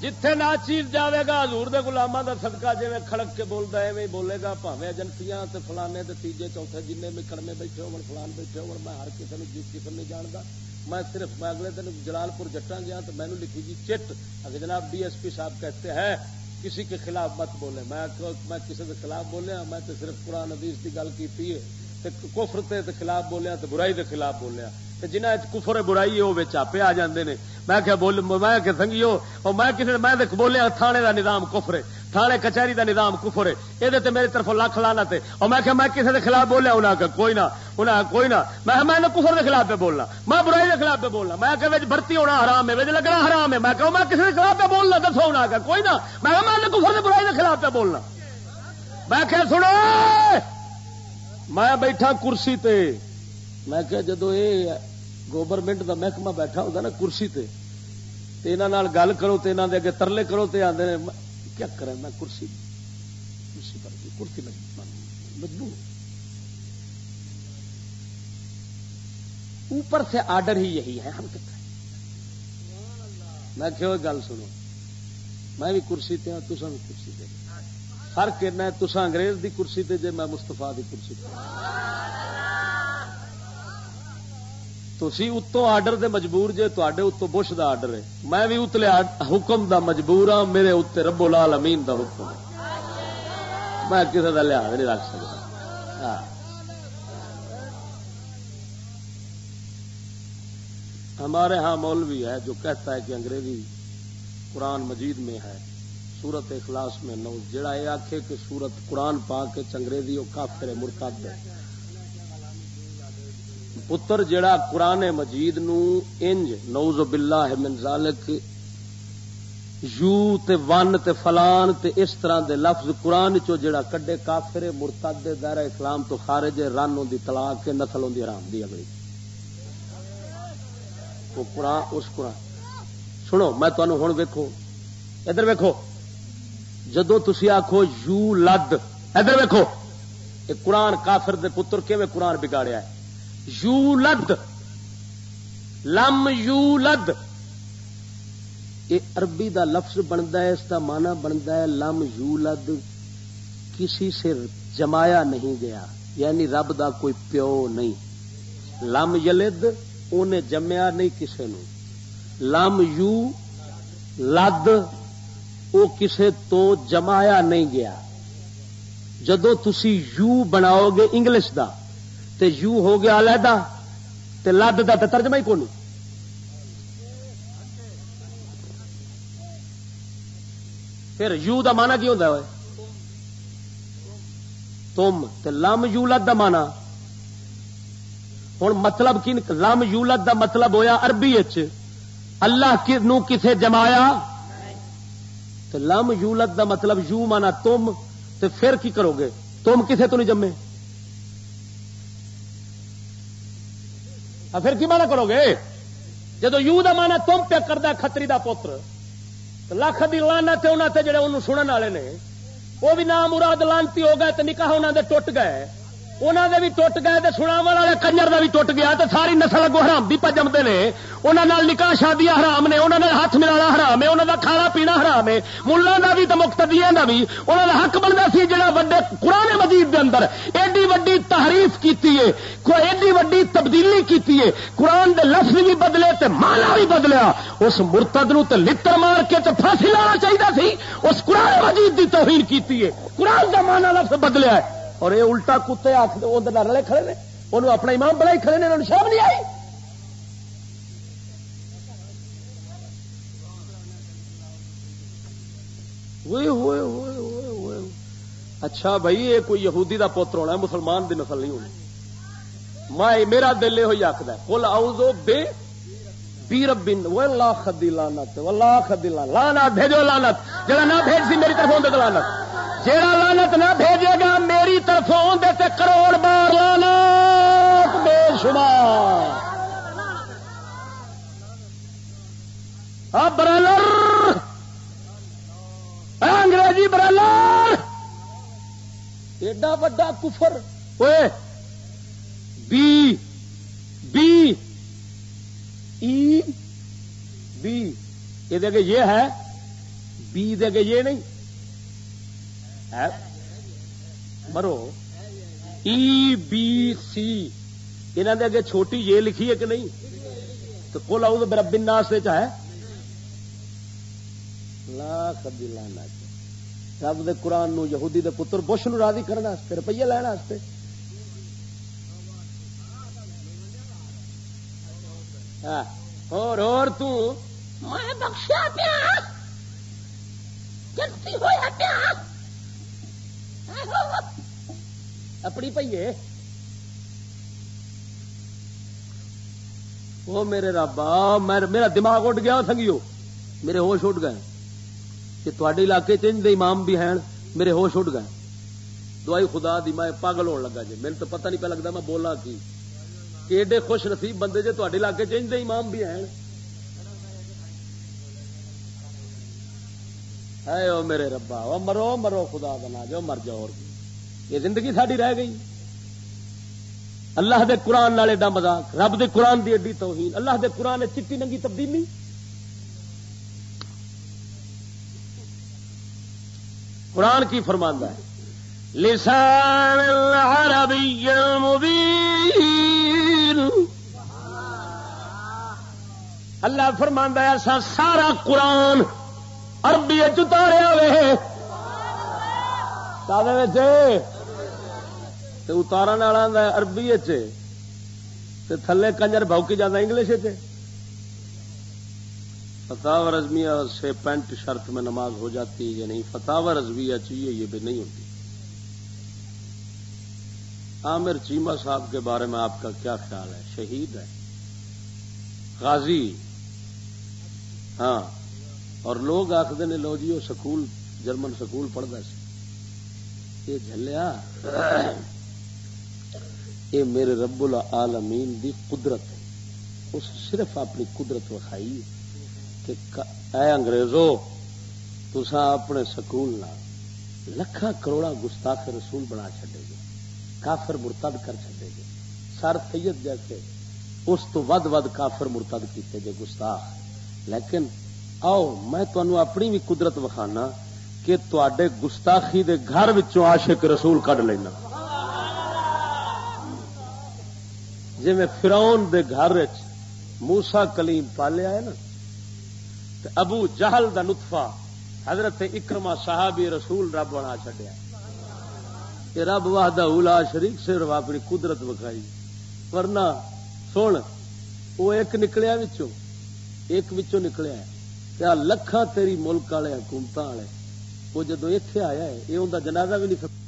جتھے نہ چیز جاوے گا، حضور دے گلامہ دا صدقہ جی کھڑک کے بولتا ہے بولے گا پاوے ایجنسیاں فلانے دے تیجے چوتھے جن بھی کڑمے بیٹھے ہو، فلان بیٹھے ہو، میں ہر کسی نے جس قسم نہیں جانتا میں صرف میں اگلے دن جلال پور جٹا گیا تو میں نے لکھی جی چٹ۔ اگر جناب ڈی ایس پی صاحب کہتے ہیں، کسی کے خلاف مت بولے۔ میں میں کسی کے خلاف بولیا، میں تو صرف قرآن حدیث کی گل کی کفر تے خلاف بولیا تو برائی کے خلاف بولیا۔ جنہ کفر برائی ہے وہ آپ آ جاندے نے۔ میں کہ بول، میں کہ سنگیو اور میں کسی، میں بولیا، تھانے دا نظام کفر ہے۔ تھانے کچہری دا نظام کفر ہے۔ یہ میری طرف لکھ لانا تے اور میں کہ میں کسی کے خلاف بولیا انہیں کہ کوئی نہ انہیں کوئی نہ۔ میں میں کفر کے خلاف پہ بولنا۔ میں برائی کے خلاف پہ بولنا۔ میں کہ بھرتی ہونا حرام ہے لگنا حرام ہے۔ میں کہ میں کسی کے خلاف پہ بولنا، دسو انہیں کہ کوئی نہ۔ میں میں کفر برائی کے خلاف پہ بولنا۔ میں کہ سنو۔ میں بیٹھا کرسی تے۔ میں کہ جدو یہ گورنمنٹ کا محکمہ بیٹھا ہوتا نا کرسی تے یہاں گل کرو، تے تو یہاں اگے ترلے کرو تو آدھے کیا کریں؟ میں کرسی کرسی پر کرسی میں مجبور اوپر سے آرڈر ہی یہی ہے ہم کتنے میں کہو گل سنو۔ میں بھی کرسی تے ہوں تسا بھی کرسی تے۔ فرق کہنا ہے تسا انگریز دی کرسی تے، جے میں مستفا دی کرسی تے۔ تھی اتوں آرڈر دے مجبور جے تے اتوں بش دا آرڈر ہے۔ میں بھی اتلے حکم دا مجبور ہاں میرے اتنے ربو لال امین دا حکم ہے۔ میں کسی کا لحاظ نہیں رکھ سکتا۔ ہاں۔ ہمارے ہاں مولوی ہے جو کہتا ہے کہ انگریزی قرآن مجید میں ہے، سورت اخلاص میں نو، جڑا یہ آخے کہ سورت قرآن پا کے انگریزی وہ کافر مرتد ہے۔ پتر جڑا قرآن مجید نو انج نوز باللہ من ذالک، یو تے ون تے فلان تے اس طرح دے لفظ قرآن چو جڑا کڈے کافر، مرتد، دائرہ اسلام تو خارج، رن ہوں طلاق کے، نسل ہوں حرام دی اگلی۔ وہ قرآن، اس قرآن۔ سنو، میں تمہیں ہوں ویکو ادھر ویکو جدو تھی آخو یو لد، ادھر ویکو قرآن کافر دے پتر کیون قرآن بگاڑیا ہے؟ یولد، لم یولد. یہ عربی دا لفظ بنتا ہے، اس کا مانا بنتا ہے لم یولد. کسی سے جمایا نہیں گیا یعنی رب دا کوئی پیو نہیں. لم یلد انہیں جمیا نہیں کسی نو. لم یو لد وہ کسے تو جمایا نہیں گیا. جدو تسی یو بناؤ گے انگلش دا تے یو ہو گیا علیحدہ تے لد دا تے ترجمہ ہی کون پھر یو دا مانا کی ہوتا ہے؟ تم تے لم یو لد دا مانا ہوں مطلب کی لم یولد دا مطلب ہویا عربی اللہ نو کسے جمایا؟ تو لم یولد دا مطلب یو مانا تم تے پھر کی کرو گے؟ تم کسے تو نہیں جمے؟ پھر کی مانا کرو گے؟ جدو یو دا مانا تم پہ کرتا کتری کا پوتر لکھ دی لانا جڑے انہوں سنن والے نے۔ وہ بھی نام مراد لانتی ہو گئے تو نکاح انہوں دے ٹوٹ گئے۔ انہوں نے بھی ٹوٹ گئے تو سنا والے کنجر کا بھی ٹوٹ گیا تو ساری نسل اگو حرام بھی پجمتے ہیں انہوں نکاح شادی حرام نے انہوں نے ہاتھ ملا حرام ہے انہوں کا کھانا پینا حرام ہے۔ ملوں کا بھی تو مختدیا کا بھی انہوں نے حق بنتا سی جہاں وڈے قرآن مجید کے اندر ایڈی وڈی تحریف کی ایڈی وڈی تبدیلی کی قرآن دے لفظ بھی بدلے تے مانا بھی بدلیا۔ اس مرتد نو تے لتر مار کے تے پھانسی لانا چاہیے سی، اس قرآن مجید کی توہین کی قرآن کا مانا لفظ بدلیا ہے۔ اور یہ الٹا کتے آخر رلے کھڑے نے۔ انہوں اپنا امام بڑا کھڑے نے، انہوں شرم نہیں آئی۔ ہوئے ہوئے ہوئے ہوئے ہوئے۔ اچھا بھائی، یہ کوئی یہودی دا پوتر ہونا ہے، مسلمان دی نسل نہیں ہونی۔ میں میرا دل یہ آخر کل آؤ بے بی ربن وہ لاکھ دی لانت وہ لاکھ دی لانت بھیجو لانت جڑا نہ بھیج سی، میری طرف ہوندے لانت جیڑا لانت نہ بھیجے گا ایڈا وڈا کفر۔ B B, E, B. یہ یہ ہے، بی دے گے یہ نہیں۔ مرو۔ E, B, C. یہاں اگے چھوٹی یہ لکھی ہے کہ نہیں؟ تو کولا وہ بربی ناس ہے۔ لاکھ لانا رب دے قرآن نو یہودی دے پتر بش نو راضی کرنے روپیے لینا اور اور تو؟ میں بخشا پیا۔ پیا۔ اپنی پیے وہ میرے ربا میرا دماغ اٹھ گیا سنگیو۔ میرے ہوش اٹھ گئے۔ کہ تے علاقے چنج دے امام بھی ہیں، میرے ہوش اٹھ گئے۔ دوائی خدا دی، میں پاگل ہونے لگا جی۔ میرے تو پتہ نہیں پہ لگتا میں بولا کی۔ کہ ایڈے خوش نصیب بندے جی تے علاقے چنج دے امام بھی ہیں۔ ہے او میرے ربا، او مرو مرو خدا بنا جو مر جاؤ اور یہ زندگی ساری رہ گئی۔ اللہ دے قرآن ایڈا مزاق رب دے قرآن دی ایڈی توہین۔ اللہ دے قرآن چٹی ننگی تبدیلی۔ قرآن کی فرماندہ ہے۔ لسان العربی المبین۔ اللہ فرماندہ ہے، ایسا سارا قرآن عربی چتاریا وے اتارا والا عربی تھلے کنجر بوکی جانا انگلش فتح رضمیہ سے پینٹ شرط میں نماز ہو جاتی ہے یا نہیں؟ فتح رضویہ چاہیے، یہ بھی نہیں ہوتی۔ عامر چیما صاحب کے بارے میں آپ کا کیا خیال ہے؟ شہید ہے۔ غازی۔ ہاں۔ اور لوگ آخر نے، لو جی وہ سکول، جرمن سکول پڑھتا سی۔ یہ جلیا یہ میرے رب العالمین دی قدرت اس صرف اپنی قدرت وکھائی۔ کہ اے انگریزو تسا اپنے سکول لکھا کروڑا گستاخ رسول بنا چڈے گے کافر مرتد کر چڈے گے سر سید جیسے اس تو ود ود کافر مرتد کیتے گے گستاخ۔ لیکن آؤ، میں تمہوں اپنی بھی قدرت وکھانا کہ تے گستاخی دے گھر عاشق رسول کڈ لینا۔ جی میں فراؤن دے گھر موسا کلیم پالیا ہے نا ابو جہل دا نطفہ حضرت اکرما صحابی رسول رب بنا چڈیا یہ رب واہدہ اولا شریف سے رب اپنی قدرت وکھائی۔ ورنہ سن، وہ ایک نکلیا وچوں، ایک وچوں نکلیا۔ کیا لکھاں تیری ملک والے حکومت والے، وہ جدو اتے آیا ہے، یہ ان کا جنازہ بھی نہیں